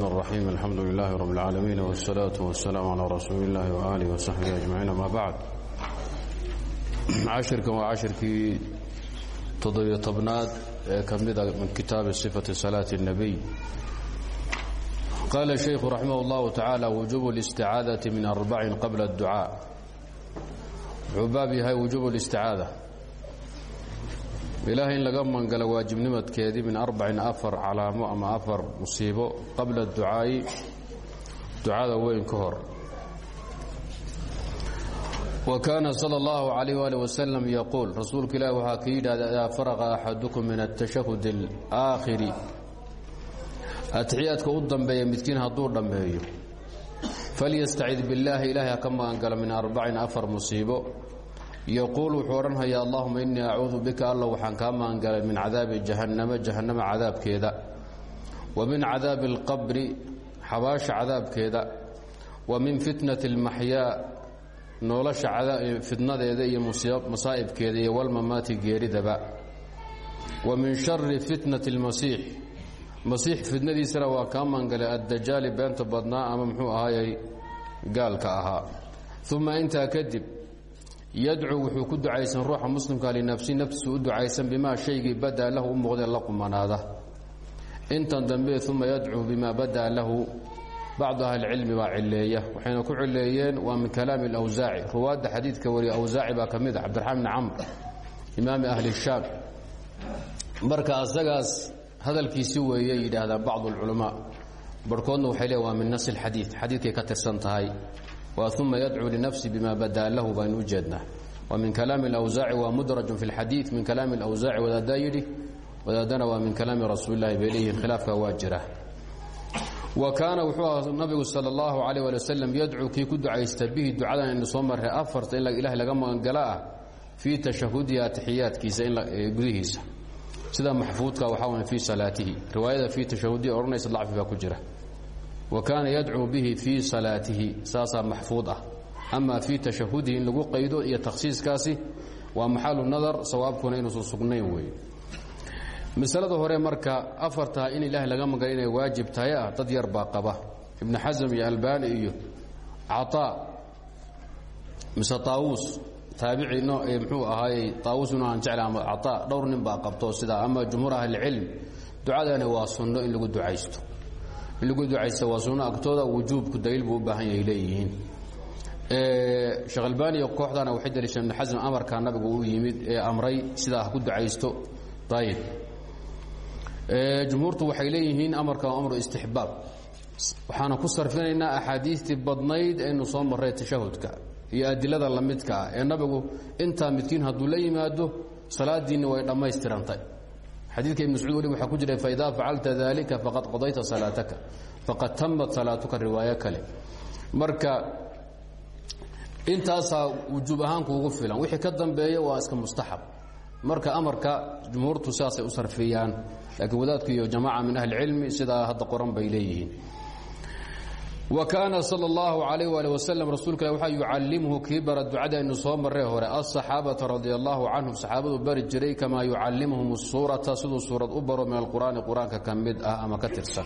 الرحيم الحمد لله رب العالمين والصلاة والسلام على رسول الله وآله وصحبه أجمعين ما بعد cashirkan waa cashirkii toddobiyo tobnaad ee ka mida min kitaabi صifaةi salaaة النabiy qaala الشhaykhu raximah اllahu taعaalى wujuب الاsticaadaةi min arbacin qabla الducاء wuxuu baab yahay wujuب الاsticaada ilaahay in laga mangalo waajibnimadkeedii min arbacin afar calaamo ama afar musiibo qabla ducaa'i ducada weyn ka hor. Wa kaana sala allahu calayh waali wasalam yaquul rasuulka ilaahi waxaa ka yidhahda idaa faraqa axadukum min atashahud alaakhiri atixiyaadka u dambeeya midkiin hadduu dhammeeyo. Falyastacid billaahi ilaahay ha ka min arbacin afar musiibo yaquul wuxuu odhanhayaa allahuma innii acuudu bika alla waxaan kaa magangalay min cadaabi jahannama jahannama cadaabkeeda wa min cadaabi alqabri xabaasha cadaabkeeda wa min fitnati almaxyaa nolosha fitnadeeda iyo masaa'ibkeeda iyo walmamaati geeridaba wa min shari fitnati almasiix masiix fitnadiisana waa kaa magangalay addajaali beenta badnaa ama muxuu ahaayey gaalka ahaa uma intaa yadcuu wuxuu ku ducaysan ruuxa muslimka linafsi naftiisu u ducaysan bimaa shaygii badaa lahu u muuqdee la qumanaada. Intan dambe uma yadcuu bimaa badaa lahu. Bacdu ahlicilmi baa cileeya waxayna ku cileeyeen waa min kalaami alawsaaci ruwaadda xadiidka wariya awsaaci baa ka mid a cabdiraxmaan bni camr imaami ahli shaam. Marka asagaas hadalkiisi weeye yidhaahdaan bacdu alculamaa. Barhkoodna waxay leen waa min nas alxadiid xadiidkay ka tirsan tahay uma yadcuu linafsi bima badaa lahu baynu u jeednaa wa min kalaami اlawsaaci waa mudrajun fi اlxadiid min kalaami اlawsaaci wadaadaa yidhi wadaadana waa min kalaami rasuulilahi bay leeyihiin khilaafka waa jira wa kaana wuxuu aha nabigu sal اllahu alayh ali wasalam yadcuu kii ku ducaysta bihi ducadan aynu soo marray afarta in ilaah laga magangala ah fii tashahudihi atixiyaadkiisa gudihiisa sida maxfuudka waxaa w fii salaatihi riwaayada fii tashahudihi odhanaysa dacfi baa ku jira wa kaana yadcuu bihi fii salaatihi saasaa maxfuud ah. Ama fii tashahudihi in lagu qaydo iyo takhsiiskaasi waa maxalu nadar sawaabkuna inuusan sugnayn weeye masalada hore marka afartaa in ilaahay laga magala inay waajib tahay ah dad yar baa qaba. Ibnu xasam iyo albaani iyo caطaa mise taawuus taabici no muxuu ahaayey taawuus inu aan jecla ama caطaa dhowr nin baa qabto sidaa ama jumhuur ahlicilm ducadani waa sunno in lagu ducaysto in lagu ducaysta waa sunno agtooda wujuubku daliil buu u baahan yahay leeyihiin. Sheekh albaaniya kooxdana waxay daliisheen ibnu xasm amarkaa nabigu u yimid ee amray sidaa ha ku ducaysto. Ayib jumhuurtu waxay leeyihiin amarka waa amru istixbaab. Waxaana ku sarfinaynaa axaadiistii badnayd aynu soo marray tashahudka iyo adilada lamidka ah ee nabigu intaa midkiin hadduu la yimaado salaadiinni way dhammaystirantay xadiidka ibn mascuud weli waxaa ku jira faidaa facalta dalika faqad qadayta salaataka. Faqad tamat salaatuka marka intaasaa wujuub ahaan kuugu filan. Wixii ka dambeeya waa iska mustaxab. Marka amarka jumhuurtu sidaasay u sarfiyaan laakiin wadaadku iyo jamaaca min ahli cilmi sidaa hadda qoran bay leeyihiin wakaana sal allahu alayh ali waslm rasuulka ila waxaa yucallimhu kii bara ducada inu soo marray hore alsaxaabata radi allahu canhum saxaabadu bari jiray kamaa yucallimhum suurata siduu suurad u baro min alqur'aani qur'aanka ka mid ah ama ka tirsan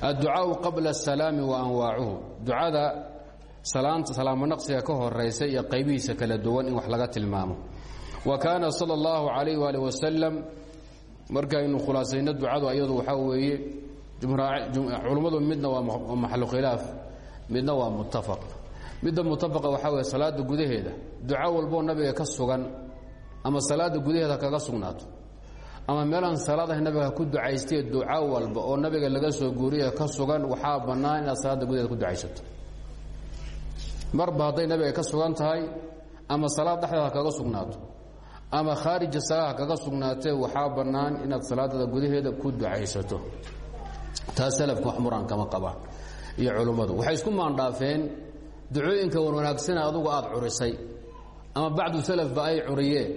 adducaau qabla asalaami wa anwaacuhu ducada salaamo naqsiga ka horaysa iyo qaybihiisa kala duwan in wax laga tilmaamo culummadu midna waa maxalu khilaaf midna waa muttafaq. Midda muttafaqa waxaa weye salaada gudaheeda. Duco walboo nabiga ka sugan ama salaada gudaheeda kaga sugnaato. Ama meelaan salaadaha nabiga ku ducaystee duco walba oo nabiga laga soo guuriya ka sugan waxaa bannaan inaad salaada gudaheeda ku ducaysato. Marba hadday nabiga ka sugan tahay ama salaad dhexdeeda kaga sugnaato ama khaarija salaha kaga sugnaatee waxaa bannaan inaad salaadada gudaheeda ku ducaysato taas salafka wax muran kama qabaan iyo culummadu waxay isku maandhaafeen ducooyinka wan wanaagsana adugu aad curisay. Ama bacdu salafba ay curiyeen.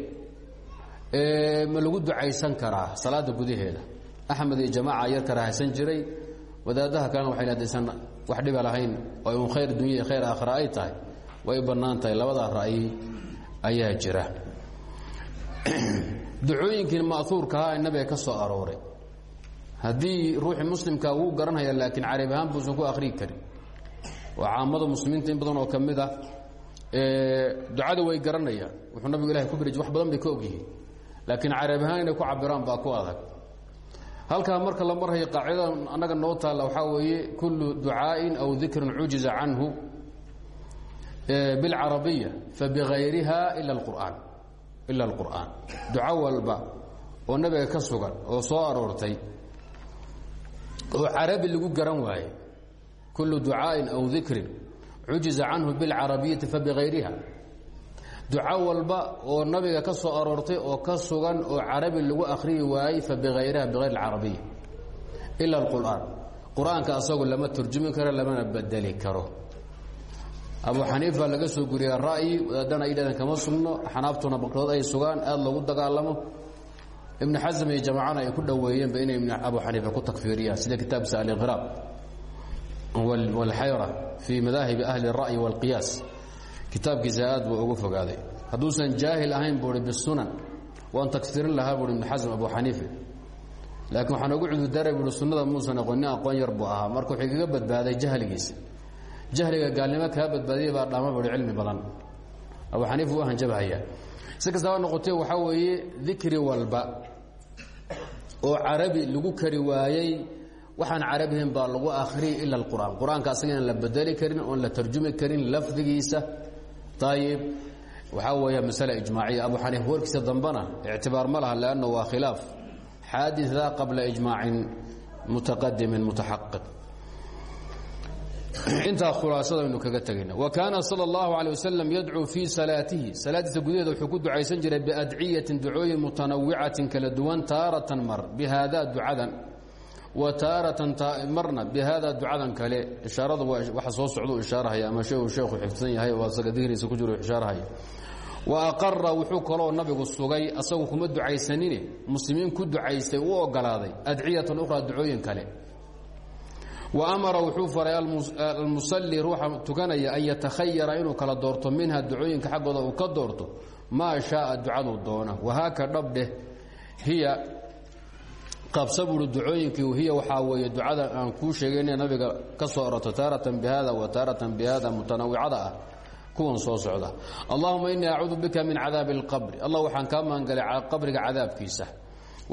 Ma lagu ducaysan karaa salaada gudaheeda. Axmed iyo jamaaca yar karahaysan jiray. Wadaadaha kalena waxay haddaysan wax dhiba lahayn oo un khayr dunya iyo khayr aakhira ay tahay. Way bannaan tahay labadaa ra'yi ayaa jira. Ducooyinkii ma'uurkahaa nabiga ka soo arooray haddii ruuxii muslimka wuu garanhaya laakiin carabi ahaan buusan ku akhriyi karin. Oo caamada muslimiinta in badan oo ka mid ah ducada way garanayaan. Wuxuu nabigu ilahay ku birij wax badan bay ka ogyihiin. Laakiin carabi ahaan ku cabiraan baa ku adag. Halkaa marka la marhayo qaacidada annaga noo taalla waxaa weeye kullu ducaa'in aw dikrin cujiza canhu bilcarabiya fabigayriha ila اlqur'aan ila اlqur'aan duco walba oo nabiga ka sugan oo soo aroortay oo carabi lagu garan waaye. Kullu ducaa'in aw dikrin cujiza canhu bilcarabiyati fabigayriha duco walba oo nabiga ka soo aroortay oo ka sugan oo carabi lagu akhriyi waayey fabigayriha bigayr اlcarabiya ila اlqur'aan qur'aanka asagu lama turjumi karo lamana bedeli karo. Abu xaniifa laga soo guriya ra'yi wadaadana ay kama sugno. Xanaabtuna baqdood ay sugaan aad lagu dagaalamo ibn xasm iyo jamaacana ay ku dhoweeyeenba inay abu xaniifa ku takfiiriyaan sida kitaabkiisa alqiraab walxayra fii madaahibi ahli اra'yi wاlqiyaas kitaabkiisa aad buu ugu fogaaday. Hadduusan jaahil ahayn buui bisunan waan tagfirin lahaa buui ibn xasm abu xaniife laakiin waxaan ugu cudurdaray buui sunnada muusan aqoon nin aqoon yar buu ahaa. Marka wuxuu kaga badbaaday jahligiisa jahliga gaalnimo kaa badbaadiya baa dhaama buui cilmi badan. Abu xaniif wuu hanjabhayaa si kastaba noqotee waxaa weeye dikri walba oo carabi lagu kari waayey waxaan carabihin baa lagu akhriyay ila اlqur'aan qur'aanka la bedeli karin oon la tarjumi karin lafdigiisa. Ayib waxaa weeya masale ijmaaciya. Abu xaniifa warkiisa dambena ictibaar ma laha waa khilaaf. Xaadida qabla ijmaacin mutaqadimin mutaxaqiq intaa khulaasada aynu kaga tegayna wa kaana sala allahu calay wasalam yadcuu fii salaatihi. Salaadiisa wuxuu ku ducaysan jiray biadciyatin ducooyin mutanawicatin kala duwan taaratan mar. Bihaada ducadan. Wa taaratan marna bihaada ducadan kale. Ishaarada waxa soo socdu ishaarahaya ama sheeu sheekhu xifdsan yahay oo asaga ku jiro ishaarahaya. Wa aqara wuxuu kaloo nabigu sugay asagu kuma ducaysanine. Muslimiin ku ducaystay u ogolaaday. Adciyatan ukhraa ducooyin kale wa amara wuxuu faray almusalli ruuxa tukanaya an yatakhayara inuu kala doorto minha ducooyinka xaggooda uu ka doorto. Maa shaaa ducaduu doona. Wahaaka dhabdheh hiya qabsa buui ducooyinkii hiya waxaa weeye ducada aan kuu sheegayna nabiga ka soo oroto taaratan bihada wa taaratan bihada mutanawicada ah kuwan soo socda. Allahuma inii acuudu bika min cadaabi اlqabri allah waxaan kaa maangalay qabriga cadaabkiisa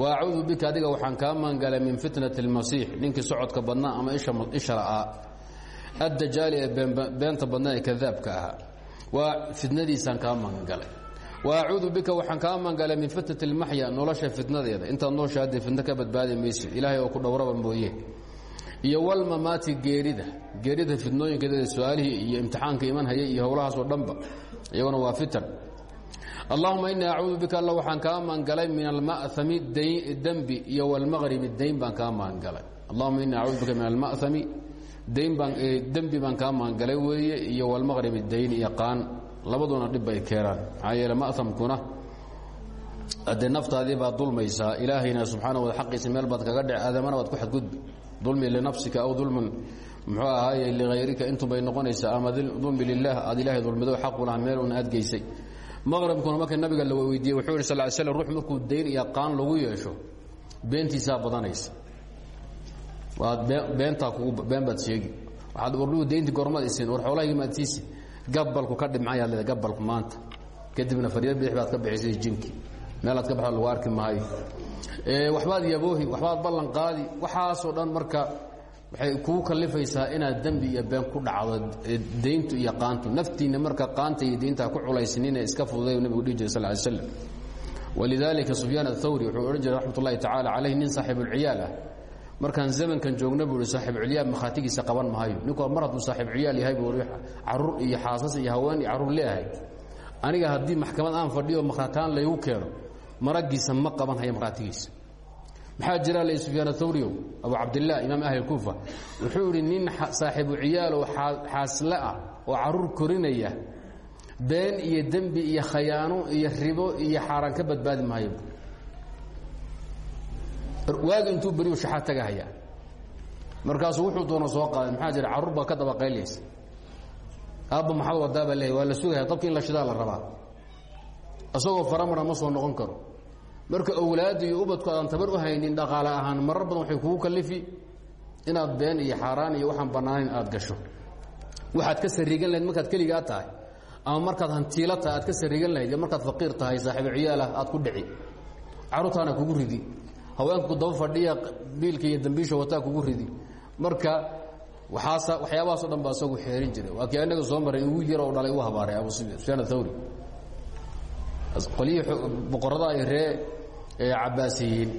acuudu bika adiga waxaan kaa maangalay min fitnati اlmasiix ninkii socodka badnaa ama isha la'aa addajaali ee beenta badnaa ee kadaabka ahaa. Waa fitnadiisaan kaa maangalay wa acuudu bika waxaan kaa maangalay min fitnati اlmaxya nolosha fitnadeeda. Intaad noosha haddee fitno ka badbaadi maysid ilaahay oo ku dhowraba mooye. Iyo walmamaati geerida geerida fitnooyinkeeda su'aalihii iyo imtixaanka iman hayay iyo howlahaasoo dhanba iyaguna waa fitan allahuma inii acuudu bika alla waxaan kaa maangalay min alma'ami dembi iyo walmaqribi dayn baan kaa maangalay. Allahuma inii acuudu bika min alma'ami dayn baan dembi baan kaa maangalay weeye iyo walmaqribi dayn iyo qaan. Labaduna dhib bay keenaan maxaa yeele ma'amkuna haddee naftaadii baad dulmaysaa ilaahayna subxaana wa xaqiisa meel baad kaga dhec aadamana waad ku xadgudbi dulmi linafsika aw dulmun muxuu ahaaye lihayrika intubay noqonaysaa ama dulmi lilah aad ilaahay dulmido xaqu geysay maqrabkuna marka nabiga la weydiiyey wuxuu yidhi sal slam ruux markuu dayn iyo qaan lagu yeesho beentiisaa badanaysa. Waad beentaa kugu been baad sheegi. Waxaad wardhuu dayntii gormaad isiin war xoolahaygi maad siisi gabalku ka dhimcayaad leeda gabalku maanta. Kadibna fariida bidix baad ka bixisay jinki. Meelaad ka baxdo lagu arki maayo. Waxbaad yaboohi waxbaad ballan qaadi. Waxaasoo dhan marka waxay kugu kalifaysaa inaad dembi iyo been ku dhacdo dayntu iyo qaantu. Naftiinna marka qaanta iyo daynta ku culaysnine iska fududay nabigu dhihi jire sal ly slam walidaalika sufyaan athawri wuxuu odhan jiray raxmat ullahi tacaala calayh nin saaxiibulciyaal ah. Markaan zamankan joogna buu i saaxiibulciyaal makhaatigiisa qaban mahayo ninku mar hadduu saaxiibulciyaal yahay buu carruur iyo xaasas iyo haween iyo carruur leeyahay. Aniga haddii maxkamad aan fadhiyo makhraataan laygu keeno. Maragiisa ma qaban haya marhaatigiisa maxaa jira l sufyaan athawriow abu cabdilah imaam ahli kuufa. Wuxuu idhi nin saaxiibu ciyaalow xaasle ah oo carruur korinaya been iyo dembi iyo khayaano iyo ribo iyo xaaraan ka badbaadi maayo. Waagi intuu beriyu shaxa tagahaya. Markaasuu wuxuu doona soo qaaday maxaa jira carruur baa ka daba qaylaysa aabba maxaad wadaa baa leeyahy waa la sugaya dabka in la shidaa la rabaa. Isagoo faramara ma soo noqon karo marka awlaadda iyo ubadku aadan tabar u haynin dhaqaale ahaan marar badan waxay kugu kalifi inaad been iyo xaaraan iyo waxaan bannaanayn aad gasho. Waxaad ka sariigan lahayd markaad keligaa tahay ama markaad hantiilo tahay aad ka sariigan lahayd iyo markaad faqiir tahay saaxiibo ciyaalah aad ku dhici. Carruurtaana kugu ridi. Haweenku daba fadhiya biilka iyo dambiisha wataa kugu ridi. Marka waaasa waxyaabahaas o dhan baa isagu xeerin jiray. Waa kii anaga soo maray wiil yar oo dhalay u habaaray abu sufyaan athawri qolyihii boqorrada ay ree cabaasiyiin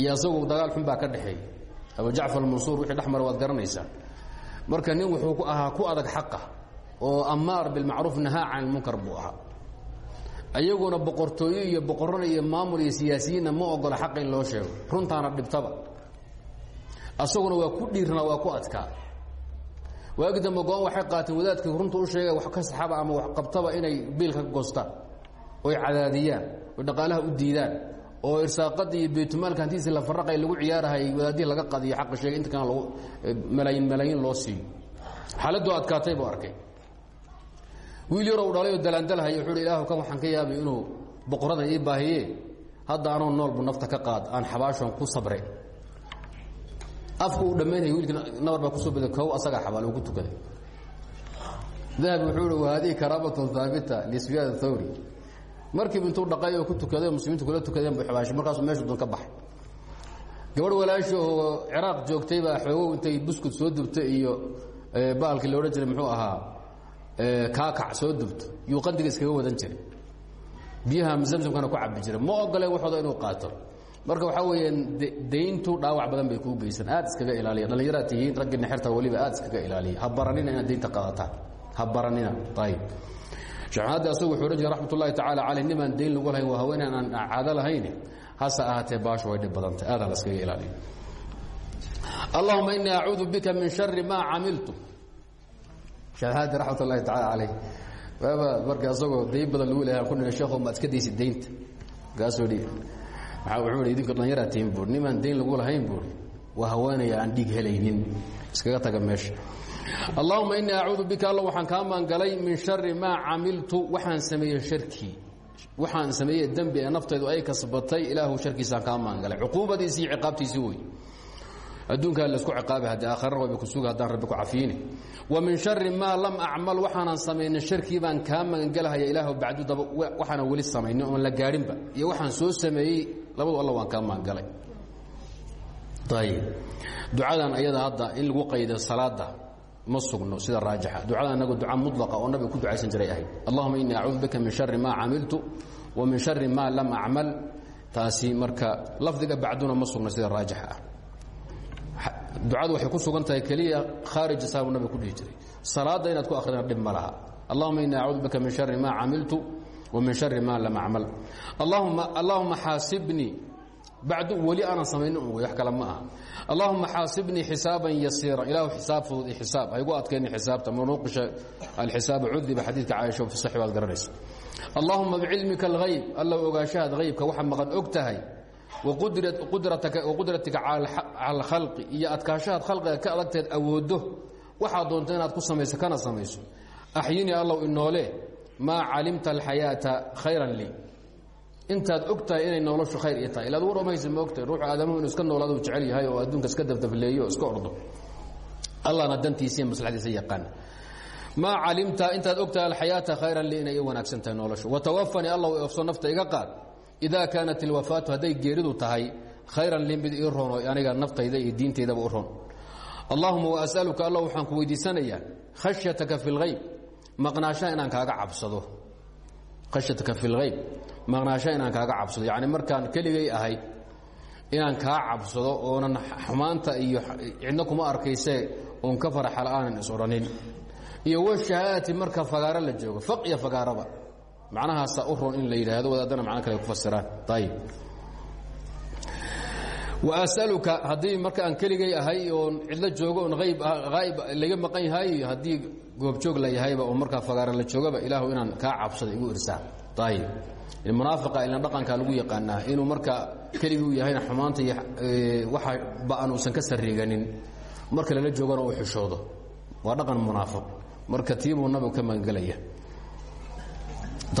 iyo isagu dagaal xun baa ka dhexeey abu jacfar mansuur wixii dhex mara waad garanaysaa marka nin wuxuu ahaa ku adag xaqa oo amaar bilmacruuf nahaa can ilmunkar buu ahaa. Ayaguna boqortooyo iyo boqorrada iyo maamul iyo siyaasiyiinna ma ogola xaqa in loo sheego. Runtaana dhibtaba. Asaguna waa ku dhiirnaa waa ku adkaa. Waagi dambe go'aan waxay qaateen wadaadkii runta u sheegay wax ka saxaba ama wax qabtaba inay biil ka goostaan oy cadaadiyaan oy dhaqaalaha u diidaan oo irsaaqadii iyo baytulmaalka hantiisi la faraqay lagu ciyaarahay wadaadihii laga qadiyo xaqa sheegay inta kana lagu malaayin malaayiin loo siiyo. Xaaladdu adkaatay buu arkay. Wiil yaroo u dhalay oo dalaandalhaya wuxuu hi ilaahu kan waxaan ka yaabay inuu boqoradan ii baahiye. Hadda anoo noolbu nafta ka qaad aan xabaashon ku sabre afku uu dhammaynaya wiilkii nabar baa ku soo bada kow asagaa xabaal uu ku tukaday. Dahabi wuxuu hi wahadihi karaamatun haabita lisfiyaan thawri markiibu intuu dhaqay oo ku tukaday muslimiintu kula tukadeen bu xabaashay markaasuu meeshu doon ka baxay. Gabadh walaashi oo ciraaq joogtay baa xoogow intay buskud soo dubtay iyo baalkii la odhan jiray muxuu ahaa kaakac soo dubto yuu qandiga iskaga wadan jiray. Biyaha zamsamkana ku cabi jira ma ogole waxooda inuu qaato. Marka waxaa weeyaan dayntu dhaawac badan bay kuu geysan. Aad iskaga ilaaliya. Dhallinyaraad tihiin raggii nexerta waliba aad iskaga ilaaliya. Ha baranina inaad daynta qaadataan. Ha baranina. Ayib sheekhanaddi asagu wuxuu odhan jira raxmat ullahi tacaala caleyh nimaan dayn lagu lahayn waa haweeney aan caado lahayn hase ahaatee baashu way dhib badantay. Aadaan la iskaga ilaaliya allahuma inii acuudu bika min shari maa camiltu. Sheekhanaddi raxmat ullahi tacaala caleyh waaba marka asagoo dayn badan lagu leeyahay ku nina sheekhow ma iska daysid daynta markaasuu dhi wuxuu idinku dhallinyaraa tihin buuri nimaan dayn lagu lahayn buuri waa haweenaya aan dhiig helaynin. Iskaga taga meesha allahuma inii acuudu bika alla waxaan kaa maangalay min shari maa camiltu waxaan sameeyey sharkii waxaan sameeyey dembi ee naftaydu ay kasbatay ilaahu sharkiisaan kaa maangalay. Cuquubadiisii iyo ciqaabtiisii wey adduunkaa la isku ciqaabi haddii aakharana wayba ku suga haddaan rabbi ku cafiyini wa min shari maa lam acmal waxaanan samaynin sharkii baan kaa magangelahaya ilaahu bacdu daba waxaanan weli samaynin oon la gaadhinba. Iyo waxaan soo sameeyey labadu alla waan kaa maangalay. Ayib ducadan ayada hadda in lagu qaydo salaada ma sugno sida raajixa. Ducada anagu duca mulaqa oo nabiga ku ducaysan jiray ahayd. Allahuma inii acuudu bika min shari maa camiltu wa min shari maa lam acmal taasi marka lafdiga bacduna ma sugno sida raajixa ah. Ducadu waxay ku sugan tahay keliya khaarija saabu nabiga ku dhihi jiray. Salaadda inaad ku akridana dhib ma laha. Allahuma inii acuudu bika min shari maa camiltu wa min shari maa lam acmal allahuma xaasibnii bacdu weli aanan samaynin un wey wax kale ma aha. Allahuma xaasibnii xisaaban yasiira. Ilahu xisaab fudud i xisaab. Haygu adkayni xisaabta. Manuuqisha alxisaaba cudiba xadiidka caaisha fi saxi baad garanaysa. Allahuma bicilmika alhayb alla ogaanshahaad haybka waxa maqan og tahay. Waqudratika cala alkhalqi. Iyo adkaashahaad khalqiga ka adagteed awooddo waxaad doonta inaad ku samayso kana samayso. Axyinii allow inoole. Maa calimta alxayaata khayran lii intaad og inay noloshu khayr ii tahay. Ilaad war omaysa ma aadamuhu inuu iska noolaadu jecel yahay oo adduunka iska dafdafleeyo o iska ordo. Allahna dantiisiiyo maslaxdiisa yaqaan. Maa calimta intaad og tahay khayran lii inay wanaagsan tahay noloshu. Watawafanii allow ofso nafta iga qaad. Idaa kaanat ilwafaatu hadday geeridu tahay khayran lii mid ii aniga naftayda iyo diintaydaba u roon. Allahuma waasaluka alla waxaan ku weydiisanayaa khashyataka fi lhayb maqnaashaha inaan kaaga cabsado khashyataka fi lhayb maqnaashaha inaan kaaga cabsado. Yacni markaan keligay ahay inaan kaa cabsado oonan xumaanta iyo cidna kuma arkaysee oon ka faraxala aanan is odhanin. Iyo washahaadati marka fagaaro la joogo faq iyo fagaaraba macnahaasa u roon in la yidhaahdo wadaadana macno kale ku fasiraan. Ayib waasaluka haddii marka aan keligay ahay oon cidlo joogo oon ayb haayib laga maqan yahay haddii goobjoog la yahayba oo markaa fagaara la joogaba ilaahu inaan kaa cabsado igu irsaa. Ayib munaafiqa ilna dhaqankaa lagu yaqaanaa inuu marka keliguu yahayna xumaanta waxa ba'an uusan ka sariiganin marka lala joogana uu xishoodo waa dhaqan munaafiq. Marka tiibuu nabigu ka magangelaya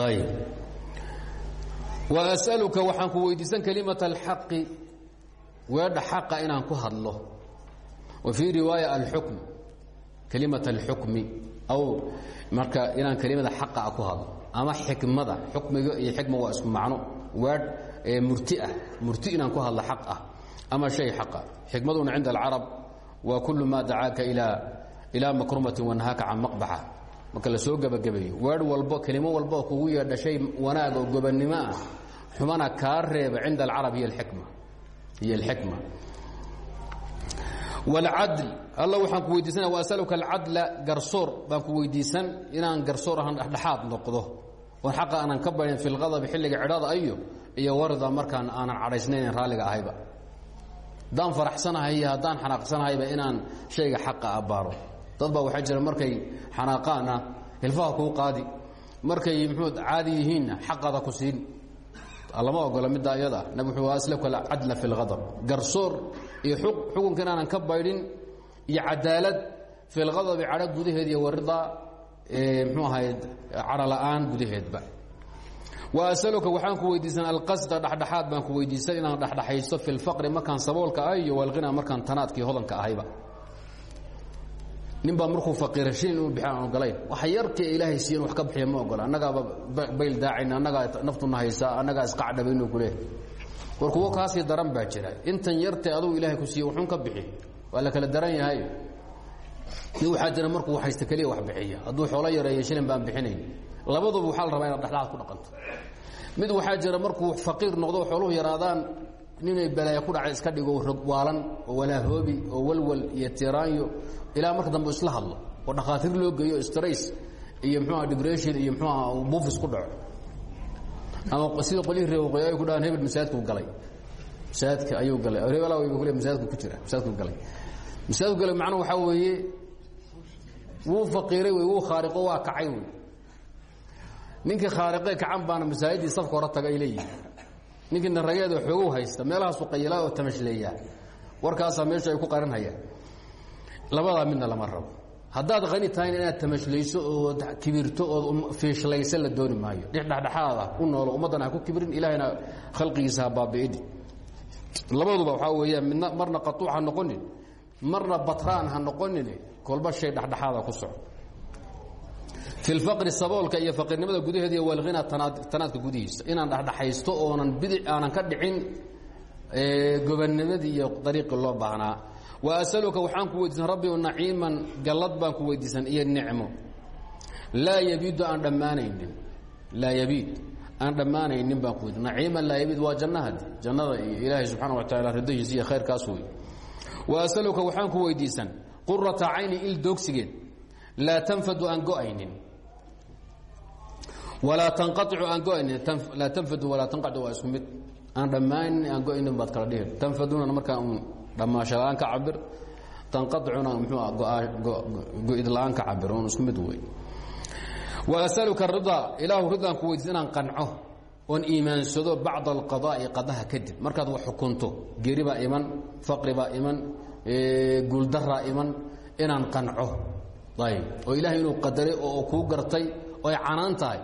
ayib wa as'aluka waxaan ku weydiisan kalimata alxaqi. Weedha xaqa inaan ku hadlo. Wa fii riwaaya alxukm kalimat alxukmi aw marka inaan kelimada xaqa ku hadlo ama xikmada xukmiga iyo xikma waa isku macno weedh murti ah murti inaan ku hadlo xaq ah ama shay xaqa xikmaduna cinda alcarab waa kullu maa dacaaka ilaa makrumatin wanahaaka can maqbaxa. Marka la soo gebagabeeyo weedh walbo kelimo walbo kugu yeedha shay wanaag oo gobannimo ah xumana kaa reeba cinda alcarab iyo alxikma wاlcadl alla waxaan ku weydiisana wasaluka alcadla garsoor baan ku weydiisan inaan garsoor ahaan dhexdhexaad noqdo oon xaqa aanan ka barin fi lqadabi xilliga cidhada ayo iyo warida markaan aanan cadhaysnayn raalliga ahayba haddaan faraxsanahay iyo haddaan xanaaqsanahayba inaan shayga xaqa abbaaro dad baa waxaa jira markay xanaaqaana hilfaha kuu qaadi markay muxuu caadi yihiinna xaqada ku siin lama ogola midda ayada nab wuxuu aslaka alcadla fi lqadab garsoor iyo xukunka inaanan ka baydhin iyo cadaalad fi lqadabi cadho gudaheed iyo warida mxuu ahayd cadho la'aan gudaheedba. Wa asaluka waxaan ku weydiisan alqasda dhexdhexaad baan ku weydiisan inaan dhexdhexaysto fi lfaqri markaan saboolka ah iyo walghina markaan tanaadkii hodanka ahayba. Nin baa markuu faqiira shilin inu bixi aan ogolayn waxa yarkii ilaahay siiyan wax ka bixiya ma ogola annagaaba bayl daacayna annagaa naftuna haysaa annagaa isqacdhabaynu ku leeh war kuwo kaasii daran baa jira. Intan yartee adugu ilaahay ku siiye wuxuun ka bixi. Waa la kala daran yahay. Nin waxaa jira markuu haysta keliya wax bixiya. Hadduu xoolo yareeyo shilin baan bixinayn. Labaduba waxaa la rabaa inaad dhexdhexaad ku dhaqanto. Mid waxaa jira markuu faqiir noqdo xooluhu yaraadaan ninay balaaya ku dhacay iska dhigo waalan oo walaahoobi oo walwal iyo tiraanyo ilaa marka dambe isla hadlo. Oo dhakhaatiir loo geeyo strays iyo mxuuaha dibression iyo mxuuaha buufis ku dhaco ama sida qolyihii reeqoy ay ku dhahaan hebel masaajidku galay. Masaajidka ayuu galay. Hebel wayba kule masaajidku ku jira. Masaajidku galay. Masaajidku galay macnuhu waxaa weeye wuu faqiiray wey wuu khaariqo waa kacay wey ninkii khaariqee kacan baana masaajiddii safka hore taga ay leeyihiin ninkii narageeda xoogow haysta meelahaasu qayilaa oo tamashleeya warkaasaa meesha ay ku qarinhayaan. Labadaa midna lama rabo haddaad qani tahayna inaad tamashlayso ood kibirto ood fiishlayso la dooni maayo. Dhexdhexaada u noolo ummaddana ha ku kibirin ilaahayna khalqigiisa ha baabi'ini labaduba waxaa weeyaan midna marna qatuuc ha noqonin marna batraan ha noqonin kolba shay dhexdhexaada ku soco fi lfaqri saboolka iyo faqiirnimada gudaheeda iyo walghina tanaadka gudihiisa. Inaan dhexdhexaysto oonan bidic aanan ka dhicin gobanimadii iyo dariiqii loo baahnaa asaluka waxaan ku weydiisan rabbi naciiman gallad baan ku weydiisan iyo nicmo laa yabiidu aan dhammaanaynin laa yabiid aan dhammaanaynin baan ku weydi naciiman laa yabiid waa jannahadi jannada iyo ilaahay wa tacaala ridahiisa iyo khayrkaas wey asaluka waxaan ku weydiisan qurata cayni il doogsigeed laa tanfadu aan go'aynin walaa tanqaicu aan go'aynin tanfadu walaa tanqacu waa isku mid aan dhammaanin aan baad kala dhihi tanfaduna markaa un dhammaashala-aan ka cabir tanqaicuna mxuu go-id la'aan ka cabir un isku mid wey wa asaluka ridaa ilaahu ridaan ku weydiis inaan qanco oon iimaansado bacda alqadaa'i qadaha kadib. Markaad wax xukunto geeri baa iman faqri baa iman guuldaraa iman inaan qanco. Ayb oo ilaahay inuu qadaray oo kuu gartay oo ay canaan tahay.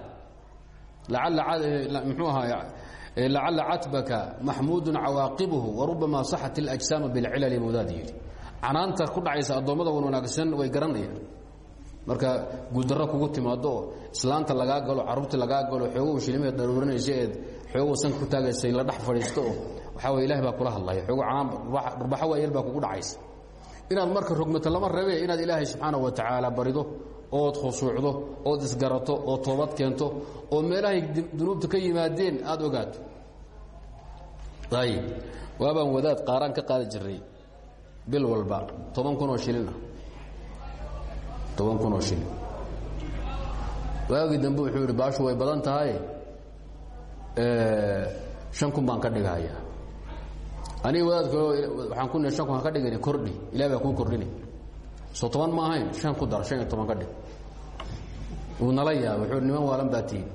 Mxuu ahaa lacala catbaka maxmuudun cawaaqibuhu warubama saxat اlajsaama bilcilali budaad yidhi canaanta ku dhacaysa addoommada wan wanaagsan way garanayaan. Marka guuldarro kugu timaado oo islaanta lagaa galo carruurtii lagaa galo xoogow shilimaheed daruurinaysa eed xoogow sanka ku taagaysay la dhex fadhiisto oo waxaa way ilahay baa kula hadlaya. Xoogo canaan barbaxo waayeel baa kugu dhacaysa. Inaad marka rogmato lama rabe inaad ilaahay subxaanaه wa tacaala barido ood khusuucdo ood isgarato oo toobad keento oo meelahay dunuubta ka yimaadeen aada ogaato ayib waabaan wadaad qaaraan ka qaadi jiray bil walba toban kun oo shilin ah. Toban kun oo shilin. Waagii dambe wuxuu yidhi baashu way badan tahay. Shan kun baan ka dhigahaya aniga wadaadka waxaan ku nihi shan kun ha ka dhigani kordhi. Ilahi baa kuu kordhini soo toban ma ahayn shan ku dar shan iyo toban ka dhig. Wuu nala yaaba wuxuu niman waalan baa tihin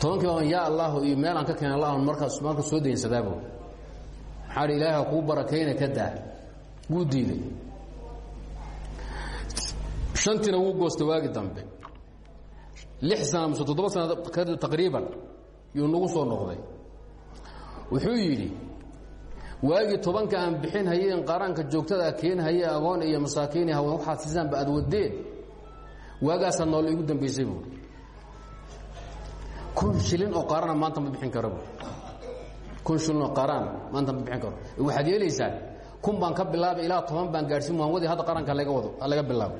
tobankii baan yaa allahu iyo meel aan ka keena allah markaas marka soo daynsadaabo maxaa ha kuu barakayna ka daa. Wuu diiday. Shantiina wuu goostay waagi dambe. Lix sana mise toddoba sana taqriiban yuu nagu soo noqday. Wuxuu yidhi waagii tobanka aan bixin hayeen qaaraanka joogtada keenhaye agoon iyo masaakiini haween waxaad siisaanba aad wadeen waagaasaa nool igu dambaysay buui kun shilin oo qaarana maanta ma bixin karo bu kun shilin oo qaaraan maanta ma bixin karo. Waxaad yeelaysaan kun baan ka bilaabay ilaa toban baan gaadhsiin waan wadi hadda qaranka laga wado laga bilaabo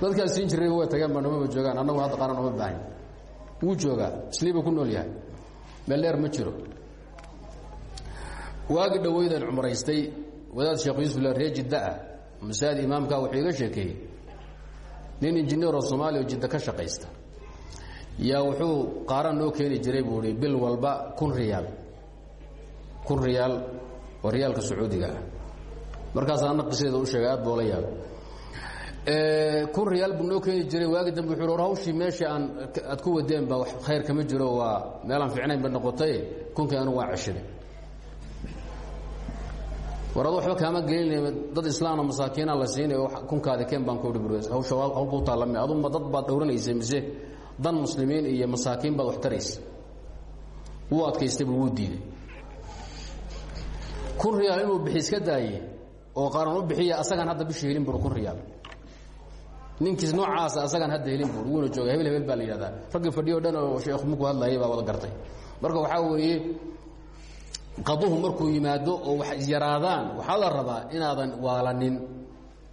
dadkaas siin jirayba way tageen ba namaba joogaan annagu hadda qaran oma baahan wuu joogaa isliiba ku nool yahay. Meel dheer ma jiro waagi dhaweydan cumraystay wadaad sheekh yuusufla ree jiddaah masaajid imaamka wuxuu iga sheekeeyey nin injineeroo soomaaliya oo jidda ka shaqaysta. Yaa wuxuu qaaraan noo keeni jiray buu i bil walba kun riyaal kun riyaal oo riyaalka sacuudiga ah. Markaas anna qisadeeda u sheegay aad boola yaaba kun riyaal buu noo keeni jiray waagi dambe wuxuu war hawshii meeshii aan aad ku wadeen ba khayr kama jiro waa meelaan fiicnayn ba noqotay kunkii anigu waa ceshaday war adu waxba kaama gelinay dad islaamna masaakiina la siinay kunkaadi keen baan ku hi hawsha hawlkuu taalame aduma dad baad dhowranaysay mise dan muslimiin iyo masaakiin baad wax taraysa wuu adkaystay bul wuu diiday kun riyaal inuu bixi iska daaye oo qaaran u bixiya asagaan hadda bisha helin bur kun riyaal. Ninkiis noocaasa asagaan hadda helin bur wuuna jooga hebel hebel baa la yidhahdaa. Raggii fadhiyo dhan oo sheekh muku hadlayay baa wada gartay. Marka waxaa weeye qaduhu markuu yimaado oo wax isyaraadaan waxaa la rabaa inaadan waalanin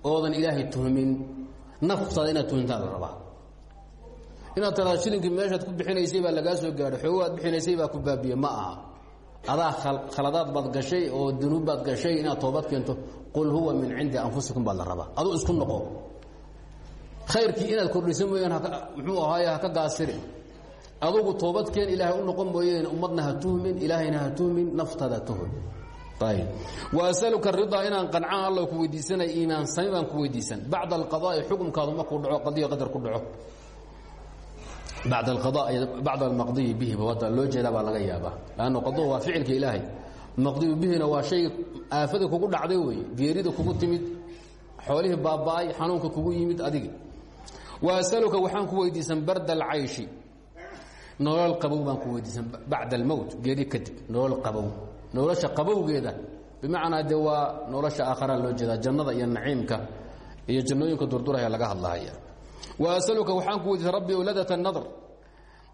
oodan ilaahay tuhmin naftaada inaad tuhmintaa la rabaa. Inaad tiraado shilinkii meeshaad ku bixinaysay baa lagaa soo gaadhay xoogo aad bixinaysay baa ku baabiye ma aha. Adaa khaladaad baad gashay oo dunuub baad gashay inaad toobad keento qul huwa min cindi anfusikum baad la rabaa. Aduu isku noqo. Khayrkii inaad kordhisa mooyaan muxuu ahaaye haka gaasirin adugu toobadkeen ilaahay u noqon mooyeen ummadna ha tuhmin ilaahayna ha tuhmin naftada tuhmin ayb waasaluka ridaa inaan qancaan alla ku weydiisanay iimaan sami baan ku weydiisan. Bacda alqadaai xukumkaadu markuu dhaco qadiyo qadar ku dhaco. Bacd alqada bacd almaqdiyi bihiba hadda loo jeedaa baa laga yaabaa. Lanno qaduhu waa ficilka ilaahay. Maqdiyu bihina waa shay aafada kugu dhacday wey geerida kugu timid xoolihii baaba'ay xanuunka kugu yimid adigi waasaluka waxaan ku weydiisan barda alcayshi nolol qabow baan ku weydiisan bacda almowt geeri kadib nolol qabow nolosha qabowgeeda bimacnaa de waa nolosha aakharaa loo jeedaa jannada iyo naciimka iyo jannooyinka durduraya laga hadlahaya wa asaluka waxaan ku weydiistay rabbi owladat nadr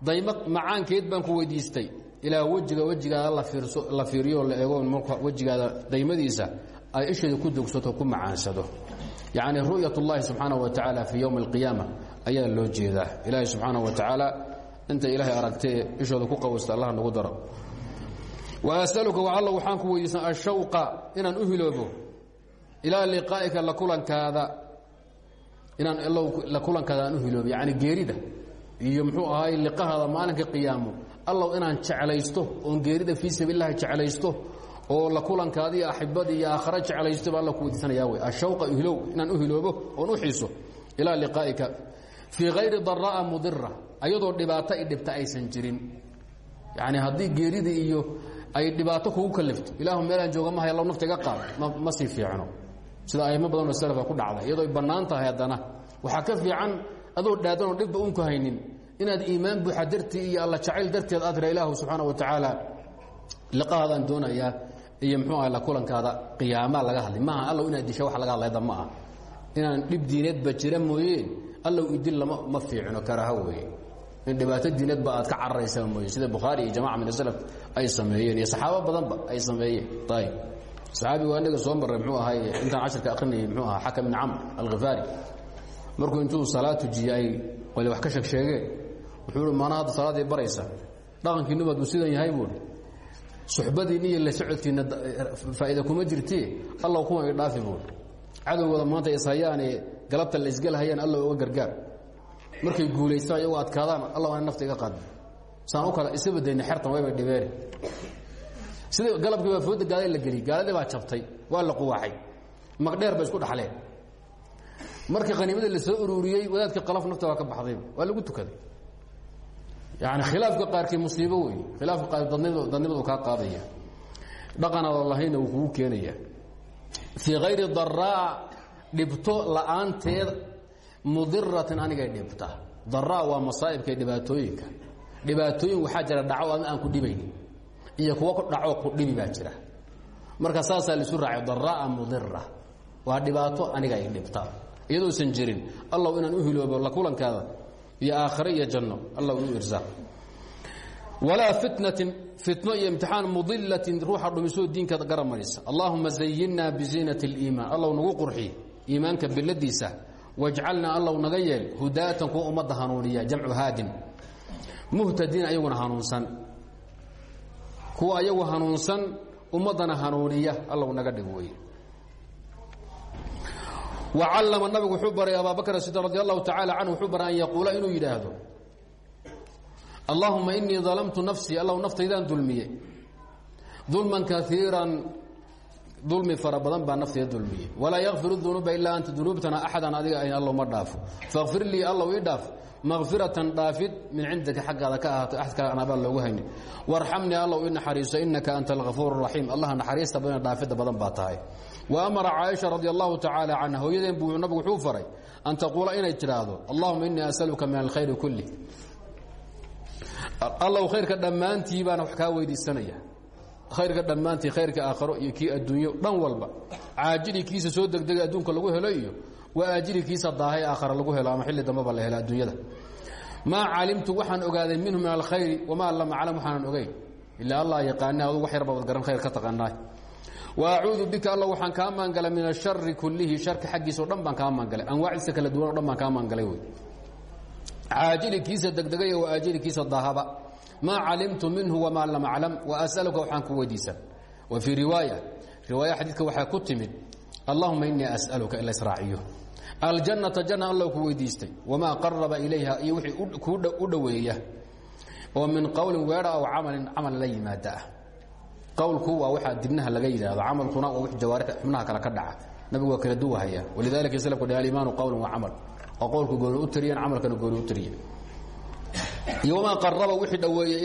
daymo macaankeed baan ku weydiistay ilaa wejiga wejigaada la fiiriyo la eego marka wejigaada daymadiisa ay isheeda ku dogsato ku macaansado yacni ru'yat اllahi subxaanaه wa tacaala fii ywmi اlqiyaama ayaa loo jeedaa ilaahay subxaanaه wa tacaala inta ilaahay aragtee ishooda ku qawasta allah nagu daro. Wa asaluka alla waxaan ku weydiisan ashawqa inaan u hiloobo ilaa liqaa'ika la kulankaada. Inaan la kulankaada aan u hiloobo yacni geerida. Iyo muxuu ahaay liqahaada maalinka qiyaamo allow inaan jeclaysto oon geerida fii sabiil lahi jeclaysto oo la kulankaada iyo axibada iyo aakhare jeclaysto baa alla ku weydiisanaya wey ashawqa hilow inaan u hiloobo oon u xiiso ilaa liqaa'ika fii hayri daraa'a mudira ayadoo dhibaato i dhibta aysan jirin. Yacni haddii geerida iyo ay dhibaato kugu kalifto ilaahu meelaan jooga mahay allow nafta iga qaad ma sii fiicno. Sida aymo badanoo salafa ku dhacday iyadoo ay bannaan tahay ka fiican adoo dhaadanoo dhibba unku haynin inaad iimaan buuxa dartii iyo alla jacayl darteed aad tira ilaahu subxaana wa tacaala liqahaadaan doonayaa iyo muxuu aha la kulankaada qiyaamaa laga hadlay maaha allow inaad disha wax laga hadlayda ma inaan dhib diineedba jira mooyeen allow idil lama ma fiicno karaha weeye in dhibaato diineedba aad ka cararaysaa mooye. Sida bukhaari iyo jamaca min aslaf ay sameeyeen iyo saxaabo badanba ay sameeyeen. Ayb saxaabigu anaga soo marray mxuu ahay intaan cashirka akrinayay mxuu ahaa xakam ibn camr alkhifaari markuu intuu salaad tujiyey ay qole wax ka sheeg sheegeen wuxuu uhi maana hadda salaaddii baraysa dhaqankiinu baad uu sidan yahay buuhi suxbadiinna iyo la socodkiinna faa'iida kuma jirti allaw kuwan i dhaafi buuhi cadowgooda maanta ishayaane galabta la isgelhayaan alla uga gargaar markay guulaystaan iyagoo adkaadaan alla ana nafta iga qaad saan u kala isa badayna xertan waybay dhibeene sida galabkii baa fooda gaalada la geliyey gaaladii baa jabtay waa la quwaxay maqdheer bay isku dhaxleen. Markii khaniimada la soo ururiyey wadaadkii qalaf nafta waa ka baxdayba waa lagu tukaday. Yani khilaafka qaarkii musiibo wey khilaafka qaar dadnimad dadnimadu kaa qaadaya. Dhaqanaada lahayna wuu kugu keenaya. Fii hayri daraa dhibto la'aanteed mudiratin anigay dhibta. Daraa waa masaa'ibka dhibaatooyinka. Dhibaatooyin waxaa jira dhaco aan ku dhibaynin iyo kuwo dhacoo ku dhibi baa jira. Marka saasaa laisu raacay daraa mudira waa dhibaato aniga ay dhibta. Iyadoosan jirin allaw inaan u hiloobo la kulankaada. Iyo aakhare iyo janno alla u irsaaq walaa fitnatin fitno iyo imtixaan mudilatin ruuxa dhumisoo diinka garamaysa. Allahuma zayinna biziinati اliimaan allaw nagu qurxi iimaanka biladiisa wajcalnaa allaw naga yeel hudaatan kuwa ummadda hanuuniya jamcu haadin. Muhtadiin ayaguna hanuunsan. Kuwa ayagu hanuunsan ummaddana hanuuniya allaw naga dhig wey wacallama nabigu wuxuu baray abaabakr sid radi allahu tacaala canhu wuxuu baray an yaquula inuu yidhaahdo allahuma inii dalamtu nafsii allahu naftaydaan dulmiye. Dulman kaiiran dulmi fara badan baa naftayda dulmiye walaa yakfir dunuuba ilaa anta dunuubtana axadan adiga ayn allow ma dhaafo. Fakfir lii allow ii dhaaf makfiratan dhaafid min cindaka xaggaada ka ahaato axad kale aan abaal loogu haynin. Warxamnii allow i naxariiso inaka anta algafuur raxiim allaha naxariista badan dhaafidda badan baa tahay. Wa amara caaisha radi allahu tacaala canha hooyadeen buu nabigu wuxuu faray an taquula inay tidhaahdo allahuma inii asaluka min alkhayri kulli. Allow khayrka dhammaantii baana wax kaa weydiisanaya khayrka dhammaantii khayrka aakharo iyo kii adduunyo dhan walba caajili kiisa soo degdega adduunka lagu helo iyo wa aajili kiisa daahay aakhara lagu helo ama xilli dambaba la helo adduunyada. Maa calimtu waxaan ogaaday minhu min alkhayri wamaa lam aclam waxaanan ogeyn. Ilaa allah yaqaana adu wax yarba garan khayr ka taqaanaay wa acuudu bika alla waxaan kaa maangalay min ashari kullihi sharka xaggiisa o dhan baan kaa maangalay. Anwaacdiisa kala duwan o dhan baan kaa maangalay wey. Caajilikiisa degdegaya wa aajilikiisa daahaba maa calimtu minhu wamaa lam aclam. Waasaluka waxaan ku weydiisan wa fii riwaaya xadiidka waxaa ku timid allahuma inii as'aluka in la israaciyo. Aljannata janna alla ku weydiistay. Wamaa qaraba ilayha iyo wixii u dhoweeya oo min qowlin weedha aw camalin camal la yimaada. Ah qowlku waa waxaa dibnaha laga yidhaahdo camalkuna waa wix jawaarixda xubnaha kale ka dhaca. Nabigu waa kala duwahaya. Walidalika slku dhe alimaanu qowlun wa camal. Oo qowlku gooni u tiriyan camalkana gooni u tiriyan iyo wamaa qaraba wixii dhoweeye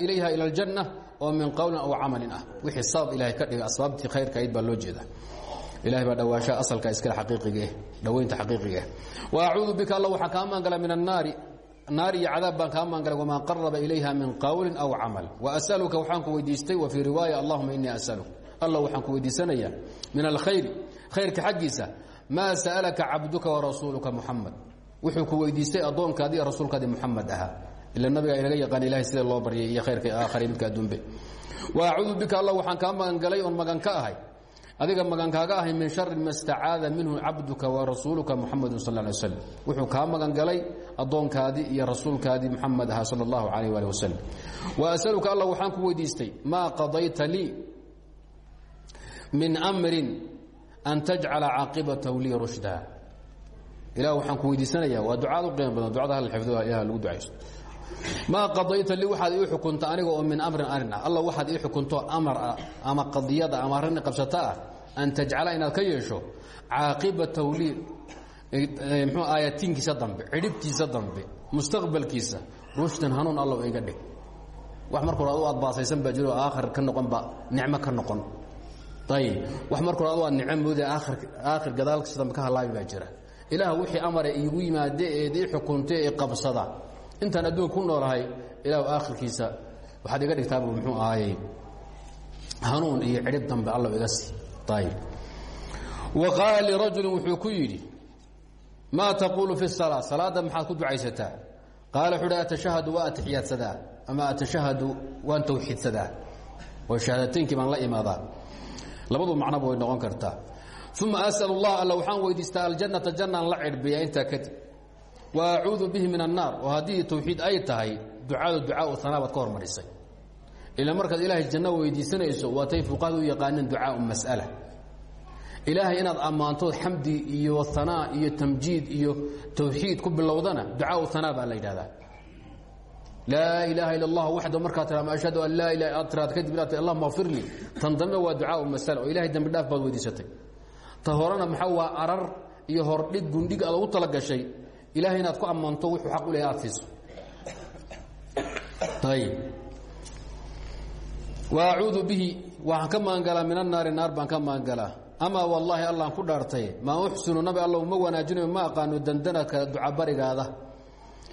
ilayha ila aljanna oo min qowlin aw camalin ah. Wixii sabab ilahay ka dhigay asbaabtii khayrka ayd baa loo jeeda ilahay baa dhawaashaha asalka iskale xaqiiqiga eh dhowaynta xaqiiqiga eh. Wa acuudu bika alla waxaa kaa maangala min annaari naar iyo cadaab baan kaa maangalay wamaa qaraba ilayha min qowlin aw camal. Waasaluka waxaan ku weydiistay wa fii riwaaya allahuma inii asaluk. Alla waxaan ku weydiisanayaa min alkhayri khayrka xaggiisa maa sa'alaka cabduka warasuuluka muxamed wuxuu ku weydiistay addoonkaadi iyo rasuulkaadii muxamed ahaa. Ila nabiga inaga yaqaan ilahay sida loo baryay iyo khayrka aakhari midka wa acuudu bika alla waxaan kaa magangalay oon magan ka ahay. Adiga magankaaga ahay min shari ma minhu cabduka warasuuluka muxamadu sal ly slam wuxuu kaa magangalay addoonkaadii iyo rasuulkaadii muxamed ahaa sal allahu calayh ali wasalam wa asaluka alla waxaan ku weydiistay maa qadayta lii min amrin an tajcala caaqibatahu lii rushda ilah waxaan ku weydiisanayaa waa ducaad u qiimo badan ducada hal lagu ducaysto. Maa qadayta lii waxaad ii xukunta aniga oo min amrin arrin ah. Alla waxaad ii xukunto amar ama qadiyada ama arrin qabsata ah an tajcala inaad ka yeesho caaqibatahu lii mxuu aayatiinkiisa dambe cidhibtiisa dambe mustaqbalkiisa rushdan hanuun alla iga dhig. Wax marka hore adu aad baasaysan baa jiro aakhir ka noqonba nicmo ka noqon. Ayib wax marka hore adu aad nicmo mooda aakhir gadaalkiisa dambe ka halaabi baa jira ilaah wixii amare iigu yimaade eed ii xukunta ee qabsada. Intaan adduunka ku noolahay ilah aakhirkiisa waxaad iga dhigtaaba muxuu ahaayey hanuun iyo cidhib dambe alla iga sii ayib wa qaala lirajulin wuxuu ku yidhi maa taquulu fi salaa salaadda maxaad ku ducaysataa? Qaala wuxuu hi atashahadu waa atixiyaadsadaa ama atashahadu waan tawxiidsadaa? Oo shahaadateynkii baan la imaadaa. Labadu macnoba way noqon kartaa uma asal اllah alla waxaan weydiistaa aljannata jannaan la cirbiya intaa kadib wa acuudu bihi min annaar oo haddii tawxiid ay tahay ducadu ducaau hanaa baad ka hormarisay ila markaad ilaahay janno weydiisanayso waatay fuqahadu u yaqaaneen ducaau mas'ala ilaahay inaad ammaantood xamdi iyo hanaa iyo tamjiid iyo tawxiid ku bilowdana ducaau hanaa baa la yidhahdaa laa ilaaha ila اllah waxda markaa tira ma ashhadu an laa ilaha aad tiraad kadib inaad allahuma kfir lii tan dambe waa ducaau masala oo ilahay dambi dhaaf baad weydiisatay ta horena maxaa arar iyo hordhig gundhig aad ugu tala gashay? Ilahay inaad ku ammaanto wuxuu xaq u lehay aad siiso acuudu bihi waxaan ka magangalaa min annaari naar baan ka magangalaa amaa wallaahi allaan ku dhaartay maa uxsinu nabi alla uma wanaajinayo ma aqaano dandanadka ducabarigaada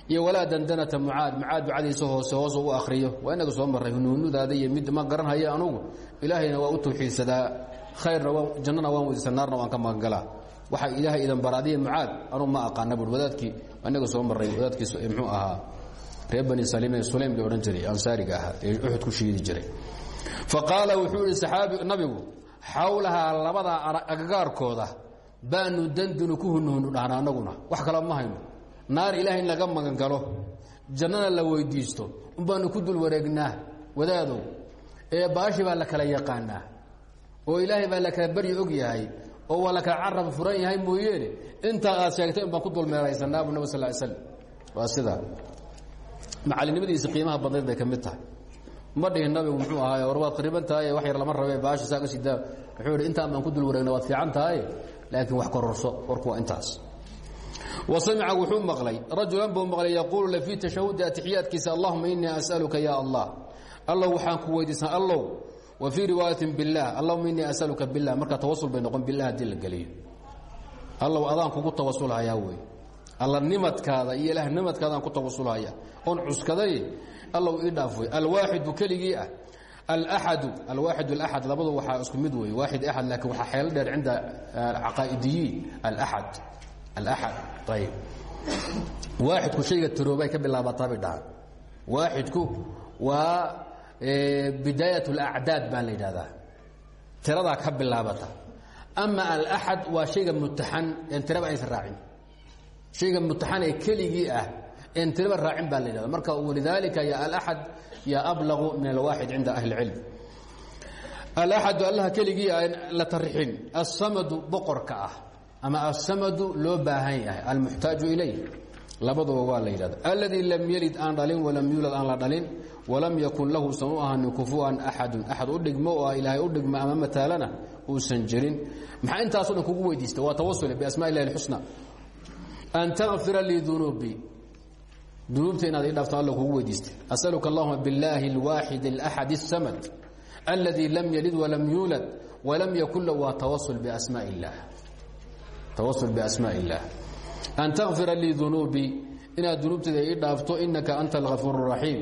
iyo walaa dandanata mucaad mucaad ducadiisa hoose hoos u akriyo waa inaga soo maray hunuunudaada iyo mid ma garanhaya anugu. Ilaahayna waa u tawxiidsadaa khayrna jannana waan weydiisa naarna waan ka magangalaa. Waxa ilaahay idan baraadiya mucaad anuu ma aqaana wadaadkii inaga soo maray wadaadkii muxuu ahaa reer bani salim sulaym la jiray ansaariga ahaa ee uxud ku shiidi jiray. Fa wuxuu ihi nabigu xawlahaa labadaa agagaarkooda baanu dandunu ku hunuhunu dhahna anaguna. Wax kala ma hayno. Naar ilaahay in laga magan galo jannana la weydiisto unbaanu ku dul wareegnaa wadaadow ee baashi baa la kala yaqaanaa oo ilaahay baa la kala baryi og yahay oo waa la kala carab furan yahay mooyeene intaa aad sheegtay in baan ku dulmeeraysanaa bu nab sal slam waa sidaa macalinimadiisa qiimaha badnayd bay ka mid tahay. Ma dhihin nabigu muxuu ahaay war waad qariban tahay wax yar lama rabe baashi saa ka sii daa. Wuxuu yidhi intaan baan ku dul wareegna waad fiican tahay laakiin wax kororso warku waa intaas. Wa samica wuxuu maqlay rajulan buu maqlay yaquulu la fii tashahudi atixiyaadkiisa allahuma inii as'aluka ya allah. Allow waxaan ku weydiisan allow wa fii riwaayatin biاllah allahuma inii asaluka bilah marka tawasul bay noqon bilah haddii la geliyo. Allow adaan kugu tawasulhayaa wey. Alla nimadkaada iyo ilaah nimadkaadaan ku tawasulhaya oon cuskaday allow ii dhaaf wey. Alwaaxidu keligii ah. Alaxadu alwaaxid alaxad labadu waxaa isku mid wey. Waaxid axad laakiin waxaa xeelo dheer cinda caqaa'idiyiin alaxad alaxad ayib waaxidku shayga tiroobay ka bilaabataa bay dhahaan. Waaxidku waa bidaayat اlacdaad baa la yidhahdaa tiradaa ka bilaabata ama alaxad waa shayga mutaxan en tiraba aysan raacin shayga mutaxan ee keligii ah en tiraba raacin baa la yidhahda marka walidaalika ya alaxad ya ablaqu min alwaaxid cinda ahli اlcilm alaxadu allaha keligii ah la tarixin aلsamadu boqorka ah ama aلsamadu loo baahan yahay almuxtaaju ilayh labaduba waa la yidhahda alladii lam yelid aan dhalin walam yuulad aan la dhalin walam yakun lahu usan u ahanin kufuwan axadun axad u dhigmo oo ilaahay u dhigma ama mataalana uusan jirin maxaa intaaso dhan kugu weydiista waa tawasule biasmaa illahi اlxusna an takfira lii dunuubii dunuubta inaad ii dhaafto alla kugu weydiistay asaluka allahuma biاllaahi اlwaaxid اlaxad الsamad alladii lam yalid walam yuulad walam yakun lahu waa tawasul biasmaa اllah tawasul biasmaa اllah an takfira lii dunuubii inaad dunuubteeda ii dhaafto inaka anta algafuur الraxiim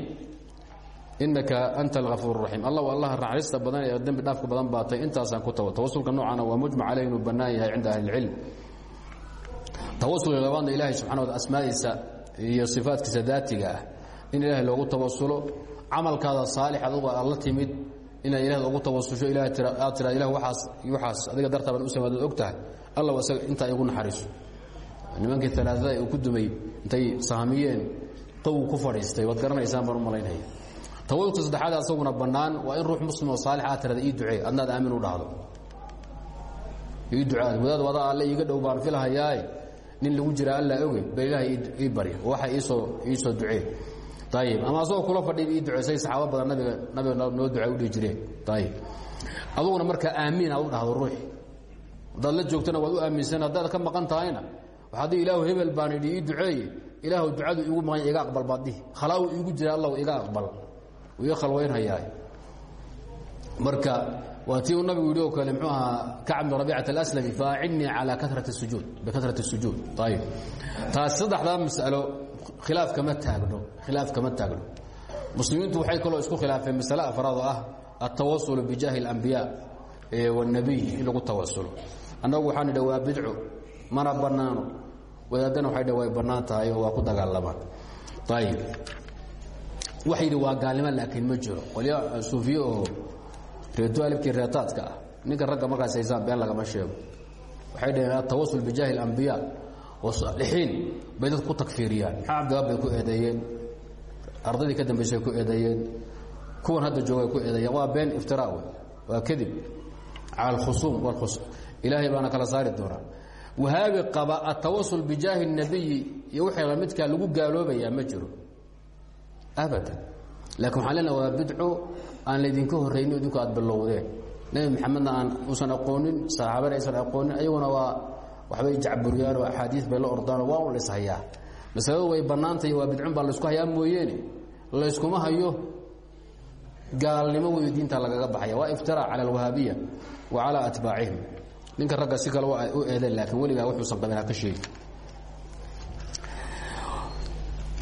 inaka anta algafuur raxiim allah allah naxariista badan ee dembi dhaafka badan baatay intaasaan ku tawa tawasulka noocana waa mujmac caleyh inuu bannaan yahay cinda ahli اlcilm tawasulka labaadna ilaahay subxana wa asmaadiisa iyo sifaatkiisa daatiga ah in ilaahay loogu tawasulo camalkaada saalix adugu aad la timid inaad ilaah ugu tawasusho ilaah aad tira ilah waaas waxaas adiga dartaaban u samaad og tahay allah isaga intaa igu naxariiso nimankii alaaada uu ku dumay intay sahamiyeen qow ku fadhiistay waad garanaysaan baan u malaynaya. Tawasulka saddexaad asaguna bannaan waa in ruux muslim oo saalix aad tirada ii ducee adnaad aamin u dhahdo ii ducaad wadaad wadaa alle iiga dhow baan filhayaae nin lagu jira alla oge ba ilaahay ii barya oo waxa iisoo iisoo ducee. Ayib ama asagoo kula fadhiya ii duceysay saxaaba badan nabiga nabiga noo ducay u dhihi jireen. Ayib aduguna markaa aamiin aad u dhahdo ruuxi haddaad la joogtana waad u aaminsan haddaad ka maqan tahayna haddii ilaahu hebel baan idhi ii duceeye ilaahw ducadu igu maqan iga aqbal baadihi khalaawu iigu jira allaw iga aqbal. Iga khalwaynhayaa marka waa tii uu nabigu yidhi oo kale mxuu ahaa kacab bn rabicat alaslami faacinnii calaa karat sujuud. Bikasrat sujuud. Ayib taas saddexdaa masalo khilaaf kama taagno khilaaf kama taagno. Muslimiintu waxay kaloo isku khilaafeen masale afraad oo ah altawasulu bijaahi اlambiyaa wاnnabiy in lagu tawasulo annagu waxaan idha waa bidco mana bannaano wadaadana waxay dha way bannaan tahay oo waa ku dagaalamaan ayib waxa yidhi waa gaalnimo laakiin ma jiro. Qolya suufiye oo reedualibkii reetaadka ah ninka ragga markaas haysaan been lagama sheego. Waxay dhaheen atawasul bijaahi اlambiyaa wasaalixiin bay dadku ku takfiiriyaan. Maxaa cabdiwaab bay ku eedeeyeen. Ardaydii ka dambaysay ku eedeeyeen. Kuwan hadda joogay ku eedeeyeen. Waa been iftiraa wey waa kadib. Cala alkhusuum wاlkhus ilaahay baana kala saari doonaa wahaabi qaba atawasul bijaahi الnabiyi iyo wixii lamidkaa lagu gaaloobayaa ma jiro. Abadan. Laakiin waxaan leenaha waa bidco aan laydinka horraynin idinku aad bilowdeen. Nebi maxamedna aan uusan aqoonin saxaabana aysan aqoonin ayaguna waa waxbay jacburiyaan oo axaadiis bay la ordaanoo waa un ishayaa masaladu way bannaantay waa bidcun baa laysku hayaa mooyeene. Layskuma hayo gaalnimo wey diinta lagaga baxaya. Waa iftiraac cala alwahaabiya wa calaa atbaacihim ninka ragga si kale u eedeen laakiin weligaa wuxuusan qabin ha ka sheegi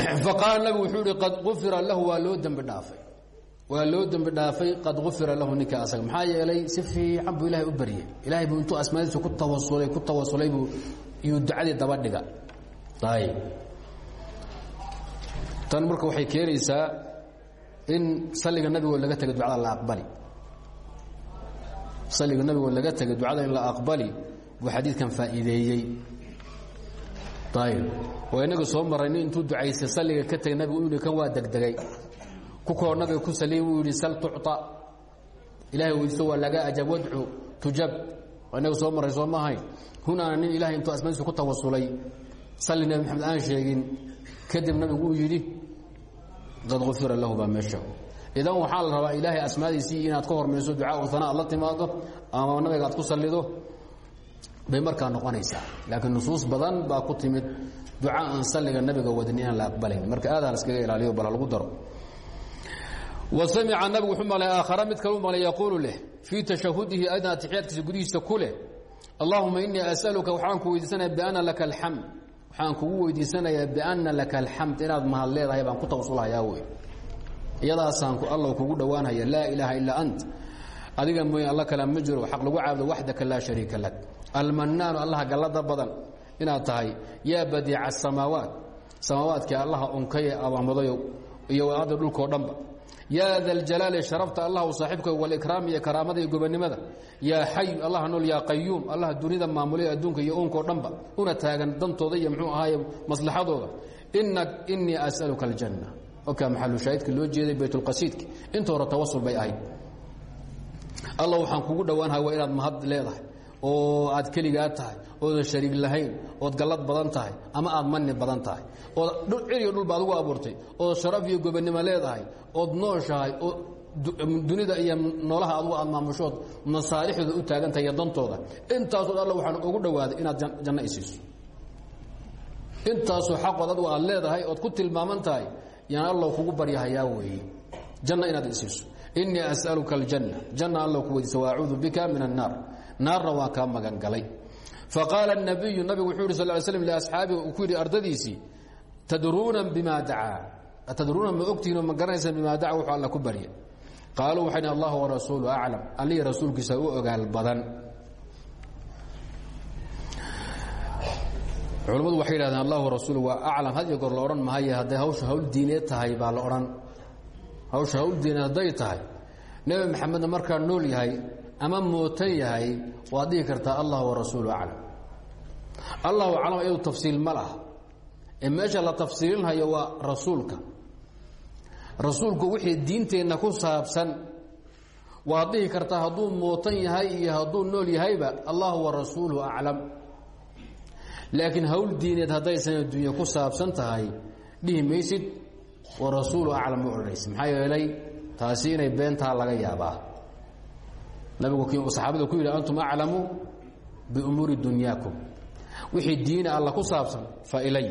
faqaala nabigu wuxuu ihi qad ufira lahu waa loo dembi dhaafay. Waa loo dembi dhaafay qad ufira lahu ninka asaga. Maxaa yeelay si fiican buu ilahay u baryay ilahay buu intuu asmaadiisa ku tawasulay ku tawasulay buu iyuu ducadii daba dhiga. Ayb tan marka waxay keenaysaa in saliga nabigoo laga tegay ducada la aqbali saliga nabigoo laga tegay ducada in la aqbali buu xadiidkan faa'iideeyey. Ayb waa inaga soo maray nin intuu ducaystay saliga ka tegay nabigu u yidhi kan waa degdegay? Ku koo nabiga ku saliyey uu yidhi sal tucطa ilahay weydiisto waa laga ajab wadcu tujab. Waa inaga soo maray soo maahayn hunaana nin ilahay intuu asmaadiisa ku tawasulay salli nebi maxamed aan sheegin kadib nabigu uu yidhi qad ufira lahu baa meesha idan waxaa la rabaa ilaahay asmaadiisii inaad ka hormayso ducaa sana aad la timaado ama nabiga aad ku sallido bay markaa noqonaysaa. Laakiin nusuus badan baa ku timid duca aan salliga nabiga wadin inaan la aqbalayn marka aad ha laskaga ilaaliyo bal lagu daro. Wa samica nabigu wuxuu maqlay aakhara mid kalu maqlay yaquulu leh fii tashahudihi adna atixiyaadkiisa gudihiisa ku leh allahuma inii asaluka waxaan ku weydiisanaya biana laka alxamd. Waxaan kugu weydiisanayaa biana laka alxamd inaad mahad leedahay baan ku tawasulahayaa wey iyadaasaan alla kugu dhowaanhaya laa ilaaha ilaa ant. Adiga mooye alla kale ma jiro xaq lagu caabudo waxdaka laa shariika lak. Almanaanu allaha gallada badan inaad tahay yaa badiica asamaawaat samaawaadkii allaha onkaye abaamadayo iyo walaada dhulkoo dhanba. Yaa da ljalaali sharafta allah saaxiibka walikraam iyo karaamada iyo gobonimada yaa xayu allaha nool yaa qayuum allaha dunida maamulay adduunka iyo uunkao dhanba una taagan dantooda iyo mxuu ahaaye maslaxadooda. Inii asaluka aljanna oka maxalushaahidka loo jeeday baytulqasiidki inta hore tawasul bay ahayd. Alla waxaan kugu dhowaanhay waa inaad mahad leedahay oo aad keligaa tahay oodan shariig lahayn ood gallad badan tahay ama aad mani badan tahay. Ood ciriyo dhulba adugu abuurtay ood sharaf iyo gobonnimo leedahay ood nooshahay oo dunida iyo noolaha adugu aad maamushood masaalixdooda u taagantahay iyo dantooda. Intaasood alla waxaan ugu dhowaaday inaad janno isiiso intaasoo xaqood adugu aad leedahay ood ku tilmaaman yaan allow kugu baryahayaa weeye janno inaad isiiso inii as'aluka aljanna. Janna allow ku weydiisa waacuudu bika min annaar naarna waan kaa magan galay. Faqaala الnabiyu nabigu wuxuu yhi sal slm liasxaabihi uu ku yidhi ardadiisii tadruuna bima dacaa atadruuna ma ogtihinoo ma garanaysaan bima daca wuxuu alla ku barya qaaluu waxay allah warasuulu aclam allihii rasuulkiisa u ogaal badan culammadu waxay yidhahdeen allahu rasuul waa aclam. Had iyo goor la odhan mahaye hawsha hawl diineed tahay baa la odhan. Hawsha hawl diineed hadday tahay nebi maxamedna markaa nool yahay ama mootan yahay waad dhihi kartaa allah warasuulu aclam. Allahu aclam iyadu tafsiil ma laha. Ee meesha la waa rasuulka. Rasuulku wixii diinteenna ku saabsan waad dhihi kartaa hadduu mootan yahay iyo hadduu nool yahayba allahu warasuulu aclam laakiin hawl diineed haddaysan adduunya ku saabsan tahay dhihi maysid warasuulu aclam ma odhanaysa maxaa yeelay taasi inay beentaa laga yaabaa. Nabigu saxaabada ku yidhi antum aclamu biumuuri dunyaakum. Wixii diina alla ku saabsan fa ilay.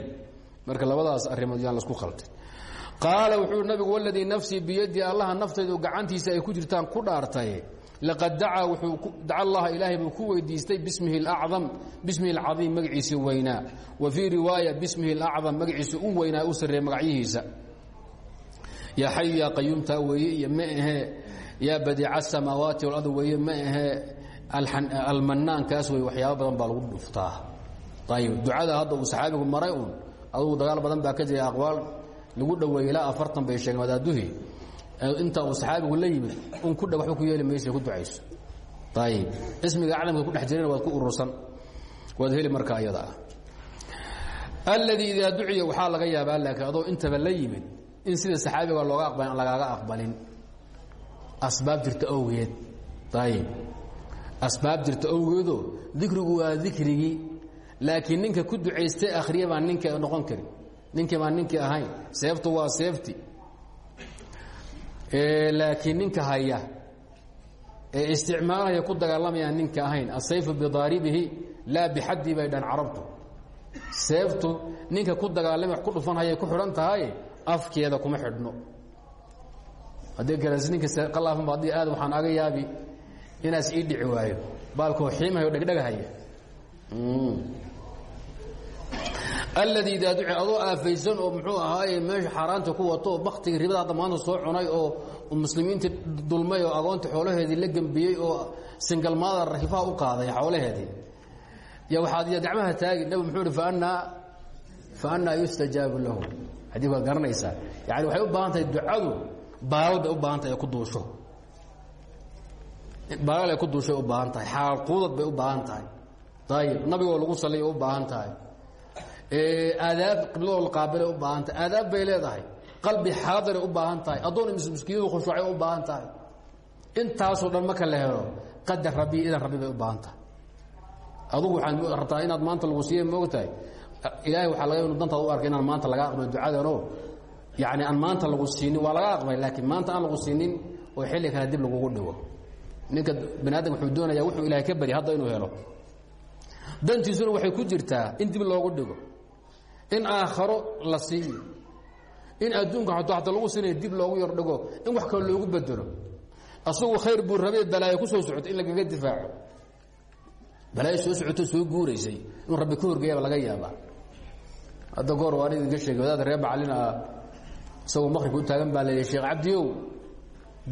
Marka labadaas arrimood yaan lasku khaltay. Qaala wuxuu nabigu waladii nafsii biyadii allaha naftaydu gacantiisa ay ku jirtaan ku dhaartay laqad dacaa wuxuu daca allaha ilaahay buu ku weydiistay bismihi اlacdam bismihi اlcadiim magaciisii weynaa wa fii riwaaya bismihi اlacdam magaciisa u weynaa u sarreeye magacyihiisa yaa xayu yaa qayuumtaa weeye iyo ma ahee yaa badiica asamaawaati walard weeye ma ahee almanaankaas wey waxyaaba badan baa lagu dhuftaa ayib ducada hadda uu saxaabigu maray un adugu dagaal badan baa ka jira aqwaal lagu dhoweeyey ilaa afartan bay sheegeen wadaaduhii inta uu saxaabigu la yimid un ku dha waba ku yeeli maysa ku ducayso. Ayib ismiga aclamka ku dhex jirana waad ku urursan. Waad heli markaa iyada ah alladii idaa duciya waxaa laga yaabaa laakiin adoo intaba la yimid in sida saxaabiga looga aqbalin aan lagaaga aqbalin. Asbaab jirta awgeed. Ayib asbaab jirta awgeedoo dikrigu waa dikrigii. Laakiin ninka ku ducaystay akhriya baan ninka noqon karin. Ninkii baan ninkii ahayn. Seeftu waa seefti laakiin ninka haya ee isticmaalaya ku dagaalamayaan ninka ahayn asayfu bidaaribihi laa bixaddi bay dhan carabtu. Seeftu ninka ku dagaalamay wax ku dhufanhayay ku xidhan tahay afkeeda kuma xidhno. Haddii garas ninka qalaafanba haddii aad waxaan aga yaabi inaas ii dhici waayo. Baalkoo xiimhayo dhegdhegahaya alladii idaa duci adoo aafaysan oo muxuu ahaaye meesha xaaraanta ku wato oo baktigii ribada hadda maanta soo cunay oo muslimiintii dulmay oo agoonta xoolaheedii la gembiyey oo singalmaada rahifaha u qaaday xoolaheedii. Y waxaad gacmaha taagi nabig muxuu ihi faanaa faanaa yustajaabu lahu. Xadii waad garanaysaa yani waxay u baahan tahay ducadu baalal bay u baahan tahay ku duusho. Baalal ay ku duushay u baahan tahay xaalquudad bay u baahan tahay ayib nabigoo lagu saliya u baahan tahay aadaab qibladoo la qaabilay u baahan aadaab bay leedahay. Qalbi xaadiray u baahan tahay. Addoon khushuucay u baahan tahay. Intaasoo dhan marka la qadar rabbi idan rabbi u baahan tahay. Adugu waxaad rabtaa inaad maanta lagu siiye moogtahay ilaahay waxaa laga inu dantaad u arkay inaan maanta laga aqbal ducadanoo yani aan maanta lagu siinin waa laga aqbay laakiin maanta aan lagu siinin oo xilli kale dib lagugu dhigo. Ninka bani wuxuu doonaya wuxuu ilahay ka bari hadda inuu helo. Dantiisuna waxay ku jirtaa in dib loogu dhigo in aakharo la siiyo. In adduunka hato hata lagu siinaya dib loogu yar dhigo in wax kale loogu bedelo asagu khayr buu rabee balaayo ku soo socoto in lagaga difaaco. Balaayo soo socoto soo guuraysay inuu rabbi ka horgeeyaba laga yaabaa. Hadda goor waan idinka sheegay wadaad reer bacalin ah isagoo maqribka taagan baa layihi sheekh cabdiyow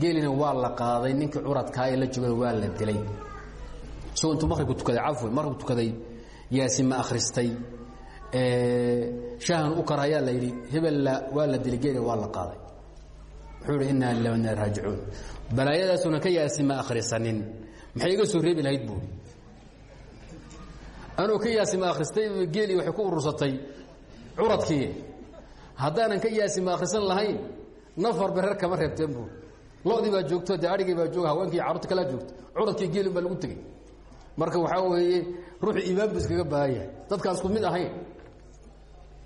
geelina waa la qaaday ninkii curadkaa ee la joogana waa la dilay isagoo intuu maqribka tukaday cafwan maqribka tukaday yaasima akhristay shaahan u kar ayaa la yidhi hebella waa la dilay geelina waa la qaaday. Wuxuu ihi inaa lilah inaa raajicuun. Balaayadaasuna ka yaasima akhrisanin. Maxay iga soo reebi lahayd buuri? Anuu ka yaasima akhristay geelii waxay ku urursatay curadkii. Haddaanan ka yaasima akhrisan lahayn nafar berer kama reebteen buuri. Lodii baa joogto dee arigii baa jooga haweenkii carruurta kalaa joogto curadkii geelin baa lagu tegey. Marka waxaa weeye ruuxu iimaan bu iskaga baahan yahay. Dadkaan isku mid ahayn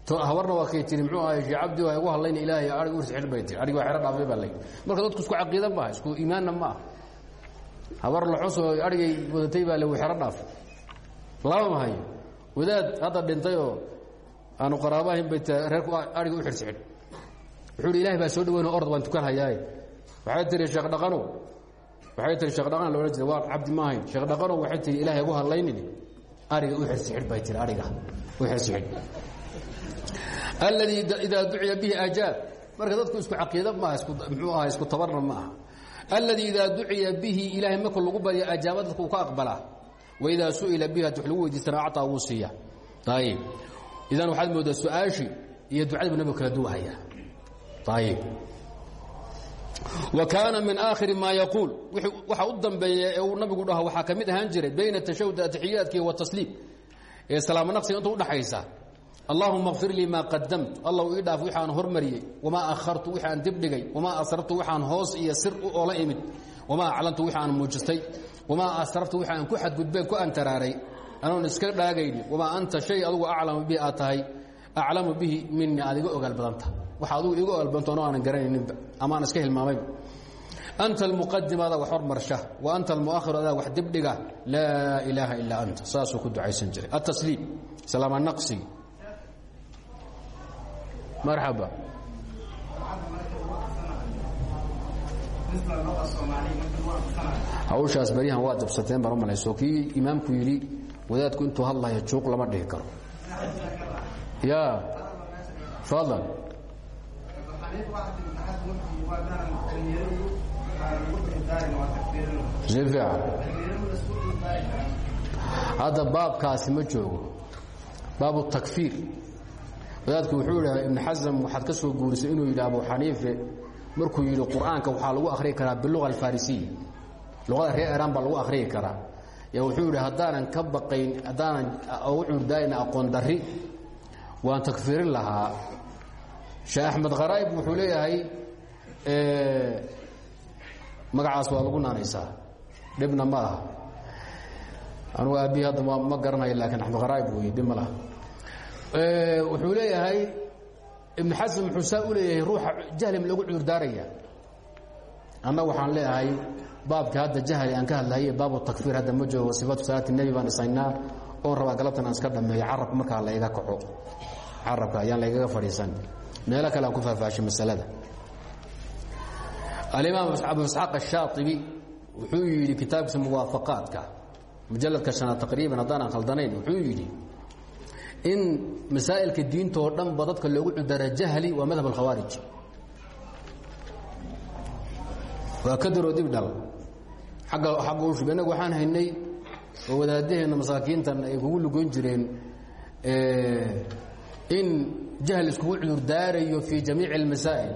habarna waa kay tiri mxuu ahay cabdi waa igu hadlayna ilaahay arig urs bay tiri arig waa xero dhaafay baa lay marka dadku isku caqiida maaha isku iimaanna ma ah habar laxusoo arigay wadatay baa le wu xero dhaafay laba mahayo wadaad hadda dhintay oo aanu qaraabo ahayn bay t reerku ariga u xirsi xidh wuxuu hi ilahay baa soo dhaweyn ord baan tukan hayaaye waxay tihi sheekh dhaqanow waxay tihi sheekh dhaqan loola jeeda waa cabdi ma ahayn. Sheekh dhaqanow waxay tihi ilahay igu hadlaynin. Ariga u xirsi xidh bay tihi ariga u xirsi xidh alladii idaa duciya bihi ajaab. Marka dadku isku caqiida maaha mxuu aha isku tabarna ma aha. Alladii idaa duciya bihi ilaahay marka lagu barya ajaaba dadku ka aqbalaa waidaa su'ila bihi haddi wax lagu weydiistana actaa wuu siiya. Ayib idan waxaad moodaa su'aashii iyo ducadiibu nabigu kala duwahaya ayib wa kaana min aakhiri maa yaquul. Waxa u dambeeya ee uu nabigu dhaho waxaa ka mid ahaan jiray bayna tashahud atixiyaadki watasliim ee salaamo naqsiga inta udhaxaysa allahuma kfir lii maa qadamt allow ii dhaaf wixi aan hormariyey wamaa akhartu wixi aan dibdhigay wamaa asrartu wixi aan hoos iyo sir oola imid. Wamaa aclantu wixi aan muujistay wamaa asrartu wixi aan ku xadgudbeen ku antaraaray anoon iska dhaagayni wamaa anta shay adugu aclamu bihi aad tahay. Aclamu bihi minii aad iga ogaal badanta waxa adugu iga ogaal badanto anoo aanan garanayninba ama aan iska hilmaamayba anta almuqadim adaa wax hormarsha. Wa anta almuahir adaa wax dibdhiga. Laa ilaaha ilaa anta. Saasuu ku ducaysan jiray. Atasliim salaama naqsigi marxaba hawshaas baryahan waa jabsateen baan u malayso kii imaamku yidhi wadaadku intuu hadlaya juuq lama dhihi karo. Ya fadal hadda baabkaasi ma joogo. Baabu takfiir wadaadku wuxuu idhaha ibn xasam waxaad ka soo guurisay inuu yidhi abu markuu yidhi qur'aanka waxaa lagu akhriyi karaa biluga alfarisiya luqada reer baa lagu akhriyi karaa. Ya wuxuu yidhi haddaanan ka baqayn haddaanan ugu cuurdaayna aqoon darri waan takfiirin lahaa. Sheekh axmed kharaa'ib wuxuu leeyahay magacaas waa lagu naanaysaa dhibna ma aha. Anugu aabbihi hadda ma garanayo laakiin axmed kharaa'ib wey dhib laha wuxuu leeyahay ibnu xasan muxuu saa u leeyahay ruuxa jahlim lagu cuurdaaraya. Annaga waxaan leeyahay baabka hadda jahli aan ka hadlahaye baabu takfiir hadda ma joogo sifatu salaati nebi baan isaynaa oon rabaa galabtan aan iska dhameeyo carabka markaa layga kaco. Carabka ayaan laygaga fadhiisan. Meelo kale aan ku faahfaashay masalada. Alimaam abu isxaaq ashaaibi wuxuu yidhi kitaabkiisa muwaafaqaadka mujaladka shanaad taqriiban haddaanan khaldanayn wuxuu yidhi in masaa'ilka diinta oo dhan ba loogu cudara jahli waa madhab alkhawaarij waa ka daroo dib dhal. Agga agga ushub innagu waxaan haynay oo masaakiintan ay kugu lugoyn jireen in jahl iskugu cudurdaarayo fii jamiici اlmasaa'il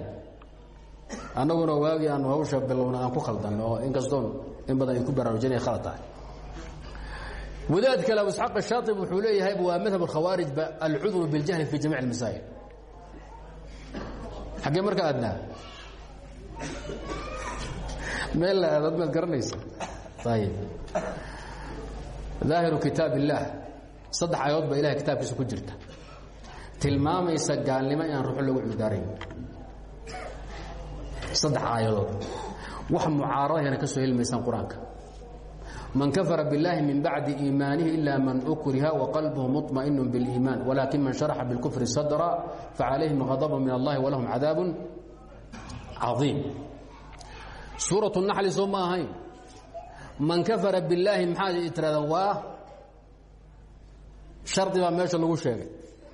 annaguna waagii aanu hawsha bilowna aan ku khaldan oo inkastoon in badan ku baraarujinay khalad tahay wadaad kale abu isxaaq shaatib wuxuu leeyahay waa madhab khawaarijba alcudru biاljahli fi jamiic اlmasaa'il xaggee marka aadnaa? Meel la aadaad maad garanaysa. Ayib daahiru kitaab illaah saddex aayadood baa ilahay kitaabkiisa ku jirta. Tilmaamaysa gaalnimo inaan ruuxu lagu cuddaarayn saddex aayadood wax mucaaradahyana ka soo helmaysaan qur'aanka man kafara biاllahi min bacdi iimaanihi ila man ukriha waqalbuhu muطmaئinu biاliiman walakin man sharaxa biاlkufri sadra facalayhim غadb min allahi walahum cadaab caiim suuraة الnaxli soo ma ahayn man kafara biاllaahi maxaa tirahdaan waa shardi baa meesha lagu sheegay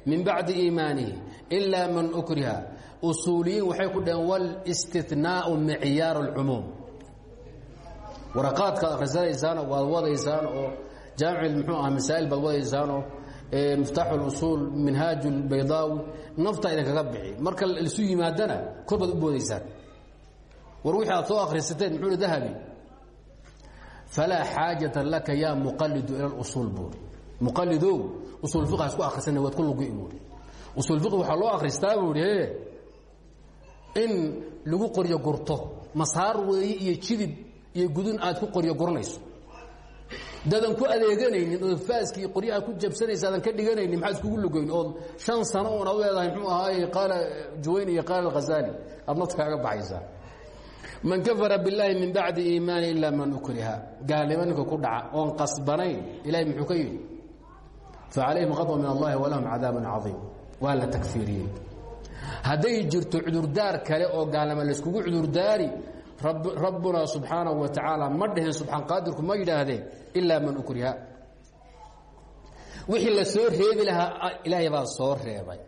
min bacdi iimaanihi ilaa man ukriha usuuliyiin waxay ku dhaheen wاlاstinaau micyaar اlcumuum waraqaadkaad akhrisanaysaan waad wadaysaan oo jaamic muxuu aha masaa'il baad wadaysaan oo miftaaxu اlusuul minhaaj اlbaydaawi nafta idinkaga bixi marka isu yimaadana kor baad u boodaysaan war wixii aad soo akhrisateen muxuu dahabi falaa xaajata laka yaa muqalidu ila اlusuul buuri muqalidow usul fiq ha isku akhrisana waad ku lugi buuri usul fiq waxaa loo akhristaa buuhi he in lagu qoryo gurto masaar weeye iyo jidib iyo gudun aad ku qoryo guranayso dadan ku adeeganaynin oo faaskii qoryaha ku jabsanaysa aadan ka dhiganaynin maxaad iskugu lugoyn ood shan sano oon ad leedahay muxuu ahaaye qaala juwayn iyo qaala alkhazaali aad nafta kaaga baxaysaa. Man kafara biاllaahi min bacdi iimaani ilaa man ukriha. Gaalnimo ku dhaca oon qasbanayn ilahay muxuu ka yidhi facalayhim qadwa min allahi walahum cadaabun caiim waa la takfiiriyey. Hadday jirto cudurdaar kale oo gaalnimo layskugu cudurdaari rabbunaa subxaanahu wa tacaala ma dheheen subxaan qaadirku ma yidhaahdeen ilaa man ukriha. Wixii la soo reebi lahaa ilaahay baa soo reebay.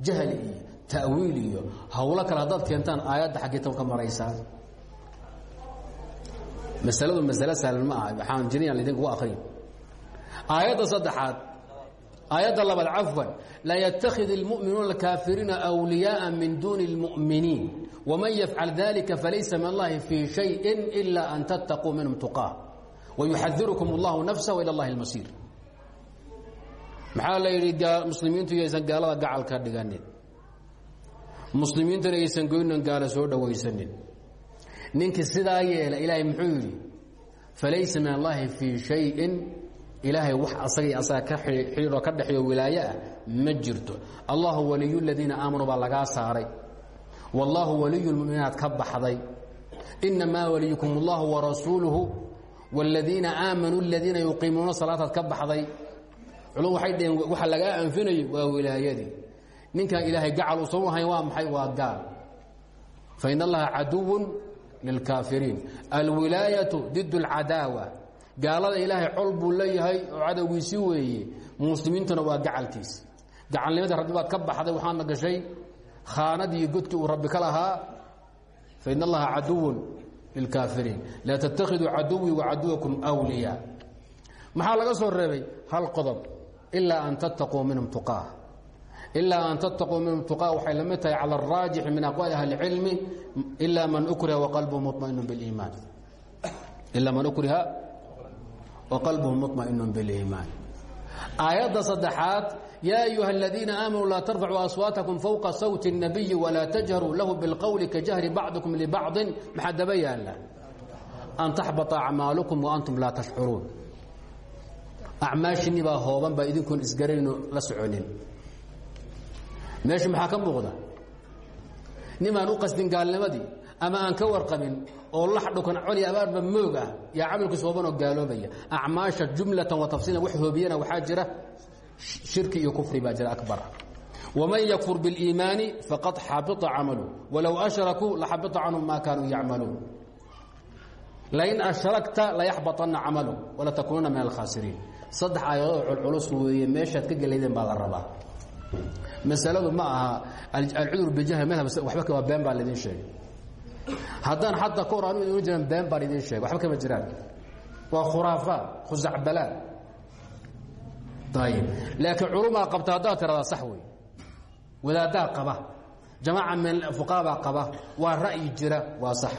Jahli iyo ta'wiil iyo hawlo kale haddaad keentaan aayadda xaggeetan ka maraysaan masaladu masale sahlan ma aha waxaan jiniyan idinkugu akrin aayadda saddexaad aayadda labaad cafwan laa yattakhid ilmu'minuuna alkaafiriina wliyaaa min duuni اlmu'miniin wman yafcal dalika falaysa min allahi fii shayin ila an tattaquu minhum tuqaa wayuxadirukum اllahu nafsa ilى اllahi اlmasiir maxaa la yidhi muslimiintu yaysan gaalada gacal ka dhiganin muslimiintuna aysan goynan gaala soo dhowaysanin ninkii sidaa yeela ilaahay muxuu yidhi falaysa min allahi fii shayin ilaahay wax asagii asaga ka xidhiidhoo ka dhexeeyo wilaaye ah ma jirto allahu waliyu ladiina aamanuu baa lagaa saaray wallaahu waliyu lmuminiinaad ka baxday inamaa waliyukum اllahu warasuuluhu wاladiina aamanuu aladiina yuqiimuuna salaataad ka baxday culum waxay dhaheen waxa lagaa anfinayo waa wilaayadii ninkaan ilaahay gacal uusan u ahayn waa maxay waa gaal fain allaha caduwun lilkaafiriin alwilaayatu did اlcadaawa gaalada ilaahay col buu leeyahay oo cadowgiisi weeye muslimiintuna waa gacalkiisi gacalnimadii rabbi baad ka baxday waxaadna gashay aanad iyo godki uu rabi ka lahaa fain allaha caduwu lilkaafiriin laa tatakiduu caduwii wacaduwakum wliya maxaa laga soo reebay? Hal qodob. Ilaa an tattaquu minhum tuqaa ilaa an tattaquu minhum tuqaa waxay la mid tahay cala araajixi min aqwaali ahli cilmi ilaa man ukriha waqalbuhu mumainu biliimaan ilaa man ukriha waqalbuhu mumainu biliimaan aayadda saddexaad yaa ayuha aladiina aamanuu laa tarfacuu aswaatakum fowqa sawti الnabiyi walaa tajharuu lahu bilqowli kajahri bacdikum libacضin maxaa daba yaala an taxbata acmaalukum waantum laa tashcuruun acmaashiinni baa hooban baa idinkoon isgarayno la soconin meesha maxaa ka muuqda nimaan u qasdin gaalnimadii ama aan ka warqabin oo lax dhukan coli abaarba moog ah yaa camalkiis hooban oo gaaloobaya acmaasha jumlatan wa tafsiilan wax hoobiyana waxaa jira shirki iyo kufri baa jira akbar. Waman yakfur biاliimaani faqad xabita camalu. Walow ashrakuu laxabita canhum maa kaanuu yacmaluun lain ashrakta layaxbaطana camalu walatakuunana min alkhaasiriin saddex aayadood culculus weeye meeshaad ka gelaydeen baa la rabaa. Masaladu ma aha alcudur bijahl madhab waxba waa been baa laidin sheegay. Haddaan xataa ka hor anu been baan idin sheegay. Waxba kama jiraan. Waa khuraafaat khusacbalaan ayib laakiin culumaa qabta haddaad tiradaa sax wey wadaaddaa qaba jamaaca min fuqaha baa qaba waa ra'yi jira waa sax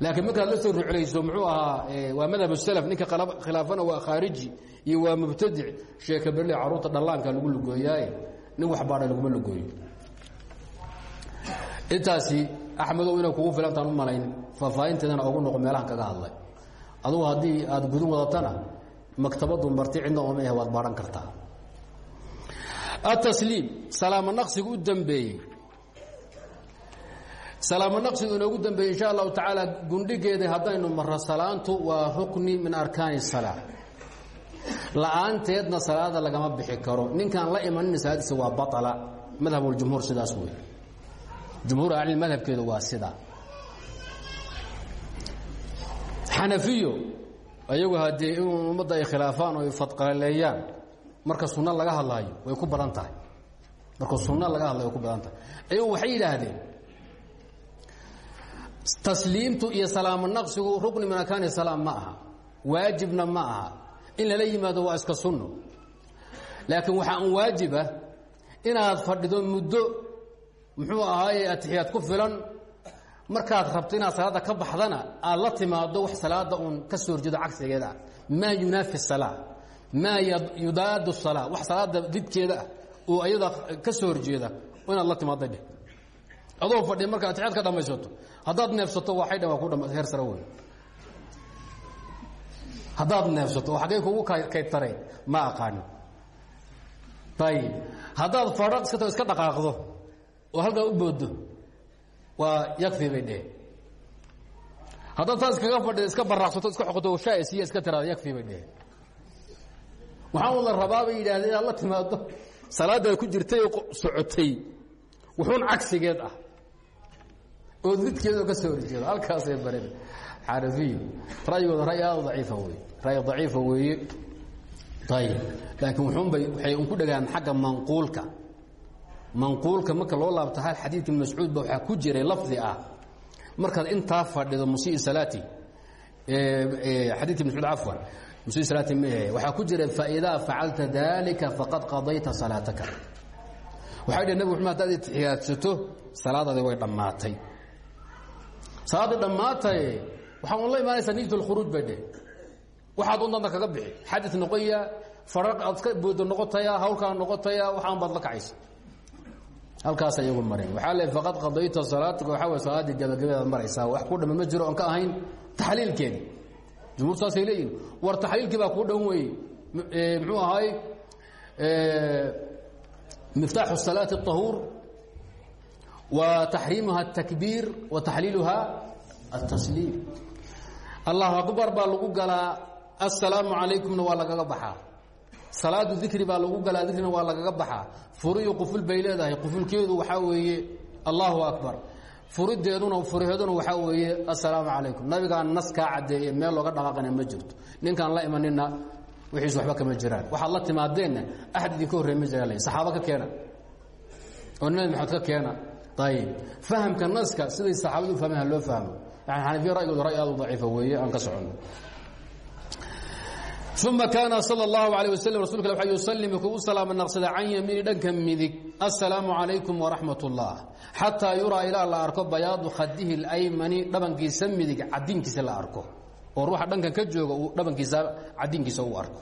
laakiin markaad la soo ruclayso muxuu ahaa waa madhab salaf ninka khilaafana waa khaariji iyo waa mubtadic sheeka berle carruurta dhallaanka lagu lugooyaaye nin wax baadhay laguma lugooyo intaasi axmedow inay kugu filantaan u malayn faahfaahinteedana ogu noqo meelahan kaga hadlay adugu haddii aad gudun wadatana maktabadu marti cidna ooma ah waad baadhan kartaa. Atasliim salaamo naqsiga u dambeeyey. Salaamo naqsigu inoogu dambeeyey insha allahu tacaala gundhigeeda haddaynu marro salaantu waa rukni min arkaani salaa la'aanteedna salaada lagama bixi karo. Ninkaan la imanin salaadiisa waa baala madhabuljumhuur sidaas wey jumhuur ahli madhabkeedu waa sida. Xanafiyo ayagu haddee in ummadda ay khilaafaan oo ay fadqalaleeyaan marka sunno laga hadlaayo way ku badan tahay. Marka sunno laga hadlayo ku badan tahay. Ayagu waxay yidhaahdeen tasliimtu iyo salaamo naqsigu rukni min arkaani salaam ma waajibna ma in lala yimaado waa iska sunno. Laakiin waxaa an waajiba inaad fadhido muddo muxuu ahaaye atixiyaad ku filan markaad rabto inaad salaadda ka baxdana aad la timaado wax salaada uun ka soo horjeedo cagsigeeda. Ah maa yunaafi salaa maa yudaadu salaa wax salaada didkeeda ah oo ayada ka soo horjeeda inaad la timaadda dheh. Adoo fadhiya marka atixiyaad ka dhamaysato haddaad neefsato waa xaydhan ku dhama heer sare wey haddaad neefsato oo kugu kaydtareen ma aqaanin ayib haddaad fadho iska iska dhaqaaqdo oo halkaa u boodo waa yakfi bay dheheen. Haddaad taas iskaga fadhida iska baraaqsato iska xoqoto shaasiya iska tiraada yakfi bay dheheen. Waxaa wada rabaa bay yidhahdeen inaad la timaado salaaddaad ku jirtay oo socotay wuxuun cagsigeed ah oo didkeeda oo ka soo horjeedo. Halkaasay bareen xanafiyo ra'yigooda ra'y aad u daciifa wey ra'y daciifa weeye. Ayib laakiin wuxuunbay waxay un ku dhagaan xagga manquulka manquulka marka loo laabto hal xadiidka mascuud ba waxaa ku jiray lafdi ah. Markaad intaa fadhido musii salaati xadiidka mascuud cafwan. Musii salaati maahe waxaa ku jira faidaa facalta dalika faqad qadayta salaataka. Waxay dheh nabig xuma hadaad itixiyaadsato salaadaadi way dhammaatay. Salaaddii dhammaatay waxaa un la imaanaysaa niyat lkhuruuj bay dheh waxaad un danta kaga bixi. Xadid noqoya farar aad iska boodo noqotaya hawlkaa noqotaya waxaan baad la kacaysa halkaas iyagu mareen waxaa le faqad qadayta salaadka waxaa way salaaddii gabagabeedaad maraysaa. Wax ku dhaman ma jiro oon ka ahayn taxliilkeedii. Jumhuur saasay war taxliilkii baa kuu dhan weeye. E, muxuu ahaay e, miftaaxu salaati ahuur wa taxriimuha atakbiir wa taxliiluha atasliim allahu akbar baa lagu galaa assalaamu calaykumna waa lagaga baxaa salaadu dikri baa lagu galaa dikrina waa lagaga baxaa. Furiyo quful bay qufulkeedu waxaa weeye allahu akbar. Furideeduna furaheeduna waxaa weeye assalaamu calaykum. Nabigaan nas kaa caddeeye meel looga dhaqaaqana ma jirto. Ninkaan la imanina wixiis waxba kama jiraan. Waxaad la timaadeenna axad idinka horrey ma saxaabo ka keena. Oo nabi maxamed ka keena. Ayib fahamka naska siday saxaabadu u loo fahmo. Yani xanafiya ra'yigooda ra'y aad weeye aan ka soconno uma kaana sal اllahu alيه waslm rasulka wa yusalimi kuu salaama naqsada can yamiini dhanka midig assalaamu calaykum waraxmat اllah xataa yuraa ilaa la arko bayaadu khadihi اlaymani dhabankiisa midig cadinkiisa la arko oo ruuxa dhankan ka jooga uu dhabankiisa cadinkiisa u arko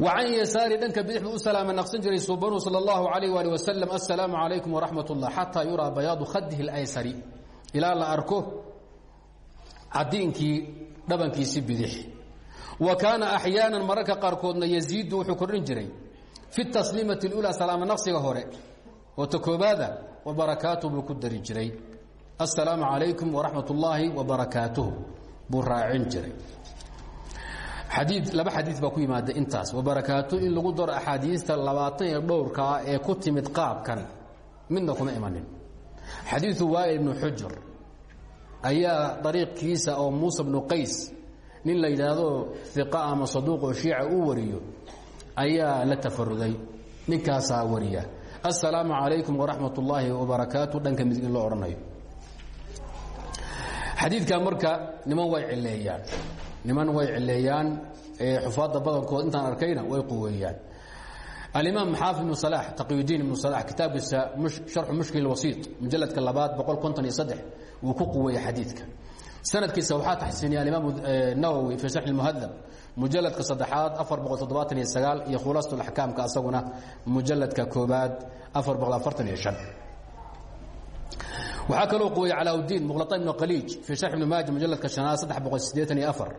wa can yasaari dhanka bidix buu u salaama naqsan jiray subanu sal اllahu alayh ali waslm assalaamu calaykum waraxmat اllah xataa yuraa bayaadu khadihi اlaysari ilaa la arko cadiinkii dhabankiisi bidix wa kaana axyaana mararka qaarkoodna yaziidu wuxuu kordhin jiray fi tasliimati اlulaa salaama naqsiga hore. Oo ta koobaada wabarakaatuh buu ku dari jiray. Assalaamu calaykum waraxmat ullaahi wabarakaatuh buu raacin jiray. Xadii laba xadiid baa ku yimaada intaas. Wabarakaatuh in lagu daro axaadiista labaatan iyo dhowrkaa ee ku timid qaabkan. Midna kuma imanin. Xadiiu waa'il ibnu xujur ayaa dariiqkiisa oo muusa bnu qays nin la yidhaahdo iqa ama saduuq oo shiica uu wariyo ayaa la tafaruday ninkaasaa wariya. Assalaamu calaykum waraxmat ullaahi wabarakaatu dhanka midig loo odhanayo xadiidkan marka niman way cileeyaan niman way cileeyaan xufaadda badankood intaan arkayna way quweeyaan. Alimaam xaafid ibnu salax taqiyudiin ibnu salax kitaabkiisa sharxu mushkil wasiit mujaladka labaad boqol konton iyo saddex wuu ku sanadkiisa waxaa taxsiiniya alimaam nawowi fii sharxi muhadab mujaladka saddexaad afar boqol toddobaatan iyo sagaal iyo khulaasat axkaamka asaguna mujaladka koobaad afar boqol afartan iyo shan. Waxaa kaloo quweyey calaauddiin muqlata ibnu qaliij fii sharx ibni maaja mujaladka shanaad saddex boqol sideetan iyo afar.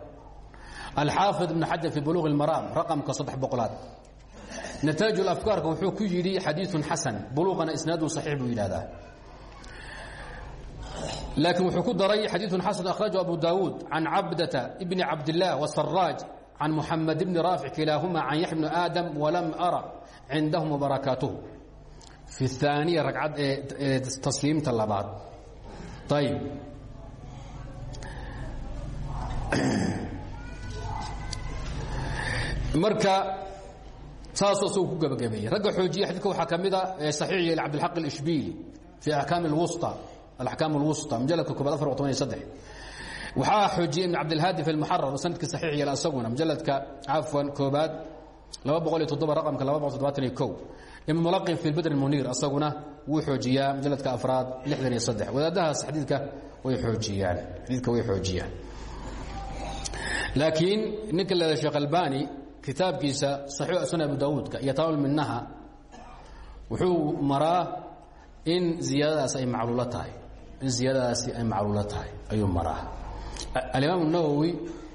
Alxaafid ibnu xajar fii buluuqi lmaraam raqamka saddex boqolaad. Nataaj afkaarka wuxuu ku yidhi xadiiun xasan buluuqana isnaadu saxiix buu yidhahdaa laakiin wuxuu ku daray xadiiun xasan akhrajahu abu daawuud can cabdata bni cabdillaah wasaraaj can muxamed bni raafic kilaahuma can yaxya bni aadam walam ara cindahum barakaatuhu fi aaniya ragcad ee tasliimta labaad ayb marka saasoo isagu ku gebagabeeyey ragga xoojiye xadidka waxaa ka mida saxiix yeel cabdilxaq alishbiili fii akaam alwusta alaxkaam alwusta mujaladka koobaad afar toban iyo saddex waxaa xoojiyey ibn cabdilhaadi fi lmuxarar oo sannadkii saxiix yeel asaguna mujaladka cafwan koobaad laba boqol iyo toddoba raqamka laba boqol toddobaatan iyo kow ibn mulaqin fi lbadr muniir asaguna wuu xoojiyaa mujaladka afraad lixdan iyo saddex wadaadahaas xadiidka way xoojiyaan xadiidka way xoojiyaan laakiin ninka leeda sheekh albani kitaabkiisa صaxiix sunan abu dawuudka iyo tamaam minaha wuxuu maraa in ziyaadadaas ay macluulo tahay in ziyadadaasi ay macluula tahay ayuu maraa. Alimaam nawowi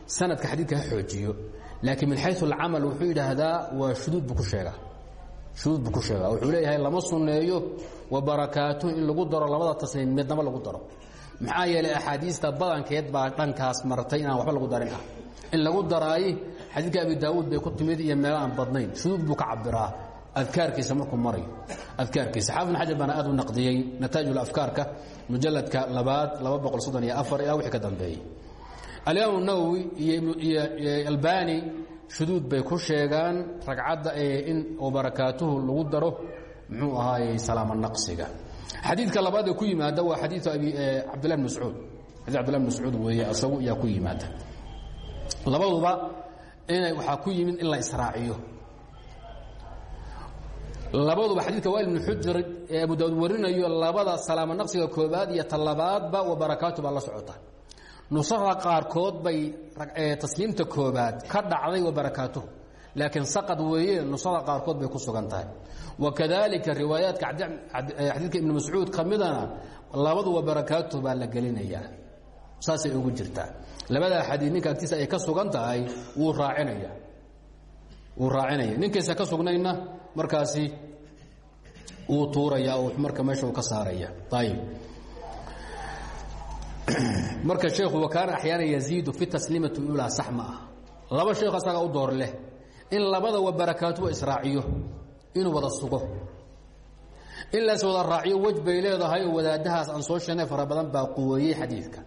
sanadka xadiidka ha xoojiyo laakiin min xayu alcamal wuxuu yidhaahdaa waa shuduud buu ku sheegaa. Shuduud buu ku sheegaa. Wuxuu leeyahay lama sunneeyo wa barakaatu in lagu daro labada tasniin midnaba lagu daro. Maxaa yeelay axaadiista badankeed baa dhankaas martay inaan waxba lagu darin ah. in lagu daraayi xadiidka abi daa'uud bay ku timid iyo meel badnayn. Shuduud buu ka cabiraa adkaarkiisa markuu marayo adkaarkiisa. Xaafid xajar baana aad u naqdiyey nataa'ij afkaarka mujaladka labaad ilaa wixii ka dambeeyey. Alimaam nawowi iyo albani shuduud bay ku sheegaan ragcadda ee in barakaatuhu lagu daro muxuu ahaayey salaamo naqsiga. Xadiidka labaad ee ku yimaada waa xadiiu abi cabdillahi bn mascuud. Xadii cabdillahi bn mascuud weeye asagu yaa ku yimaada. Labaduba inay waxaa ku yimid in la israaciyo labaduba xadiidka wail bn xujr ee abu labada salaamo naqsiga koobaad iyo talabaadba wa barakaatu la socota. Nusakda qaarkood bay tasliimta koobaad ka dhacday wa barakaatuhu laakiin saqad weeye nusakda qaarkood bay ku sugan tahay. Wakadalika riwaayaadka xadiidka ibn mascuud ka labadu wa barakaatuhu baa la gelinayaa. Saasay ugu jirtaa. Labadaa xadiid ninka agtiisa ay ka sugan tahay raacinaya. Wuu raacinaya. Ninkaysa ka sugnayna markaasi wuu tuuraya marka meesha uu ka saaraya. Ayib marka sheekhu wakaana axyaana yaziidu fi tasliimati ulaa sax ma ah. Laba sheekh asaga u door leh. In labada wa barakaatuhu israaciyo inuu wada sugo. In laas wada raaciyo wej bay leedahay oo wadaadahaas aan soo sheegnay fara badan baa quweeyey xadiidka.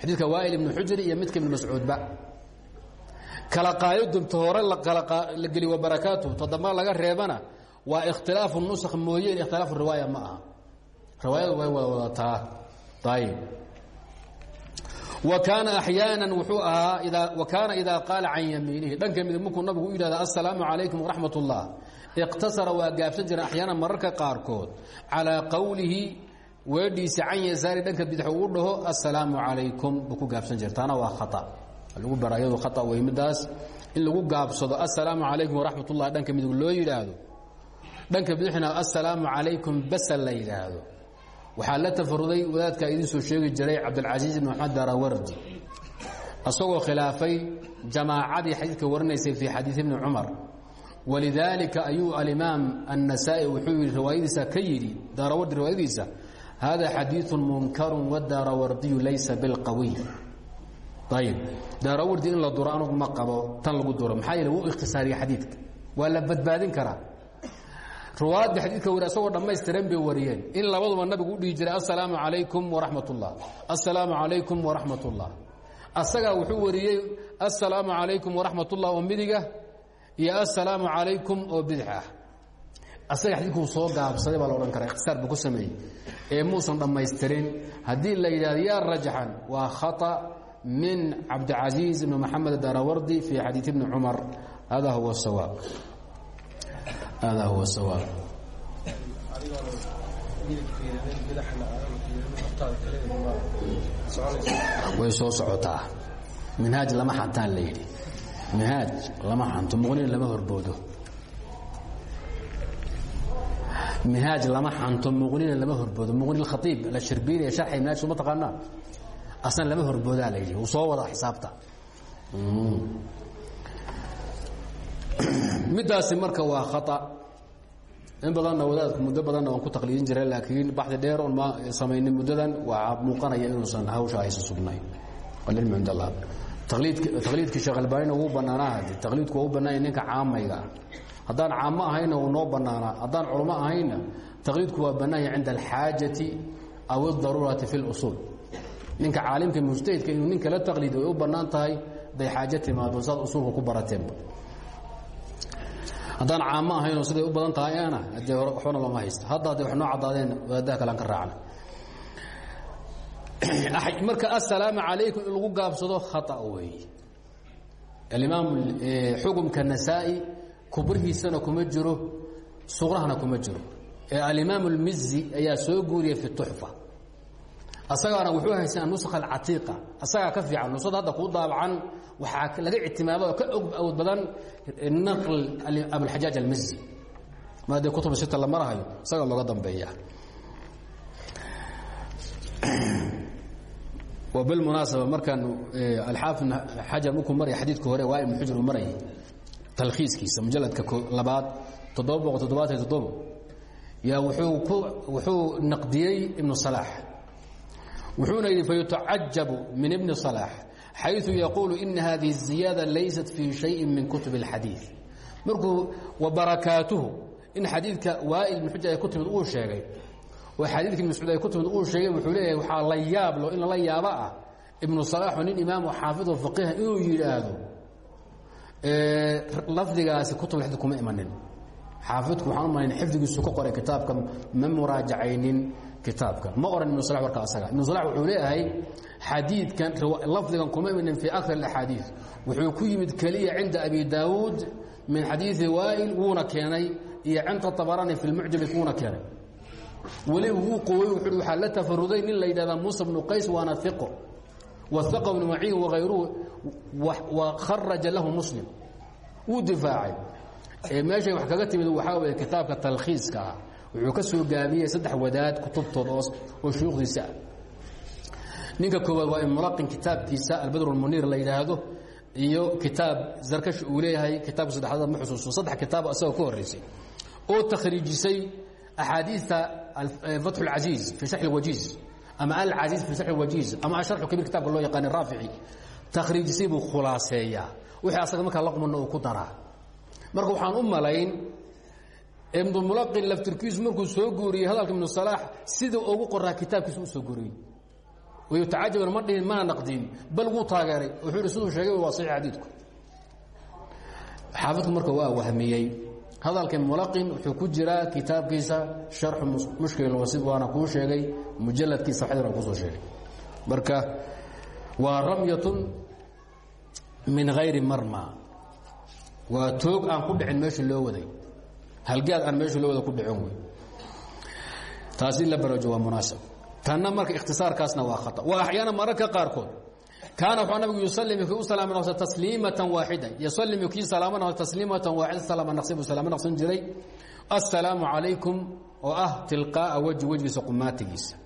Xadiidka waail ibnu xujri iyo midka ibnu mascuudba kala qaayodunta hore la geli wa barakaatuhu. Toddoba laga reebana waa ikhtilaafu nusakh mooyeen ikhtilaafu riwaaya ma aha. Riwaayadu way wada wadataa. Ayib wa kaana axyaana wuxuu ahaa wa kaana idaa qaala can yamiinihi. Dhanka midig markuu nabigu u yidhahda assalaamu calaykum waraxmat iqtasara waa gaabsan jira axyaana mararka qaarkood. Calaa qowlihi weedhiisa can yasaari dhanka bidix uu dhaho assalaamu calaykum. Buu ku gaabsan jira khata lagu bara iyadu khata wey in lagu gaabsado assalaamu calaykum waraxmat ullah dhanka midig loo yidhaahdo. Dhanka bidixna assalaamu calaykum basa la yidhaahdo. La tafaruday wadaadkaa idiin soo sheegi jiray cabdilcasiis ibn maxamed darawardi. Isagoo khilaafay jamaacadii xadiidka warinaysay fii xadiid ibni cumar. Walidaalika ayuu alimaam annasaa'i wuxuu yidhi riwaayadiisa ka yidhi daarawardi riwaayadiisa hada xadiiثu munkaru wadaarawardiyu laysa bilqawiy ayib daarawardi in la duro anugu ma qabo tan lagu duro. Maxaa yeele wuu ikhtisaariye xadiidka. Waa la badbaadin karaa. Ruwaadda xadiidka wari asagoo dhammaystiran bay wariyeen. In labaduba nabigu u dhihi jiray assalaamu calaykum waraxmat ullah assalaamu calaykum waraxmat ullah asagaa wuxuu wariyey assalaamu calaykum waraxmat ullah oo midiga iyo assalaamu calaykum oo bidix ah asaga xadiidkuu soo gaabsaday baa la odhan karaa. Ikhtisaar buu ku sameeyey. Ee muusan dhammaystirin. Haddii la yidhahdo yaa rajaxan waa khata min cabdicasiiz ibn maxamed darawardi fi xadiid ibni cumar hada huwa sawaab hada huwa sawaab way soo socotaa. Minhaaj lama xantaan la yidhi. Minhaaj lama xanto muqnin lama horboodo minhaaj lama xanto muqnina lama horboodo muqni khaiib alshirbiini ee sharxay minhaaj suma taqaanaa asna lama horboodaa la yidhi. Soo wada xisaabta. Middaasi marka waa khaa in badanna wadaadku muddo badanna waan ku taqliidin jiray laakiin baxdi dheer oon ma samaynin muddadan waa muuqanaya inuusan hawsha aysa sugnayn walcilmu cind allah taqliidkii sheekh albaanina wuu bannaanaa taqliidku waa u bannaanya ninka caamayga haddaan caamo ahayna wuu noo bannaanaa. Haddaan culamo ahayna taqliidku waa bannaanya cinda alxaajati aw adaruurati fi اlusuul ninka caalimka mujtahidka inuu ninka la taqliido way u bannaan tahay haday xaajo timaado saad usuulka ku barateenba haddaan caamo ahaynoo siday u badan tahay ana hadee waxbana lama haysta hadda hadday wax noo caddaadeen wadaadaha ka raacna. Marka assalaamu calaykum in gaabsado khata weeye alimaam xukumka nasaa-i kubrihiisana kuma jiro suqrahana kuma jiro. Ee alimaam اlmizi ayaa soo guuriyay fi tuxfa asagaana wuxuu haysaa nuskha alcatiiqa asagaa ka fiican nusada hadda kuu daabacan waxaa laga ictimaada oo ka og awood badan naql abulxajaaj almizi ma dee kutub sita la marahayo isaga looga dambeeya. Bilmunaasaba markaan alxaafid xajar markuu maraya xadiidka hore waa ibnu xujr uu marayay. Talkhiiskiisa mujaladka labaad toddoba boqol toddobaatan toddobo. Yaa wuxuu ku wuxuu naqdiyey ibnu salaax wuxuuna yidhi fayutacajabu min ibni صalaax xayثu yaquulu ina hadihi الziyaada laysat fii shayin min kutub اlxadiiث markuu wabarakaatuhu in xadiidka waail ibn xuja ay ku timid uu sheegay oo xadiidka ibn mascuud ay ku timid uu sheegay wuxuu leeyahay waxaa la yaab lo in lala yaabo ah ibnu salaaxoo nin imaamu xaafid oo faqiha inuu yidhaahdo lafdigaasi kutub xadiid kuma imanin xaafidku waxaan u malayn xifdigiisu ka qoray kitaabka ma muraajacaynin kitaabka ma oran ibnu sala warka asaga ibnu salax wuxuu leeyahay xadiidkan lafdigan kuma iminin fii akar اaxaadiiث wuxuu ku yimid keliya cinda abi daawuud min xadiiثi waa'il wuuna keenay iyo cinda طabarani fi اlmucjami wuuna keenay weliba wuu qowey wuxuu waxaa la tafaruday nin la yidhahda muusa bnu qays waana iqo waثaqه bnu maciin wagayruhu wa kharaja lahu muslim wuu difaacay meeshay wax kaga timid waxaa weye kitaabka talkhiiska ah wuxuu ka soo gaabiyey saddex wadaad kutubtood oo shuyuukhdiisa ah ninka koowaad waa imulaqin kitaabkiisa albadru lmuniir la yidhaahdo iyo kitaab zarkash uu leeyahay kitaabka saddexaad ma xusuusto saddex kitaab isagoo ka horraysay oo takhriijisay axaadiista e, fatxu lcaziiz fii sharxi lwajiiz ama alcaziiz fii sharxi lwajiiz ama asharxu kabiir kitabka loo yaqaana raafici. Takhriijisay buu khulaaseeyaa. Wixii asaga markaa laqmanna uu ku daraa. Marka waxaan u malayn ibnulaqin laftirkiisu markuu soo guuriyey hadalka ibnu salaax sidau ugu qoraa kitaabkiisu u soo guuriyey. Wayutacajaban ma dhihin mana naqdiin. Bal wuu taageeray. Wuxuu hi siduu sheegay waa saxiix xadiidku. Xaafidku marka waa wahmiyey. Hadalka mulaqin wuxuu ku jiraa kitaabkiisa sharxu mushkil wasid waana kuu sheegay mujaladkii saxdana ku soo sheegay. Marka waa ramyatun min hayri marma. Waa toog aan ku dhicin meesha loo waday halgaad aan meesha loo wada ku dhicin wey. Taasi in la baraajo waa munaasab. Tanna marka ikhtisaarkaasna waa khata. Waa axyaana mararka qaarkood. Kaana wuxuu nabigu yusallimu kii u salaama naqsa tasliimatan waaxida. Yusallimu kii salaamo naqsa tasliimatan waaxida salaama naqsi buu salaamo naqsan jiray. Assalaamu calaykum oo ah tilqaa'a weji wejigiisa qumaatigiisa.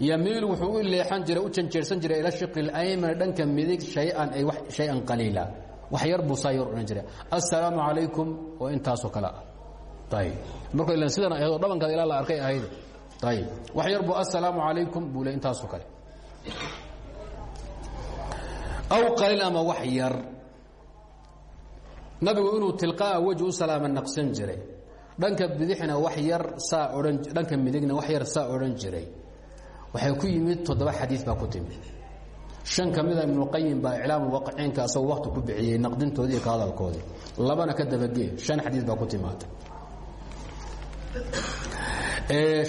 Yamiilu wuxuu u leexan jiray u janjeersan jiray ila shiqi اlayman dhanka midig shay-an ay shay-an qaliila. Wax yar buu saa yar odhan jiray. Assalaamu calaykum oo intaasoo kale ah ayb marka ilan sidan ayadoo dhabankaada ilaa la arkay ahayd ayb wax yar buu assalaamu calaykum buu le intaasoo kale. Aw qaliil ama wax yar. Nabigu inuu tilqaa'a weji u salaama naqsan jiray. Dhanka bidixna wax yar saa odhan dhanka midigna wax yar saa odhan jiray. Waxay ku yimid toddoba xadiid baa ku timid. Shan ka mida ibnuqayim baa iclaamulwaqiciinka asagoo wakti ku bixiyey naqdintoodii iyo ka hadalkoodii labana ka dabagee shan xadiid baa ku timaada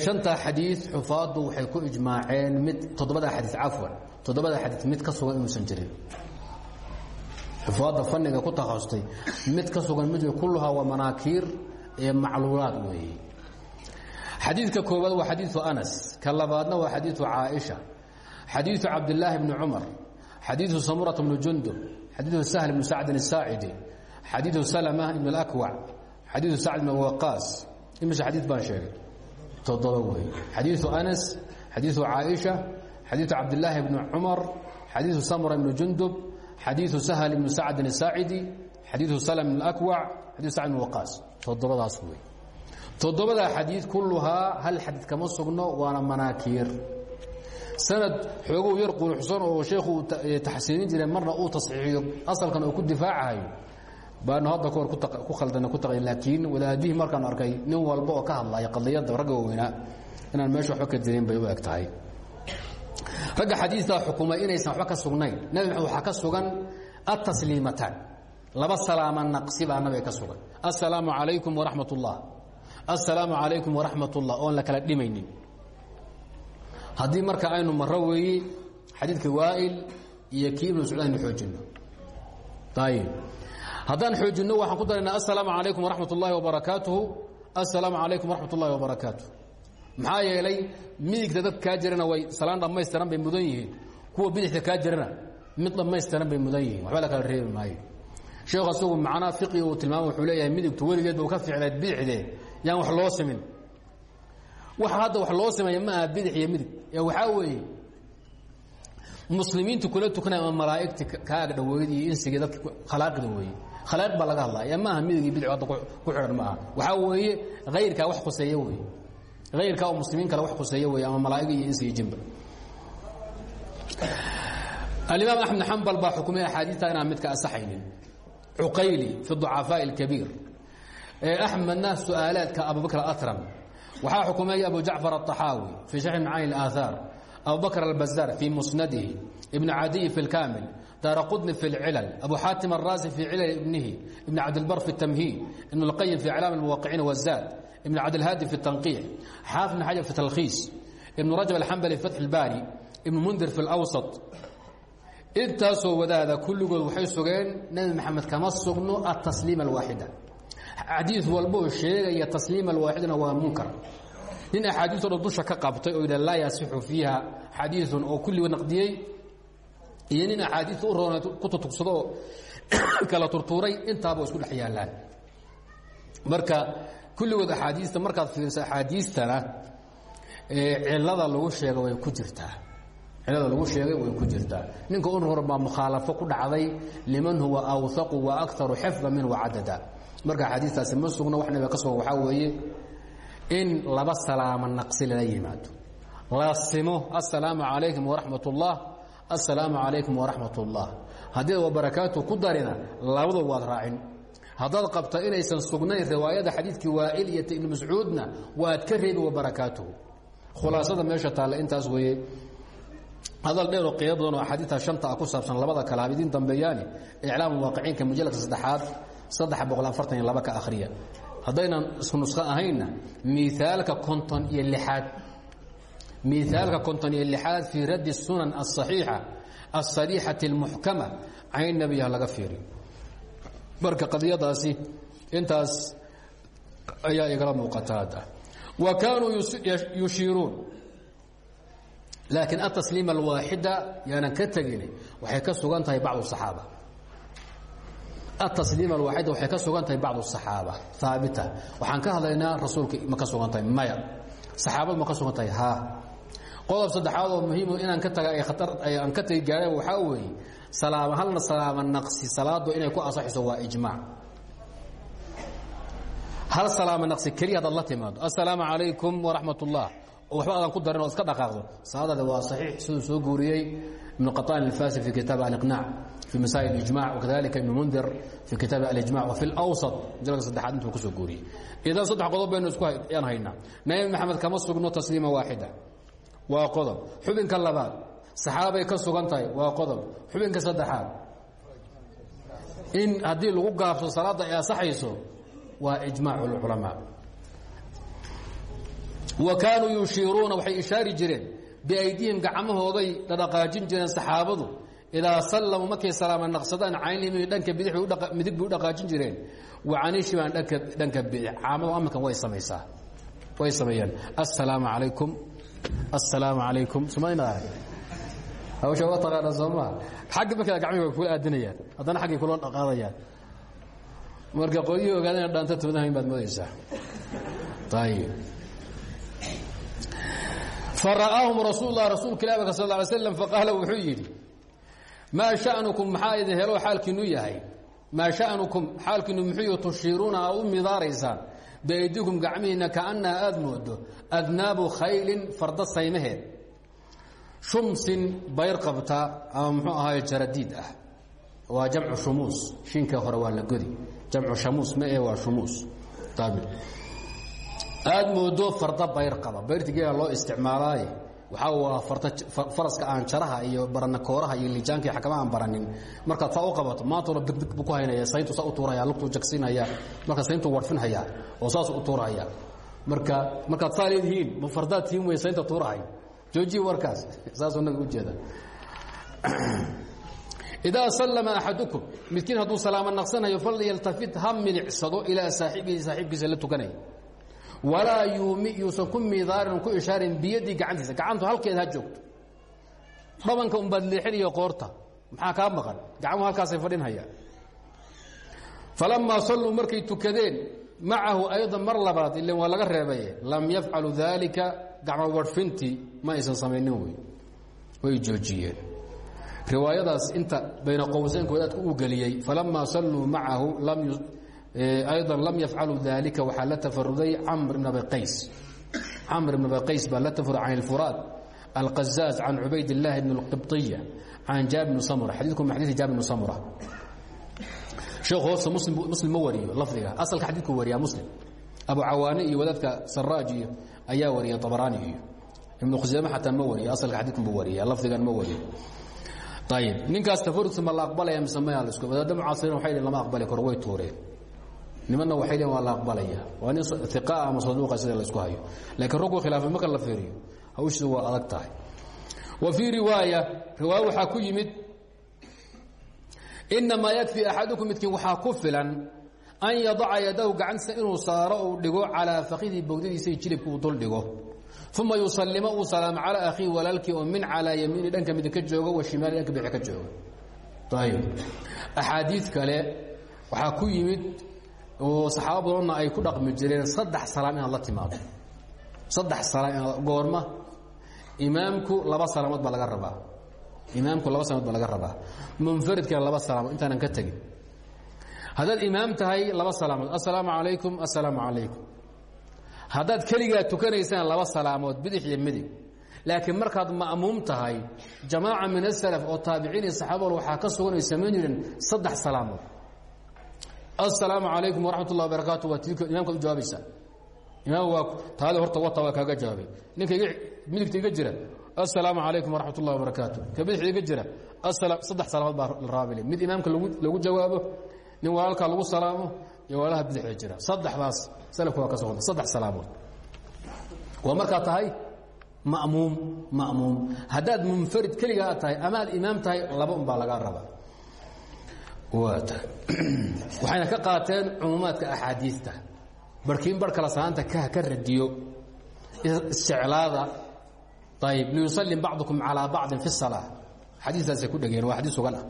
shantaa xadiid xufaaddu waxay ku ijmaaceen mid toddobada xadiid cafwan toddobada xadiid mid ka sugan inuusan jirin. Xufaadda fanniga ku takhasustay mid ka sugan mid kulluhaa waa manaakiir ee macluulaad weeye xadiidka koowaad waa xadiiu anas ka waa xadiiu caaisha xadiiu cabdilaahi bni cumar xadiiu samurata bni jundub xadiiu sahl bni sacdin asaacidi xadiiu salma ibn اlakwac xadiiu sacd bn waqaas imise xadiid baan sheegay. Toddoba wey xadiiu anas xadiiu caaisha xadiiu cabdilaahi bni cumar xadiiu samura bni jundub xadiiu sahl bni sacdin asaacidi xadiiu salm bn akwac xadiu sacd bn waqaas. Toddobadaas wey toddobadaa xadiid kulluhaa hal xadiid kama sugno waana manaakiir. Sanad xooguu yar quruxsan oo sheekhu taxsiinin jiray marna uu tasxiixiyo asalkan oo ku difaacahayo baanu hadda kahor ku khaldana ku taqay laakiin wadaadihii markaan arkay nin walba oo ka hadlaya qadiyadda ragga waaweynaa inaan meesha waxba ka dirin bay u eg tahay. Ragga xadiidkaa xukumay inaysan waxba ka sugnayn. Nabi maxamed waxaa ka sugan atasliimataan laba salaama naqsi baa nabiga ka sugan. Assalaamu calaykum waraxmat ullah assalaamu calaykum waraxmat ullah oon la kala dhimaynin. Haddii marka aynu maro weeye xadiidka waa'il iyo kii ibnu scuud aynu xoojinno. Ayib haddaan xoojinno waxaan ku daraynaa assalaamu calaykum waraxmat ullaahi wabarakaatuhu. Assalaamu calaykum waraxmat ullahi wabarakaatuh. Maxaa yeelay midigta dad kaa jirana way salaan dhammaystiran bay mudan yihiin. Kuwa bidixda kaa jirana mid dhammaystiran bay mudan yihiin. Waxba la kala reebi maayo. Sheekhu asagu macnaa fiqi uu tilmaamo wuxuu leeyahay midigtu weligeed ba ka ficnayd bidixdee. Yaan wax loo simin. Waxa hadda wax loo sameeya ma aha bidix iyo midig. Ee waxaa weeye muslimiintu kula tukanaya ama malaa'igti kaa agdhaweyd iyo insigii dadka khalaaqida weeye khalaa'iq baa laga hadlaya ma aha midig iyo bidix hadda ku xidhan ma aha waxaa weeye hayrkaa wax khuseeya weeye hayrkaa oo muslimiin kale wax khuseeya weeye ama malaa'ig iyo insi iyo jinba alimaam axmed xambal baa xukumay axaadiista inaan midka asaxaynin cuqayli fi ducafaaءi اlkabiir axmedna su'aalaadka abubakr atram waxaa xukumay abu jacfar aلطaxaawi fii sharxi macaani اlaahaar abubakr albazaar fii musnadihi ibn cadiy fi اlkamil daara qudni fi اlcilal abu xaatim الraasi fii cilal ibnihi ibn cabdilbar fi الtamhiid ibn اlqayim fi iclaam اlmuwaقiciin wالzaad ibn cabdilhaadi fi الtanqiix xaafid bn xajar fi talkhiis ibn rajab alxambali fi fatx اlbaari ibn mundir fi اlawsaط intaasoo wadaada kulligood waxay sugeen nebi maxamed kama sugno atasliim alwaaxida xadiid walboo sheegaya tasliim alwaaxidna waa munkar nin axaadiisto dhan dusha ka qabtay oo yidha laa yasixu fiiha xadiiun oo kulligood naqdiyey iyo nin axaadiista u ku tutugsadoo kala turtuuray intaaba isku dhex yaallaan. Marka kulligood axaadiista markaad fiiriso axaadiistana cilada lagu sheega way ku jirtaa. Cilada lagu sheegay way ku jirtaa. Ninka un hor baa ku dhacday liman huwa awhaqu wa akaru xifda min wacadada marka xadiistaasi ma sugno wax ka sugan waxaa weeye in laba salaamo naqsi lala yimaado. La simo assalaamu calaykum waraxmat assalaamu calaykum waraxmat ullah haddii wa barakaatu ku darina labadu waad raacin. Haddaad qabta inaysan sugnayn riwaayada xadiidkii waa'il iyo ibni mascuudna waad ka reebi wa barakaatuhu. Khulaasada meesha taalla intaas weeye. Hadal dheer oo qiimo badan oo axaadiidta shanta ah ku saabsan labada kale habidiin dambeeyaani iclaamu waaqiciinka mujalladka saddexaad saddex boqol afartan laba ka akhriya. Haddaynan isku nusqo ahaynna miaalka konton miaalka konton iyo lixaad fii raddi sunan asaxiixa asariixati almuxkama cayn nebiyaha laga fiiriyo marka qadiyadaasi intaas ayaa igala muuqata hadda. Wa kaanuu yushiiruun. Laakiin atasliima alwaaxida yaanan ka tegin waxay ka sugan tahay bacdu saxaaba. Atasliima alwaaxida waxay ka sugan tahay bacdu saxaaba haabita waxaan ka hadlaynaa rasuulka ma ka sugan tahay maya. Saxaabad ma ka sugan tahay haa qodob saddexaad oo muhiimo inaan ka taga aan ka tagi gaara waxaa weeye salaama halna salaama naqsi salaadu inay ku asaxiso waa ijmaac. Hal salaama naqsi keliya hadaad la timaado assalaamu calaykum waraxmat ullah oo waxba adan ku darin oo iska dhaqaaqdo. Salaadaada waa saxiix siduu soo guuriyey ibnu qataan alfasi fi kitaab aliqnaac fi masaa'il alijmac wakadalika ibnu mundir fi kitaabi alijmac wafi alawsat majalka saddexaad intuu ku soo guuriyey. Idan saddex qodob baynu isku yaan haynaa. Nabi maxamed kama sugno tasliima waaxida waa qodob. Xubinka labaad saxaabay ka sugan tahay. Waa qodob. Xubinka saddexaad in haddii lagu gaabso salaada ay asaxayso waa ijmaac lculamaa. Wa kaanuu yushiiruuna waxay ishaari jireen biaydihim gacmahooday dhadhaqaajin jireen saxaabadu idaa sallamu markay salaama naqsadaan caynihim dhanka bidix midig bay dhaqaajin jireen. Wa canishibaan dhanka bidix caamadu amalkan way samaysaa. Way sameeyaan assalaamu calaykum assalaamu calaykum sumayna. Hawsha waa taqaana soo maa xagga markaa gacmihi way kula aadinayaan. Haddana xaggay kula dhaqaadayaan. Marka qolyihii ogaadana dhaanta toodahayn baad moodaysaa. Ayib fara'aahum rasuul lah rasuulka ilah baka sal ly slam faqaala wuxuu yidhi maa sha'nukum maxaa idin helo xaalkiinu yahay? Maa sha'nukum xaalkiinu muxuu yihi tushiiruuna aa u midaaraysaan biaydikum gacmihiinna kaannaha aada moodo adnaabu khaylin farda saymaheed shumsin bayr qabta ama muxuu ahaay jaradiid ah. Waa jamcu shumuus. Shinka hore waa la godi. Jamcu shamuus ma ee waa shumuus. Aad moodo farda bayr qaba. Bayrtigeeda loo isticmaalaaye waxaa waa faraska aan jaraha iyo barana kooraha iyo lijaanka iyo xakama aan baranin. Markaad saa u qabato maantuna degdeg buu ku haynaya sayntu saa u tuurahaya lugtuu jagsinaya marka sayntuu warfinhaya oo saas u tuurahaya marka markaad saa leedihiin ma fardaad tihiin wey saynta tuurahay. Joojiye warkaas saasuu nabiga ujeeda idaa sallama axadukum midkiin hadduu salaamo naqsanayo falyaltafit ha milicsado ilaa saaxibihi saaxiibkiisa la tukanaya walaa yuusan ku midaarin ku ishaarin biyadii gacantiisa. Gacantu halkeed ha joogto. Dhabanka unbaad leexinayo qoorta. Maxaa kaa maqan? Gacmuhu halkaasay fadhinhayaan falamaa salluu markay tukadeen macahu aydan mar labaad ilan waa laga reebaye lam yafcalu daalika gacmo warfintii ma aysan samaynin wey. Way joojiyeen. Riwaayadaas inta bayna qowseynka wadaadka uu geliyey falamaa salluu macahu lam ayضا lam yafcaluu dalika waxaa la tafaruday camr bn abi qays camr bn abi qays baa la tafarud can اlfuraad alqazaaz can cubayd الlahi bn اlqibطiya can jaabir bn samura xadiidku min xadiثi jaabir bn samura sheekhu hoose muslim ma wariyo lafdiga asalka xadiidku wariyaa muslim abu cawaane iyo wadaadka saraaj iyo ayaa wariya طabaraani iyo ibnu khuseyme xataa ma wariyo asalka xadiidkunbu wariya lafdigan ma wariyo ayib ninkaas tafarudka ma la aqbalaya mise maya lasku wadaadda mucaasiriin waxay lama aqbali karo way tuureen nimanna waxay leein waa la aqbalaya. Waa nin iqa ama saduuqa sida laysku hayo. Laakiin raggu khilaafay marka la fiiriyo hawshiisu waa adag tahay. Wa fii riwaaya riwaaya waxaa ku yimid inamaa yakfi axadukum midkiin waxaa ku filan an yadaca yadahu gacantiisa inuu saaro uu dhigo calaa fakidii bogdadiisa iyo jilibka dul dhigo. Uma yusalima uu salaamo calaa akhiihi walaalkii oo min calaa yamiini dhanka midig ka jooga wa shimaali dhanka bixi ka jooga. Ayib axaadiid kale waxaa ku yimid oo saxaaba badanna ay ku dhaqmi jireen saddex salaam inaad la timaado. Saddex salaam goorma. Imaamku laba salaamood baa laga rabaa. Imaamku laba salaamood baa laga rabaa. Munfaridkana laba salaamood intaanan ka tegin. Haddaad imaam tahay laba salaamood assalaamu calaykum assalaamu calaykum. Haddaad keligaa tukanaysaan laba salaamood bidix iyo midig. Laakiin markaad ma'muum tahay jamaaca min asalaf oo taabiciin iyo saxaabal ka sugan ay saddex salaamood asalaamu calaykum waraxmat ullahi barakaatu waa tii imamkaad u jawaabaysaa imaam waa taadi horta wata waa kaaga jawaabay. Ninka midigta iga jira assalaamu calaykum waraxmat ullahi wabarakaatu ka bidixda iga jira saddex salaamood baa la raabile mid imaamka lagu jawaabo nin walaalkaa lagu salaamo iyo walaalaha bidixda jira. Saddexdaas salafka waa ka soo saddex salaamood. Waa markaad tahay ma'muum ma'muum. Haddaad munfarid keliga aad tahay ama aad imaam tahay laba un baa lagaa rabaa waxayna ka qaateen cumuumaadka axaadiista. Barkiin bar kala salaanta ka radiyo isjeclaada ayb liyusalim bacdukum calaa bacdin fi salaa xadiistaasay ku dhegeen waa xadiis sugan ah.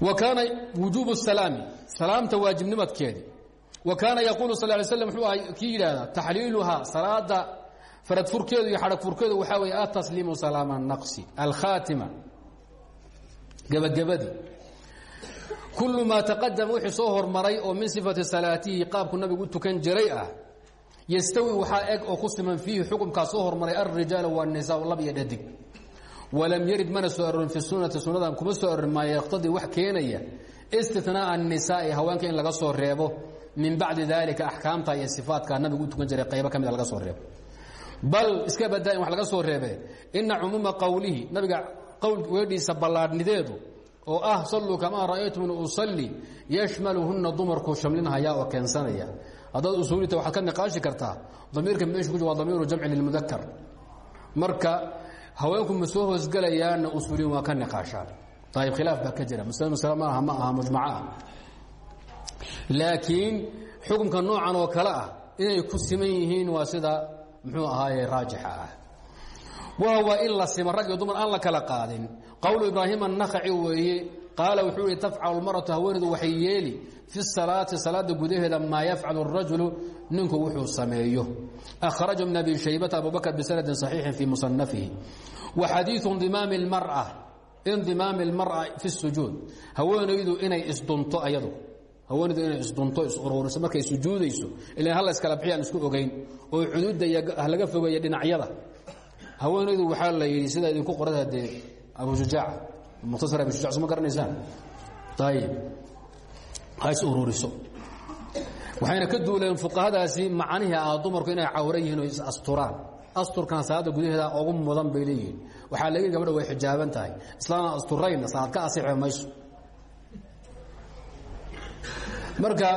Wa kaana wujuubu salaami salaamta waajibnimadkeedi. Wa kaana yaquulu sal lay slam wuxuu ahay kii yidhaahdaa taxliiluhaa salaada farad furkeedu iyo xadhag furkeedu waxaa weeye atasliimu salaama naqsi alkhaatima. Gebagabadii kul maa taqadama wixii soo hormaray oo min sifati salaatihi qaabku nabigu tukan jiray ah yastawi waxaa eg oo ku siman fiihi xukumkaa soo hormaray alrijaal wanisaa lab iyo dhadig. Walam yarid mana soo fi sunati sunnadan kuma soo arorin maa wax keenaya istinaaa الnisaa'i haweenka in laga soo reebo. Min bacdi dalika axkaamta iyo sifaatka nabigu u tukan jiray qaybo ka mida laga soo reebo. Bal iska badaa wax laga soo reebe ina cumuuma qowlihi nabiga qowl weedhiisa ballaadhnideedu oo ah salluu kamaa ra'aytumuni usalli. Yashmaluhunna dumarkuu shamlinhayaa oo keensanaya. Haddaad usuulita waxaad ka niqaashi kartaa damiirka meeshu ku waa damiiru jamci lilmudakar marka haweenku ma soo hoosgelayaanna usuuliyin ka niqaashaan. Ayib khilaaf baa ka jira. Masle masle ma aha ma aha mujmaco noocan oo kale ah inay ku siman yihiin waa sida muxuu ahaaye raajixa ah. Wahuwa in la sima rag dumar aan la kala qaadin qowlu ibraahim annakhaci weeye qaala wuxuu ihi tafcalu lmaratu haweeneedu waxay yeeli fi salaati salaada gudaheeda maa yafcalu rajulu ninku wuxuu sameeyo akhraja min abi shaybata abubakr bisanadin saxiixin fii musanafihi wa xadiiu ndimaami lmara indimaami اlmar'a fi sujuud haweenaydu inay isdunto ayadu haweenaydu inay isdunto is uruuriso markay sujuudayso ilan halla iskala bixiyaan isku ogayn oo cuduudda laga fogeeya dhinacyada haweenaydu waxaa la yidhi sidaa idinku qorada dee abujujaac mukhtasar abujujaac soo ma garanaysaan ayib ha is ururiso. Waxayna ka duuleen fuqahadaasi macnihii ah dumarku inay cawra yihiin oo is asturaan. Asturkan salaada gudaheeda ugu mudan bay leeyihiin. Waxaa laga gabadha way xijaaban tahay. Islaana asturayna salaad ka asixi mayso. Marka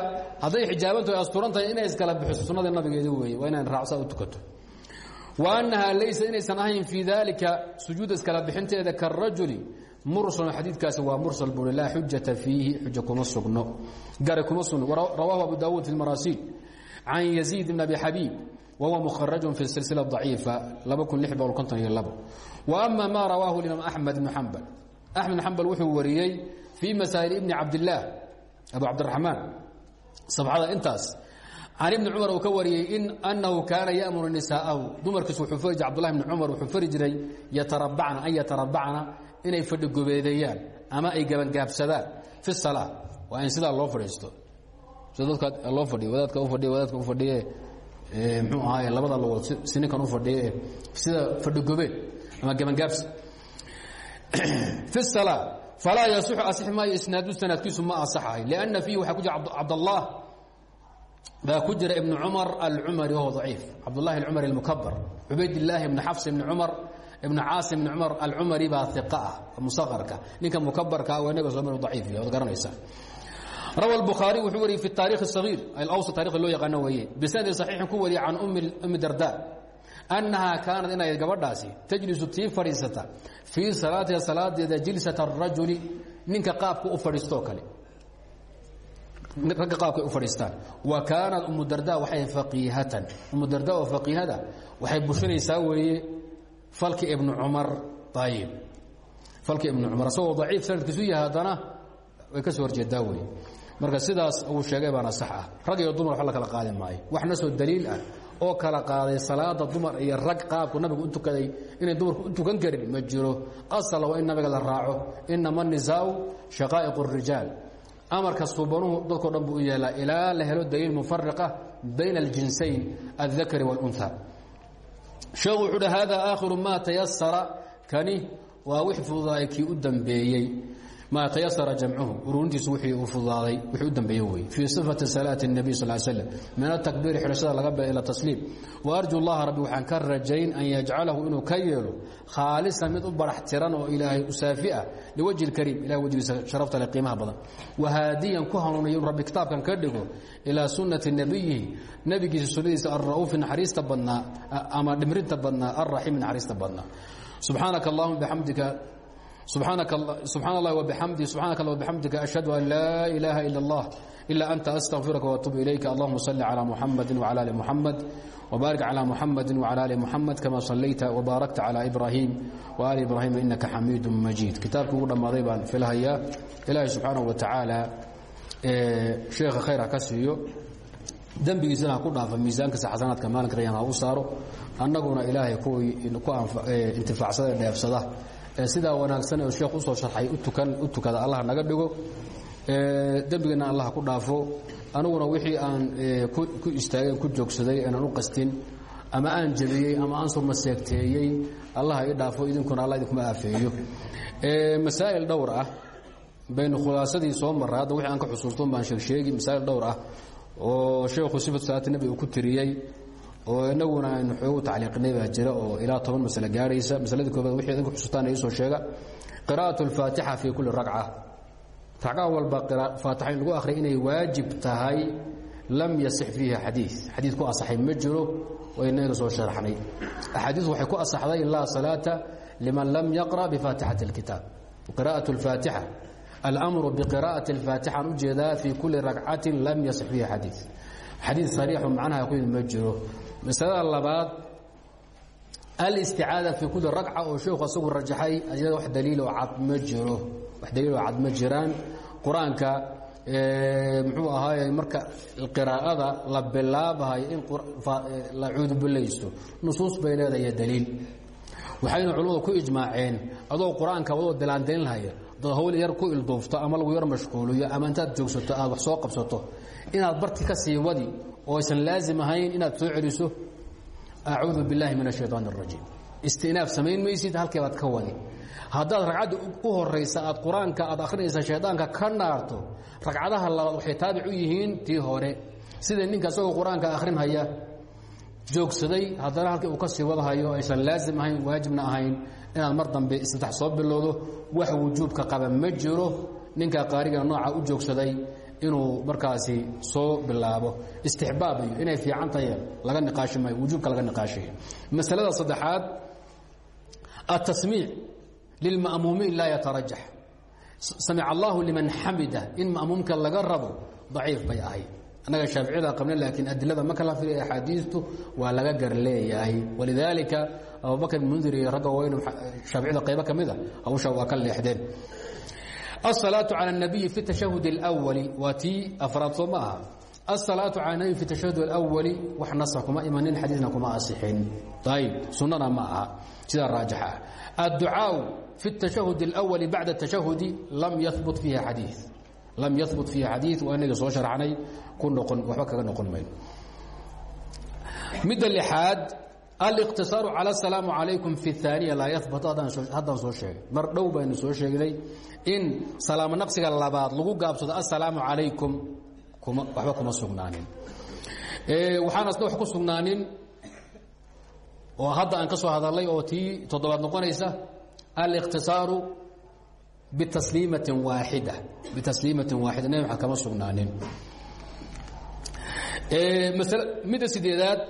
hadday xijaabantaho asturan tahay inay iskala bixiso sunnadii nabigeedi weeye waa inaan raacsaa u tukato annahaa laysa inaysan ahayn fii daalika sujuudda iskala bixinteeda karajuli mursal xadiidkaasi waa mursal buri laa xujata fiihi xuja kuma sugno gare kuma sugno rawaahu abu daawuud fi lmaraasiil can yaziid bn abi xabiib wahuwa mukharajun fi silsila daciifa wa ama maa rawaahu imaam axmed ibnu xambal axmed bn xambal wuxuu wariyey fii masaa'il ibni cabdillaah abu cabdiraxmaan sabxada intaas can ibni cumar uu ka wariyey in annahu kaana ya'muru nisaa'ahu dumarkiisu wuxuu fari jiray abdullahi bni cumar wuxuu fari jiray yatarabacna an yatarabacna inay fadhi gobeedeeyaan ama ay gabangaabsadaan fi salaa waa in sidaa loo fadhiisto. Sida loo fadhiyo wadaadka u fadhiya wadaadka u fadhiye muxuu ahaaye labada logood si ninkan u fadhiye sida fadhi gobeed ama gabangaabsi. Fi salaa falaa yasixu asixi maayo isnaadu ma asaxahay lianna fiihi waxaa ku jira cabdallah baa ku jira ibnu cumar alcumari wahuwa daciif cabdullahi alcumari almukabar cubaydillaahi ibni xafs ibni cumar ibnu caasim ibni cumar alcumari baa iqa ah musaqarka ninka mukabarka waa inaga soo mar daciif yahay waad garanaysaa rawa الbukhaariي wuxuu wariyey fi الtaarikh الصaغيir alawsط taarikhi loo yaqaano weeye bisanadi صaxiixin ku wariyay can umi darda annahaa kaanad inay gabadhaasi tajlisu tii fadhiisata fii salaatiha salaadeeda jilsata الrajuli ninka qaabka u fadhiistoo kale ragga qaabkay u fadhiistaan. Wa kaanat umu darda waxay faqiihatan umu darda oo faqiihada waxay bushinaysaa weeye falki ibnu cumar ayib falki ibnu cumar asagoo daciif sanadkiisu yahay haddana way ka soo horjeedaa wey marka sidaas uu sheegay baana sax ah. Rag iyo dumar wax la kala qaadi maayo. Waxna soo daliil ah oo kala qaaday salaada dumar iyo rag qaabku nabigu u tukaday inay dumarku u tukan karin ma jiro. Asal waa in nabiga la raaco. Inama nisaau shaqaa'iq الrijaal amarka suubanuhu dadkao dhan buu u yeelaa ilaa la helo daliil mufariqa bayna aljinsayn aldakari wاlunha sheekhu wuxuu uhi hada aakhiru ma tayasara kani waa wix u dambeeyey ma tayasara jamcuhu ururintiisu wii uu fududaaday wixii u dambeeye wey fii sifati salaati الnabiy sal l slm min atakbiiri xidhashada laga bila ila tasliim waarju llaha rabbi waxaan ka rajayn an yajcalahu inuu ka yeelo khaalisan mid u barax tiran oo ilaahay u saafi ah liwajhi اlkariim ilahay wejgiisa sharafta le qiimaha badan wahaadiyan ku hanuuniyo inu rabbi kitaabkan ka dhigo ilaa sunnati nabiyihi nebigiisa sunnadiisa alra'uufi naxariista badnaa ama dhimrinta badnaa alraxiim naxariista badnaa subxaanaka allahuma bixamdika سبحانك سبحان الله وبحمده سبحانك الله وبحمدك أشهد أن لا إله إلا الله إلا أنت أستغفرك وأتوب إليك اللهم صل على محمد وعلى آل محمد وبارك على محمد وعلى آل محمد كما صليت وباركت على إبراهيم وآل إبراهيم إنك حميد مجيد كتابك قول مضيبا في الهيا إلهي سبحانه وتعالى شيخ خير كسيو dembigiisana ha ku dhaafa miisaankiisa xasanaadka maalinka rayaan ha u saaro annaguna ilaahay ku intifaacsada dheefsada sidaa wanaagsan oo sheekh u soo sharxay u tukada allah naga dhigo. Dembigeena allah ku dhaafo. Aniguna wixii aan ku istaageen ku joogsaday aanan u qastin ama aan jabiyey ama aan surmaseegteeyey allah i dhaafo idinkuna alla idinkuma aafeeyo masaa'il dhowr ah baynu khulaasadii soo marray. Hadda wixii aan ka xusuuston baan sheegsheegi masaa'il dhowr ah oo sheekhu sifatu salaati nebi uu ku tiriyey oo inaguna aynu xoogu tacliiqnay baa jira oo ilaa toban masale gaadhaysa masaladii koobaad wixii idinku xusutaan iisoo sheega qira'atu alfaatixa fii kulli ragca ragca walba faatixa in lagu akhriya inay waajib tahay lam yasix fiihi xadii xadii ku asaxay ma jiro oo inaga soo sharaxnay axaadiisu waxay ku asaxday laa salaata liman lam yaqra' bifaatixati اlkitaab qira'atu alfaatixa alamru biqira'ati alfaatixa aan u jeedaa fii kulli ragcatin lam yasix fiihi xadii xadiid sariixu macnaha ku yimid ma jiro masalada labaad alisticaada fii kuli ragca oo sheekhu asagu rajaxay ayada wax daliiloo cad ma jiro. Wax daliiloo cad ma jiraan. Qur'aanka muxuu ahaaye marka qiraa'ada la bilaabahayo in la cuudubilaysto nusuus bay leedahay daliil. Waxayna culimmadu ku ijmaaceen adoo qur'aanka wadoo dilaandaynlahaya dad hawl yar ku ilduufto ama lagu yar mashquuliyo ama intaad joogsato aad wax soo qabsato inaad barti ka sii wadi oo aysan laazim ahayn inaad soo celiso acuudu biاllahi min الshayطaan الrajiim istinaaf samayn maysid halkii baad ka wadi haddaad ragcadda u horaysa aad qur-aanka aad akhrinaysa shaydaanka ka naarto ragcadaha labaad waxay taabic u yihiin tii hore sida ninka isagoo qur-aanka akhrinhaya joogsaday haddana halkii uu ka sii wadahayo aysan laazim ahayn waajibna ahayn inaad mar dambe istintax soo bilowdo wax wujuubka qaba ma jiro ninka qaariga nooca u joogsaday inuu markaasi soo bilaabo. Istixbaab iyo inay fiican tahay laga niqaashi maayo laga niqaashiyo. Masalada saddexaad الtasmiic lilma'muumiin laa yatarajax samic allahu liman xamida in ma'muumka laga rabo daciif bay ahayd. Annaga shaaficida qabna laakiin adilada ma kala firiya axaadiistu waa laga gar leeyahay walidaalika abubakr mundir iyo wayn shaaficida qaybo ka mida ah, hawsha waa ka الصلاaة عalى النabiyi fi التashahud الأwli waa tii afraad soo ma aha الصلاaة calى النabiy fi التashahud الأwli wax nasa kuma imanin xadiidna kuma asixin ayb sunana ma aha sidaa raajax ah الducaaء في التشhهد الأول baعd التشhهد lam yثبت فيha xadيiث lam yثبت فيha xadيiث waa inaga soo شharxnay ku noqon waxba kaga noqon mayno midda لxaad الاqتصاaر عalى السلام عaلaيكم في الثانية laa yثبت haddaan soo sheegay mar dhow baynu soo sheegnay in salaamo naqsiga labaad lagu gaabsado السلaaم عaلaيكم waxba kuma sugnaanin waxaan asna wax ku sugnaanin oo hadda aan ka soo hadalay oo tii toddobaad noqonaysa الاqtisaaru btasliimaةi waaxida bitasliimaةi waaxida nebi maxamed kama sugnaanin midda sideedaad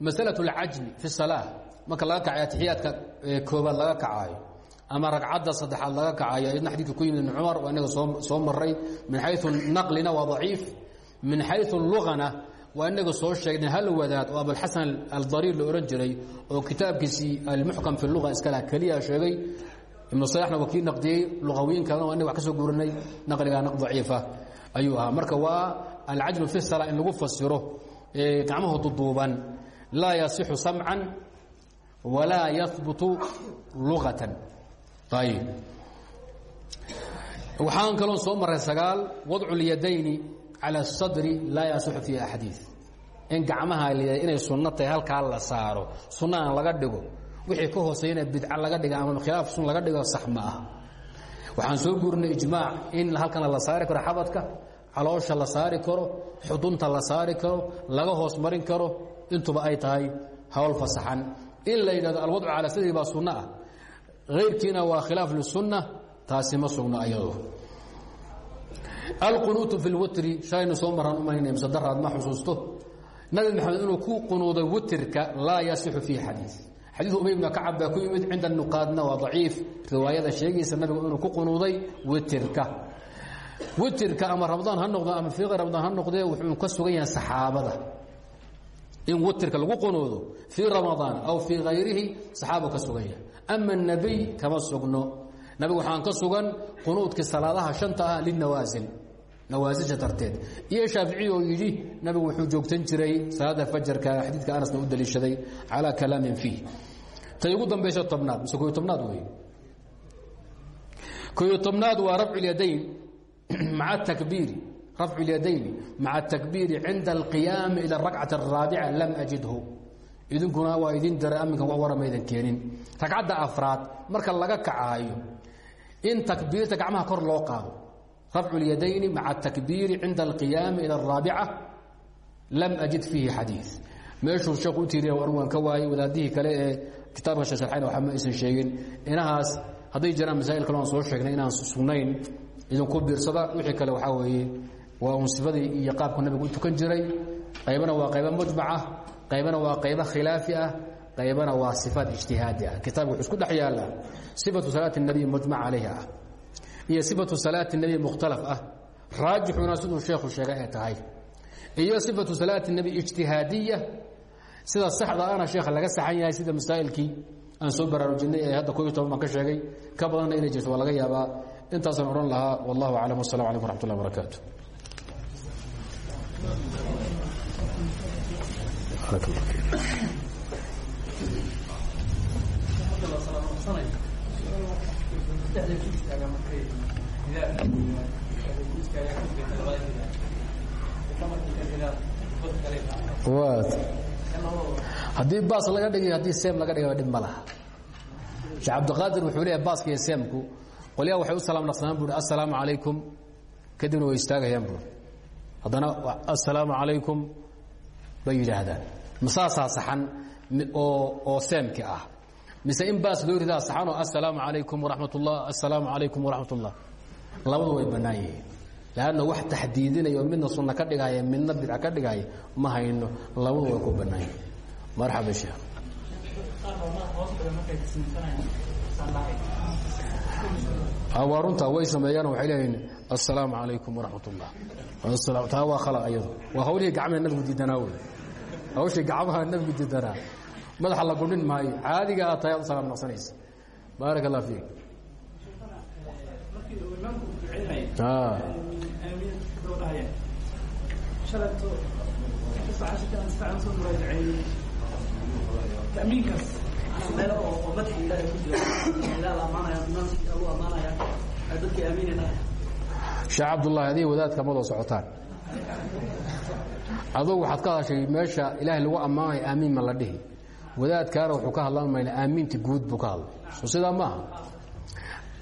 masalaة اlcajmi fi salaa marka laga kacayo atixiyaadka koobaad laga kacaayo ama ragcadda saddexaad laga kacaayo ayadna xadidka ku yimid ibn cumar waa soo maray min xayu naqlina waa daciif min xayu lugana waa inaga soo sheegnay hal wadaad oo abulxasan aldariir la ohan jiray oo kitaabkiisii almuxkam fi luga iskala keliya sheegay ibnu salaxna waa kii naqdiyey luqawiyinkan waa inaga wax ka soo naqliga naq daciifa ayuu ahaa marka waa alcajmu fi salaa in lagu fasiro gacmaha duduuban laa yasixu samcan walaa yahbutu lugatan ayib waxaan kaloon soo maray sagaal wadcu اlyadayni calى الsadri laa yasixu fiiha xadiiث in gacmaha inay sunno tahay halkaa la saaro sunnahan laga dhigo wixii ka hooseyna bidca laga dhiga ama khilaaf sun laga dhigo sax ma ah waxaan soo guurinay ijmaac in halkana la saari karo xabadka caloosha la saari karo xudunta la saari karo laga hoos marin karo intuba ay tahay hawl fasaxan. In la yidhahdo alwadcu calaa sadri baa sunno ah. Hayrkiina waa khilaaf lisunna taasi ma sugno ayado. Alqunuutu fi lwitri shalaynu soo maraan umaynay mise daraad ma xusuusto. Nabi maxamed inuu ku qunuuday witirka laa yasixu fiihi xadiid xadiidu umay ibna kacab baa ku yimid cinda nuqaadna waa daciif. Riwaayada sheegaysa nabigu inuu ku qunuuday witirka. Witirka ama ramadaan ha noqdo ama fii ramadaan ha noqdee wuxuu ka sugan yahay saxaabada in witirka lagu qunuudo fii ramadaan aw fii hayrihi saxaaba ka sugan yahay ama kama sugno. Nabigu waxaan ka sugan qunuudkii salaadaha shanta ah linawaasil nawaasisha darteed. Iyo shaaficiy oo yidhi nabigu wuxuu joogtan jiray salaada fajarka xadiidka anasna u daliishaday calaa kalaamin fiih. Tay ugu dambayso tobnaad mise koyo tobnaad wey koyo tobnaad waa rafcu اlyadayn rafcu اlyadayni maca atakbiiri cinda alqiyaami ila arakcati araabica lam ajidhu idinkuna waa idin diray aminkan wax waramaydan keenin ragcadda afraad marka laga kacaayo in takbiirta gacmaha kor loo qaado rafcu اlyadayni maca atakbiiri cinda alqiyaami ila araabica lam ajid fiihi xadiid meeshuu sheekhu u tiiriya anigu waan ka waayey wadaadihii kale ee kitaabka shasharxayna waxba ma aysan sheegin inahaas hadday jiraan masaa'il kale oan soo sheegnay inaan sunnayn idinku biirsada wixii kale waxaa weeye waa un sifadii iyo qaabku nabigu u tukan jiray. Qaybana waa qaybo mujmacah qaybana waa qaybo khilaafi ah qaybana waa sifaat ijtihaadi ah. Kitaabka wuxuu isku dhex yaallaa sifatu salaati nabiy mujmac calayhi ah iyo sifatu salaati nabiy mukhtalaf ah. Raajixuna siduu sheekhu sheegay ay tahay. Iyo sifatu salaati nabi ijtihaadiya sida saxda ana sheekha laga saxan yahay sida masaa'ilkii aan soo baraarujinay ee hadda kooiyo toban baan ka sheegay. Ka badanna inay jirto waa laga yaabaa. Intaasaan odhan lahaa wallahu aclam wasalam calaykum raxmat ullah barakaatu haddii baas laga dhigay haddii seem laga dhigay dhib ma laha. Sheekh cabdiqaadir wuxuu leeyahay baaska iyo seemku. Qolyaha waxay u salaam naqsanaan buuri assalaamu calaykum kadibna way istaagayaan buuri haddana assalaamu calaykum bay yidhaahdaan. Masaasaa saxan oo oo seemki ah. Mise in baas loo ridaa saxanoo assalaamu calaykum waraxmat ullah assalaamu calaykum waraxmat ullah labadu way bannaan yihiin. Lanna wax taxdiidinaya oo midna sunna ka dhigaya midna bidca ka dhigaya ma hayno. Labadu way ku bannaan yihiin. Marxaba sheekh waa runtaa way sameeyaan waxay leeyihiin assalaamu calaykum waraxmat ullah taa waa khalaq iyadu waa hawlihii gacmaha nabigu diidanaa wey hawshii gacmaha nabigu diidanaa madaxa la gudhin maayo caadiga aad tahay ad u salaam naqsanaysa baaraka allah fiik tamiinkaas sheekh cabdullaahi adiga wadaadka madoo socotaan. Adugu waxaad ka hadashay meesha ilaahay lagu ammaanayo aamiin ma la dhihi. Wadaadkaana wuxuu ka hadlamayna aamiinta guud buu ka hadlay. So sidaa maaha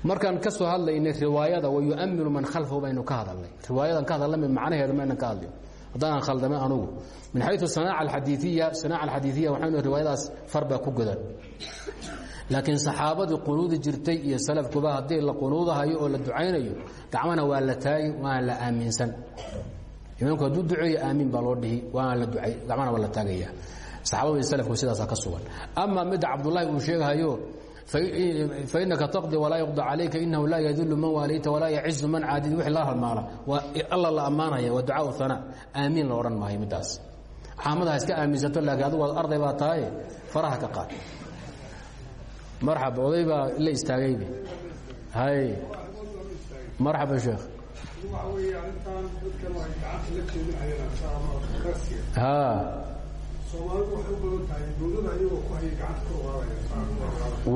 markaan ka soo hadlaynay riwaayada wa yu'minu man khalfahu baynu ka hadalnay. Riwaayadan ka hadalnay macnaheedu maynan ka hadlin. Haddaan khaldamay anugu. Min xayu sanaaca alxadiiiya sanaaca alxadiiiya waxaynu riwaayadaas far baa ku godan laakiin saxaabadii qunuudi jirtay iyo salafkuba haddii la qunuudahayo oo la ducaynayo gacmana waa la taagi waana la aaminsan. Imaamku hadduu duceeyo aamiin baa loo dhihi waana la ducay gacmana waa la taagaya saxaabada iyo salafku sidaasaa ka sugan. Ama midda cabdullaahi uu sheegahayo fainaka taqdi walaa yuqda calayka inahu laa yadulu man waalayta walaa yacizu man caadid wixii la halmaala waa alla la ammaanaya waa ducaau hanaa aamiin la odhan maayo middaas. Caamada ha iska aaminsato laakiin adigu arday baa tahay faraha ka qaad marxaba oday baa la istaagaybe hay marxaba sheekh. Ha. U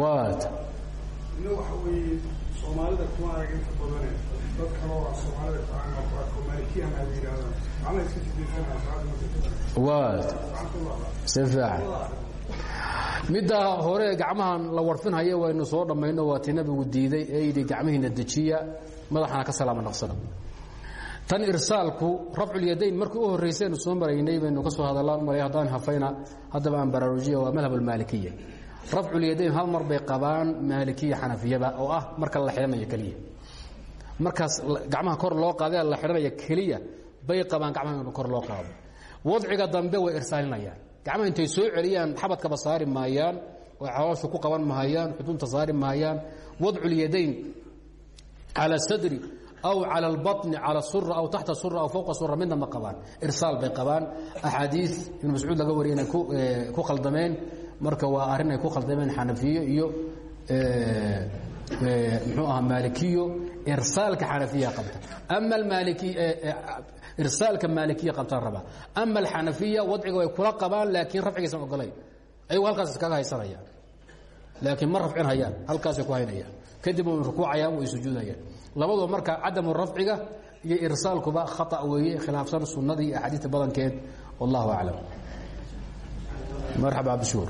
laabaa si fiican midda hore gacmahan la warfinhaya waynu soo dhammayno waa tii nabigu diiday ee yidhi gacmihiina dejiya madaxana ka salaama naqsana tan irsaalku rafculyadayn markii u horraysaynu soo maraynay baynu ka soo hadallaan malay haddaan hafayna haddaba aan baraarujiya waa madhab almaalikiya rafculyadayn hal mar bay qabaan maalikiya xanafiyaba oo ah marka la xidhanayo keliya. Markaas gacmaha kor loo qaadee la xidhanaya keliya bay qabaan gacmaha kor loo qaado. Wadciga dambe way irsaalinayaan gacmaha intay soo celiyaan xabadkaba saari maayaan oo caloosha ku qaban mahayaan xudunta saari mahayaan wadculyadayn cala sadri aw calى اbaطni calى sura aw taxta sura aw fowqa sura midna ma qabaan irsaal bay qabaan axaadiiث ibn mascuud laga wariya inay ku khaldameen marka waa arrin ay ku khaldameen xanafiyo iyo mxuu aha maalikiyo irsaalka xanafiya qabta ama maaliki irsaalka maalikiya qabtaan rabaa ama alxanafiya wadciga way kula qabaan laakiin rafcigaysan ogolayn ayagu halkaas iskaga haysanayaan laakiin ma rafcin hayaan halkaasay ku haynayaan. Kadib way rukuucayaan way sujuudayaan. Labadoo marka cadamu rafciga iyo irsaalkuba khata weeye khilaafsan sunnadii iyo axaadiista badankeed. Wallahu aclam marxaba cabdishuur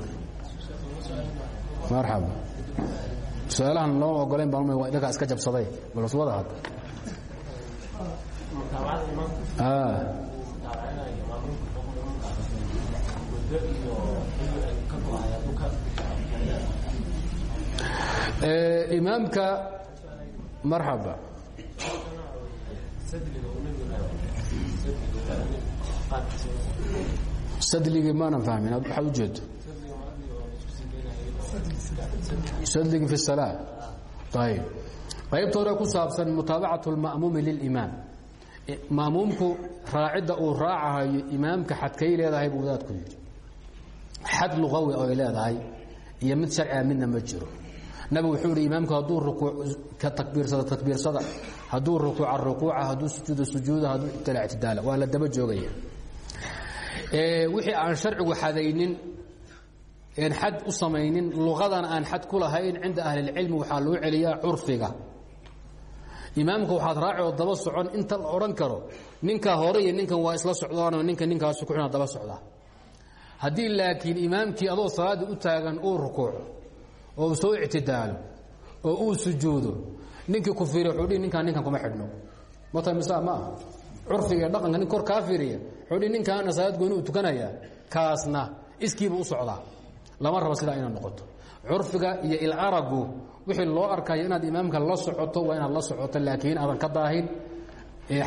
marxaba. Su'aalahan looma ogolayn waa idinkaa iska jabsaday. Balas wada had Ah. Eh, imaamka marxaba sadligii maana fahmin waxaa u jeedo. Sadligi fi salaa ayb qaybta hore ku saabsan mutaabacat اlma'muumi lilimaam ma'muumku raacidda uu raacahayo imaamka xadkay leedahay buu wadaadku yidhi. Xad luqawi oy leedahay iyo mid sharciga midna ma jiro. Nabigu wuxuu ihi imaamku hadduu rukuuc ka takbiirsado takbiirsada. Hadduu rukuuca rukuuca hadduu sujuuda sujuuda hadduu ictila ictidaala. Waa la daba joogaya. Wixii aan sharcigu xadaynin een xad u samaynin luqadana aan xad ku lahayn cinda ahlilcilmi waxaa loo celiyaa curfiga imaamka waxaad raaci oo daba socon inta la odhan karo ninkaa hore iyo ninkan waa isla socdaanoo ninka ninkaasu ku xuna daba socdaa haddii laakiin imaamkii adoo salaaddii u taagan uu rukuuco oo soo ictidaalo oo uu sujuudo ninkii ku fiiriya wuxuu dhihi ninkaan ninkan kuma xidhno. Mata mise ma aha? Curfiga iyo dhaqanka nin kor kaa fiiriya wuxuu dhihi ninkaana salaad gooni uu tukanayaa kaasna iskiibuu u socdaa. Lama rabo sidaa inaad noqoto. Curfiga iyo ilaragu wixii loo arkayo inaad imaamka la socoto waa inaad la socoto laakiin aadan ka daahin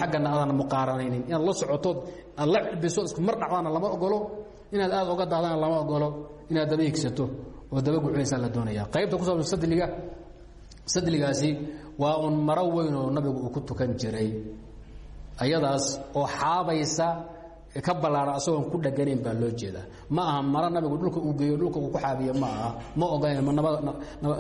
xaggana aadan muqaaranaynin. Inaad la socotood la cibiso isku mar dhacdaana lama ogolo. Inaad aad oga dahdana lama ogolo. Inaad daba higsato oo daba guclaysaa la doonaya qaybta ku saabsan sadliga. Sadligaasi waa un maro weyn oo nabigu ku tukan jiray. Ayadaas oo xaabaysa ka ballaara asagoon ku dheganayn baa loo jeedaa. Ma aha maro nabigu dhulka uu geeyo dhulka uu ku xaabiyo ma aha. Ma ogolan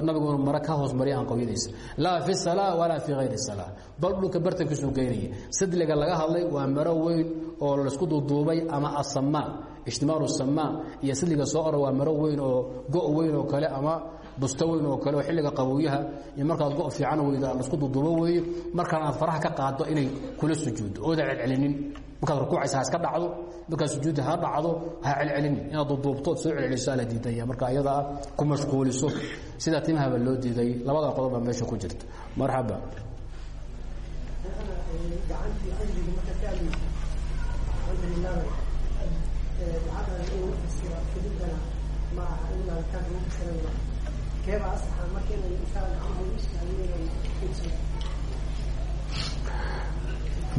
nabigu inuu maro ka hoos mariya aan qowyadiisa laa fi salaa walaa fii hayri salaa. Bal dhulka bartankiisuu geynaya sadliga laga hadlay waa maro weyn oo la isku duuduubay ama asamaa ijtimaalu samaa. Iyo sadliga soo ora waa maro weyn oo go' weyn oo kale ama busto weyn oo kale oo xilliga qabowyaha iyo markaad go' fiican weyda la isku duuduubo weeye markaan aad faraha ka qaado inay kula sujuuddo ooda celcelinin. Markaad rukuucaysa ha iska dhacdo markaad sujuudda ha dhacdo ha celcelinin. Inaad duuduubtood soo celceliso ala diidaya marka ayadaa ku mashquuliso. Sidaa timahaba loo diiday. Labada qodob baa meesha ku jirta. Marxaba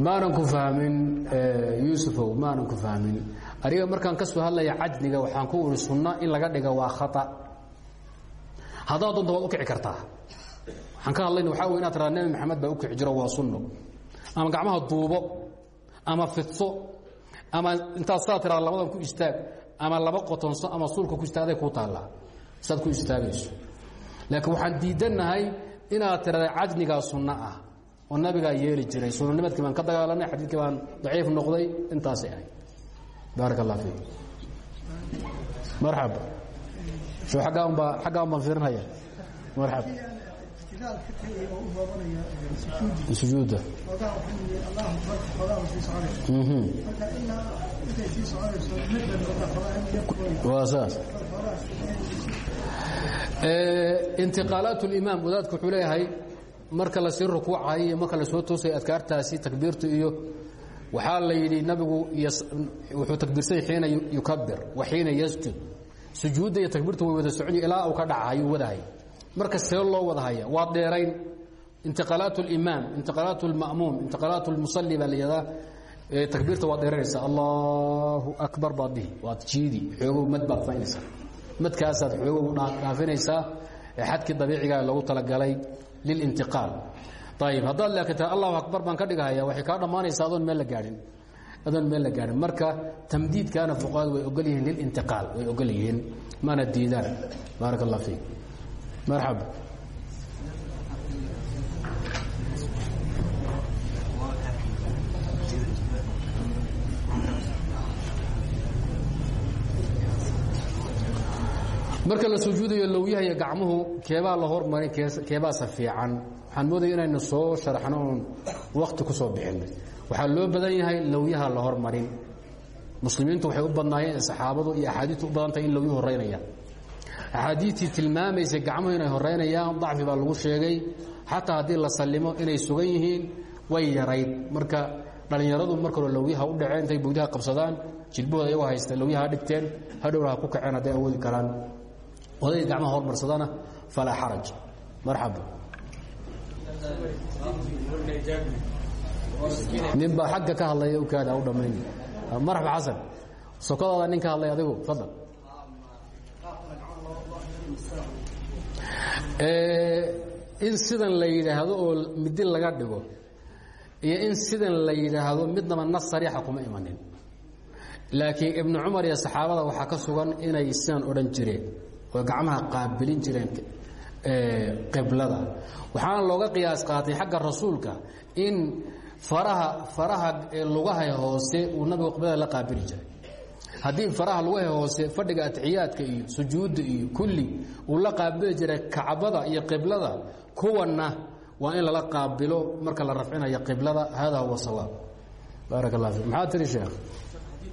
maanan ku fahmin yuusufow maanan ku fahmin. Aniga markaan ka soo hadlaya cajniga waxaan ku uri sunno in laga dhiga waa khata. Haddaad doonta waad u kici kartaa. Waxaan ka hadlayna waxaa wey inaad tiraa nebi maxamed baa u kici jiro waa sunno. Ama gacmaha duubo ama fidso ama intaad saa tiraa labadan ku istaag ama laba qotonso ama suulka ku istaag aday kuu taallaa. Saad ku istaagayso laakiin waxaan diidannahay inaad tirada cajnigaa sunno ah oo nabigaa yeeli jiray sunanimadkii baan ka dagaalanay xadiidkii baan daciif noqday intaasay ahayd baarak allah fiik. Marxaba so aggaa unbaa aggaa un baan fiirinhaya marxab sujuudda. Waa saas intiqaalaat اlimaam wadaadku wuxuu leeyahay marka lasii rukuucayo iyo marka lasoo toosay adkaartaasi takbiirta iyo waxaa la yidhi nabigu wuxuu takbiirsay xiina yukabir wa xiina yasjud sujuudda iyo takbiirta way wada socon ilaa uu ka dhacayuu wadahay marka see loo wadahaya waa dheerayn intiqaalaat اlimaam intiqaalaat اlma'muum intiqaalaat اlmusalli baa la yihahdaa takbiirta waad dheeranaysaa allahu akbar baad dhihi waad jiidi xoogow mad baad faynaysaa madkaasaad xoogow dhaafinaysaa xadkii dabiicigaa loogu talagalay lilintiqaal. Ayib haddaad laakiin allahu akbar baan ka dhigahaya waxay kaa dhammaanaysaa adoon meel la gaadhin. Adoon meel la gaadhin. Marka tamdiidkaana fuqahadu way ogol yihiin lilintiqaal way ogol yihiin. Mana diidaan. Baarak allah fiik. Marxaba marka la sujuudayo lowyahaiyo gacmuhu keebaa la hormarin keebaasa fiican. Waxaan moodaya inaynu soo sharaxno oon wakti ku soo bixinay waxaa loo badan yahay lowyaha la hormarin. Muslimiintu waxay u badnaayeen saxaabadu iyo axaadiistu u badantahay in loogu horeynayaan axaadiistii tilmaamaysay gacmuhu inay horeynayaan dacfi baa lagu sheegay. Xataa haddii la sallimo inay sugan yihiin way yarayd. Marka dhallinyaradu marka hore lowyaha u dhaceen intay bugdaha qabsadaan jilbahooda iyagoo haysta lowyaha dhigteen ha ku kaceen hadday awoodi karaan odayga gacmaha hormarsadana falaa xaraj. Marxaba. Nin baa xagga ka hadlaya u kaada u dhammayn. Marxaba xasan sokodaada nin ka hadlay adigu fadal. In sidan la yidhaahdo oo midi laga dhigo iyo in sidan la yidhaahdo midnaba nas sariixa kuma imanin. Laakiin ibnu cumar iyo saxaabada waxaa ka sugan inay sidan odhan jireen oo gacmaha qaabilin jireen qiblada. Waxaana looga qiyaas qaatay xagga rasuulka in faraha faraha lugaha hoose uu nabigu qiblada la qaabili jiray. Haddii faraha lugaha hoose fadhiga atixiyaadka iyo sujuudda iyo kulli uu la qaabili jiray kacbada iyo qiblada kuwanna waa in lala qaabilo marka la rafcinayo qiblada. Hada huwa sawaab baarak allah fik maxaa tiri sheekh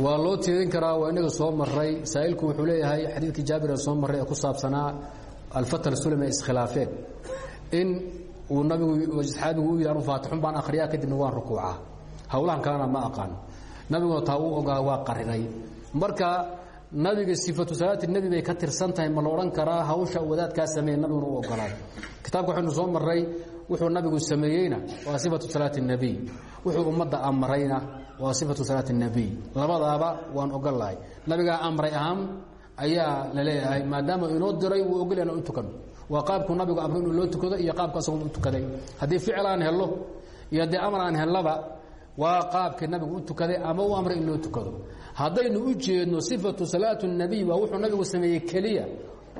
waa loo tiidin karaa waa inaga soo maray saa'ilku wuxuu leeyahay xadiidkii jaabir soo marray ee ku saabsanaa alfatr sulm ee iskhilaafeen. In uu nabigu saxaabigu u yidhi anu faatixun baan akhriyaa kadibna waan rukuucaa. Howlahan kalena ma aqaan. Nabiguna taa uu ogaa waa qarinay. Marka nabiga sifatu salaati nebi bay ka tirsan tahay ma la odhan karaa hawsha wadaadkaa sameeye nabiguna u ogolaay kitaabka waxaynu soo marray wuxuu nabigu sameeyeyna waa sifatu salaati الnebiy wuxuu ummadda amrayna waa sifatu salaati الnebiy labadaaba waan ogolahay nabigaa amray ahaan ayaa la leeyahay maadaama inoo diray wuu ogolya u tukano waa qaabkuu nabigu amray inuu loo tukado iyo qaabku asagu u tukaday haddii ficil aan hello iyo haddii amar aan hellaba waa qaabkii nabigu u tukaday ama u amray in loo tukado haddaynu u jeedno sifatu salaatu الnebiy waa wuxuu nabigu sameeyey keliya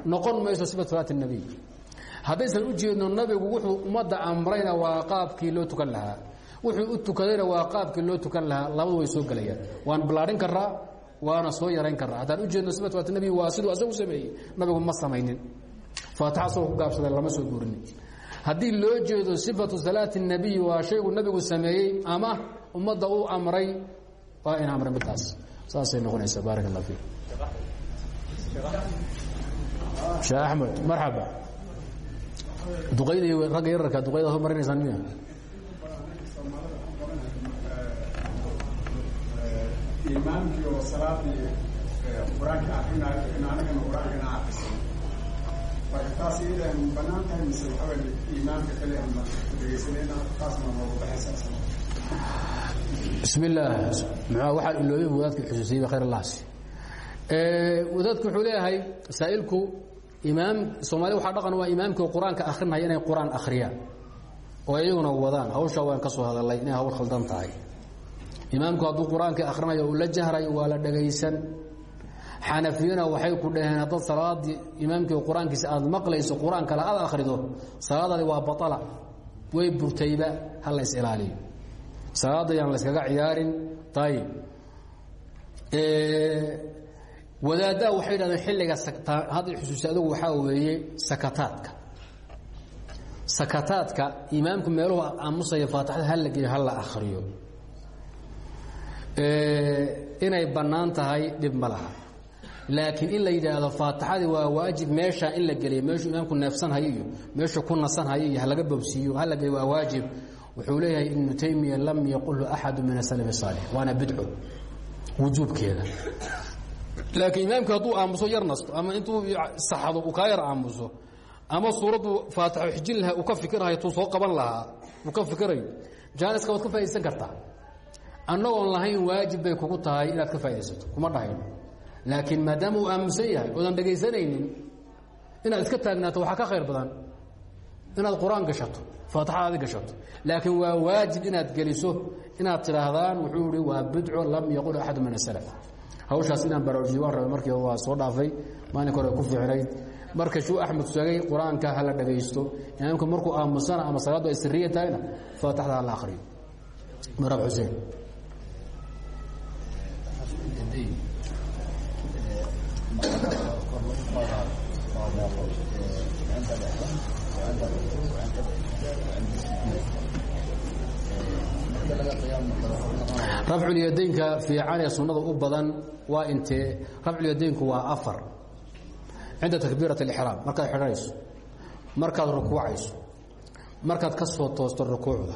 noqon mayso sifatu salaati الnebiy haddaysan u jeedno nabigu wuxuu ummadda amrayna waa qaabkii loo tukan lahaa wuxuu u tukadayna waa qaabkii loo tukan lahaa. Labadu way soo gelayaan waan ballaarin karaa waana soo yarayn karaa haddaan u jeedno salaati nebiy waa siduu asagu sameeyey. Nabigu ma samaynin. Faatixa asagoo ku gaabsada lama soo guurinin. Haddii loo jeedo sifatu salaati الnebiy waa shaygu nabigu sameeyey ama ummadda uu amray waa in amray midtaas saasay noqonaysaa. Baarak allah fiik. Sheekh axmed marxaba duqayda iyo ragga yararka duqayda hor marinaysaan miya imaamkii oo salaadii qur'aanka akrinayo in anagana qur'aanka ina akrisan marka taas iyadan bannaan tahay mise waxaa weye imaamka kale ama dhegeysanayna taasna noogu baxaysa. Bismi illaah muxua waxaa iloobay wadaadka xusuusiyey khayr allahsi wadaadku wuxuu leeyahay saa'ilku imaam soomaalida waxaa dhaqan waa imaamkii qur'aanka akrinaya inay qur'aan akhriyaan. Oo iyaguna wadaan. Hawshaa waan ka soo hadalay inay hawl khaldan tahay imaamku hadduu qur'aanka akhrinayo uu la jahrayo waa la dhagaysan. Xanafiyana waxay ku dhaheen haddaad salaadii imaamkii qur'aankiisa aada maqlayso qur'aan kale aad akhrido salaadaadi waa baala way burtayba ha la is ilaaliyo salaada yaan la yskaga ciyaarin ayib wadaaddaa waxay dhahdeen xilliga hadda xusuusi adugu waxaa weeye sakataadka. Sakataadka imaamku meeluhu aamusaya faatixada ha la geeyo ha la akhriyo inay bannaan tahay dhib ma laha. Laakiin in la yidhaahdo faatixadii waa waajib meeshaa in la geliyo meeshuu imaamku neefsanhayo iyo meeshuu ku nasanhayo iyo halaga bobsiiyo ha la geliyo waa waajib wuxuu leeyahay ibnu taymiya lam yaqulhu axadu min asalaf saalix waana bidco wujuubkeeda. Laakiin imaamku hadduu aamuso yar nasto ama intuu saxdo uu kaa yar aamuso ama suuraddu faatixo xijin lahaa uu ka fikirhayo tuu soo qaban lahaa uu ka fikirayo jaaniska waad ka faa'idaysan kartaa annagoon lahayn waajib bay kugu tahay inaad ka faa'idaysato kuma dhahayno laakiin maadaama uu aamusan yahay inaad iska taagnaato waxaa ka khayr badan inaad qur'aan gashato faatixadaadi gashato. Laakiin waa waajib inaad geliso inaad tidhaahdaan wuxuu ihi waa bidco lam yaqul axadu min asalaf hawshaas inaan baraarujiyo waan rabay markii waa soo dhaafay maalinka hore ku fiicnayd marka shuu axmed sheegay qur'aanka hala dhagaysto. Markuu aamusana ama salaaddu ay siriya tahayna faataxda hala akhriyo. Maraab rafculyadaynka fiican ee sunnada u badan waa intee? Rafculyadaynku waa afar. Cinda takbiirat اlixraam markaad xidhanayso markaad rukuucayso markaad ka soo toosto rukuucda.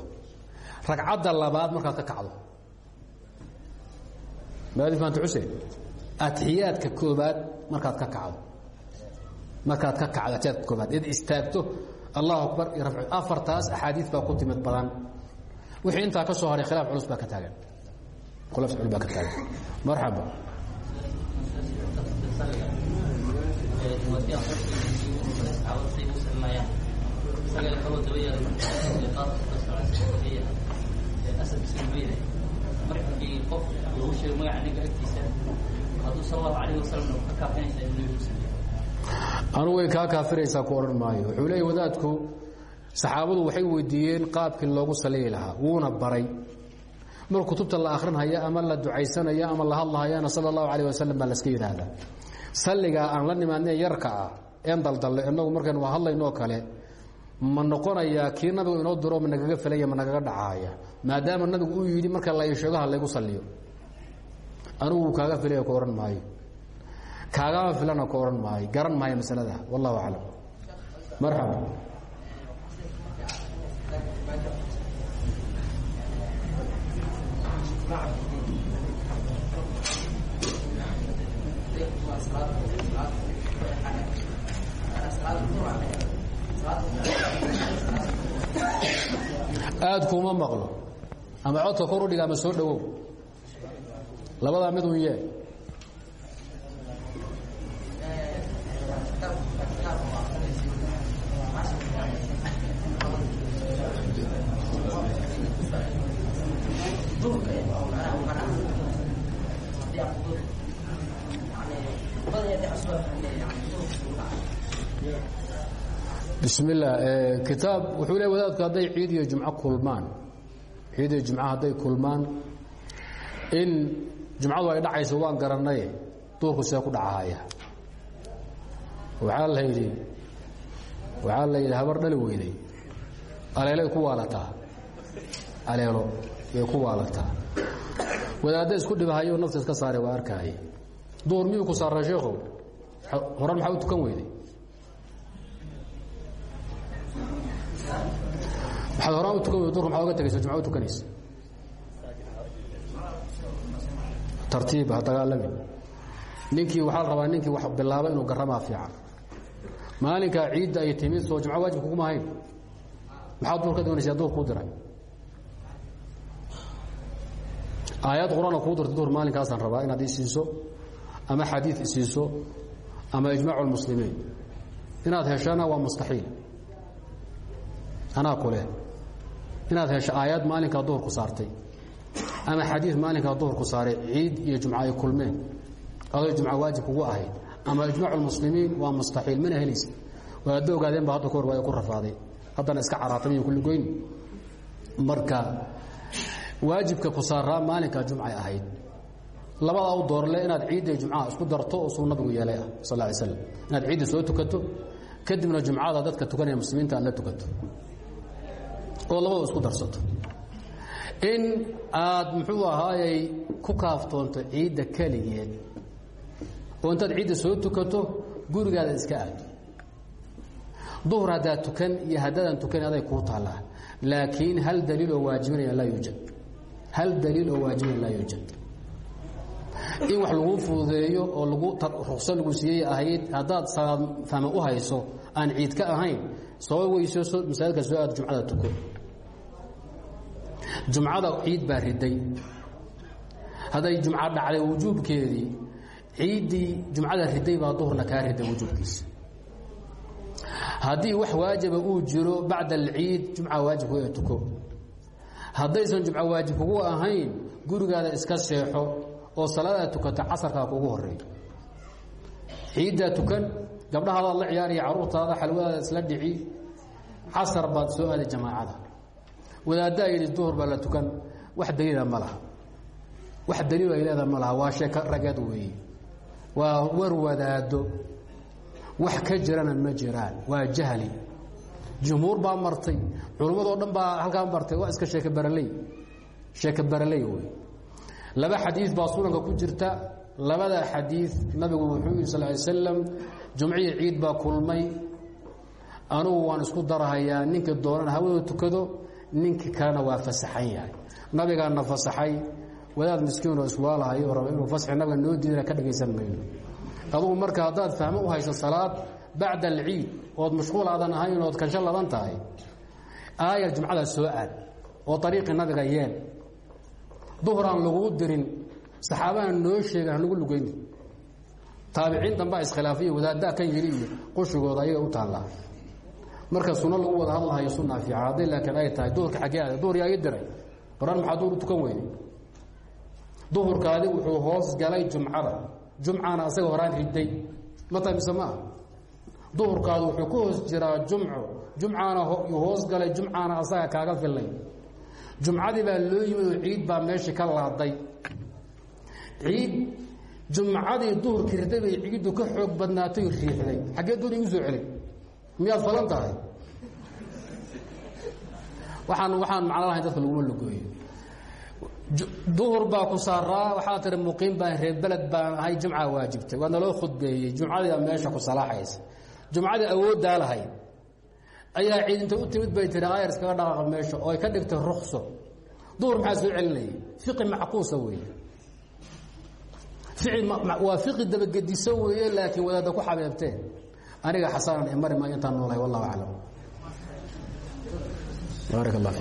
Ragcadda labaad markaad ka kacdo maanta xuseen atixiyaadka koobaad markaad ka kacdo markaad ka kacdo atiyaadka koobaad id istaagto allahu akbar iyo rafcu afartaas axaadiis baa ku timid badan wixii intaa ka soo haray khilaaf culus baa ka taagan khilaaf culus baa ka taagan marxaba anu way kaa kaafiraysaa ku odhan maayo. Wuxuu wadaadku saxaabadu waxay weydiiyeen qaabkii loogu saliyi lahaa. Wuuna baray. Mar kutubta la akhrinhaya ama la ducaysanaya ama la hadlahayana sala allahu calah wasalam baa laska yidhaahdaa. Salligaa aan la nimaadne yarka ah een daldallo inagu markaynu waa hadlaynoo kale ma noqonayaa kii nabigu inoo diro ma nagaga felaya ma nagaga dhacaaya. Maadaama nabigu uu yidhi marka la sheego ha laygu salliyo. Anugu kaaga filaya ku odhan maayo. Kaagama filana ku odhan maayo. Garan maayo masalada. Wallahu aclam. Marxaba aad kuma maqlo. Ama codka kor u dhiga ama soo dhowow labadaa mid un yee bismi illah kitaab wuxuu le wadaadku hadday ciid iyo jumco kulmaan. Ciid iyo jumco hadday kulmaan in jumcadu ay dhacayso waan garanay duurku see ku dhacahaya waxaa la yidhi waxaa la yidhi habar dhali weyday. Aleelay ku waalataa. Aleelo yay ku waalataa. Wadaadda isku dhibahayo nafta iska saare waa arkaaye. Duur miyuu ku saaraa sheekhow? Horan maxaa u tukan weyday maxaad horaan u tukan weyda durka maxaad oga tegaysa jumca u tukanaysa? Tartiib ha dagaalamin ninkii waxaa la rabaa ninkii wax bilaaba inuu garamaa fiican. Maalinkaa ciidda ay timid soo jumco waajib kuguma hayn. Maxaad duur ka doonaysaa duur kuu diray? Aayad qur'aana kuu dirtay duur maalinkaasaan rabaa inaad i siiso ama xadiid isiiso ama ijmaacu lmuslimiin inaad heshana waa mustaxiil anaa ku leh inaad hesho aayad maalinkaa duhurku saartay. Ama xadiid maalinkaa duhurku saaray. Ciid iyo jumco ay kulmeen. Adoo jumco waajib kugu ahayd. Ama ijmaacu lmuslimiin waa mustaxiil. Mana helaysa waadda ogaadeen ba hadda kahor waa ku rafaaday. Haddana iska caraatamiyo kulligoyn marka waajibka ku saaraa maalinkaa jumcay ahayd. Labadaa u doorle inaad ciidda jumcaha isku darto oo suu nabigu yeelay ah sal slam inaad ciidda soo tukato kadibna jumcada dadka tukanaya muslimiinta aad la tukato oo labada isku darsato. In aad muxuu ahaayey ku kaaftoonto ciidda keligeed oo intaad ciidda soo tukato gurigaada iska aado duhur haddaad tukan iyo haddaadan tukan aday kuu taallaa laakiin hal daliil oo waajibinaya laa yuujad hal daliil oo waajibinaya laa yuujad in wax lagu fududeeyo oo lagu rukso lagu siiyey ahayd haddaad salaad fahme u hayso aan ciid ka ahayn soo weyso masaajidka soo aad jumcada tuko jumcada ciid baa riday. Hadday jumco dhacday wujuubkeedii ciiddii jumcada riday baa duhurna kaa riday wujuubkiisa. Haddii wax waajiba uu jiro bacda alciid jumca waajibku ee tuko. Haddaysan jumco waajib kugu ahayn gurigaada iska seexo oo salaadaad tukata casarkaa kugu horreeya ciiddaa tukan gabdhahaadaad la ciyaariya carruurtaada xalwadaada isla dhici casar baad soo aaday jamaacada wadaaddaa yidhi duhur baa la tukan. Wax daliila ma laha. Wax daliil ay leedaha ma laha. Waa sheeko rageed weeye waa war wadaado wax ka jirana ma jiraan. Waa jahli. Jumhuur baa martay. Culummadoo dhan baa halkaa martay waa iska sheeke baraley. Sheeke baraley wey laba xadiid baa sunanka ku jirta. Labada xadiid nabigu wuxuu yidhi sal ly slam ciid baa kulmay. Anugu waan isku darahayaa. Ninka doonana hawada tukado ninka kalena waa fasaxan yahay. Nabigaana fasaxay wadaad miskiinoo iswaalahayo raba inuu fasxi nabiga noo diidana ka dhagaysan mayno. Adugu marka haddaad fahmo u hayso salaad bacda alciid ood mashquul aadan ahayn ood kansho ladan tahay aayar jumcada soo aad oo ariiqii nabiga yeel. Duhur aan laguu dirin saxaabana noo sheegan hanagu lugayni taabiciin dambaa iskhilaafiya wadaaddaa kan yidhi iyo qushigooda ayaga u taallaa marka sunno lagu wada hadlahayo sunaa fiican hadday laakiin ay tahay duhurka xaggee aada duhur yaa ii diray. Qoraan maxaa duhur tukan weyne duhurkaadi wuxuu hoos galay jumcada. Jumcana asaga horaan riday ma tahay mise maaha duhurkaadu wuxuu ku hoos jiraa jumco jumcaana hoos galay jumcaana asaga kaaga filnay. Jumcadii baa loo yimid ciid baa meeshii ka laaday. Ciid jumcadii duhurkii riday bay ciiddu ka xoog badnaatay riixday. Xaggee duhur igu soo celay miyaad falan tahay? Waaan waxaan macno lahayn dadka laguma lugooyo. Duhur baa ku saaraa waxaa tiri muqiim baan reer beled baan ahay jumca waajibtay waa naloo khudbeeyey jumcadii baa meesha ku salaaxaysa jumcadii awooddaa lahayd. Ayaa ciidinta u timid bay tiri ayar iskaga dhaqaaqa meesha. Oo ka dhigtay rukso duhur maxaa soo celinayay? Fiqi macquusa weeye. Waa fiqi dabagediso weeye laakiin wadaadda ku xabeebteen aniga xasaanan ee mari maayo intaan noolahay wallahu aclam. Baarak allah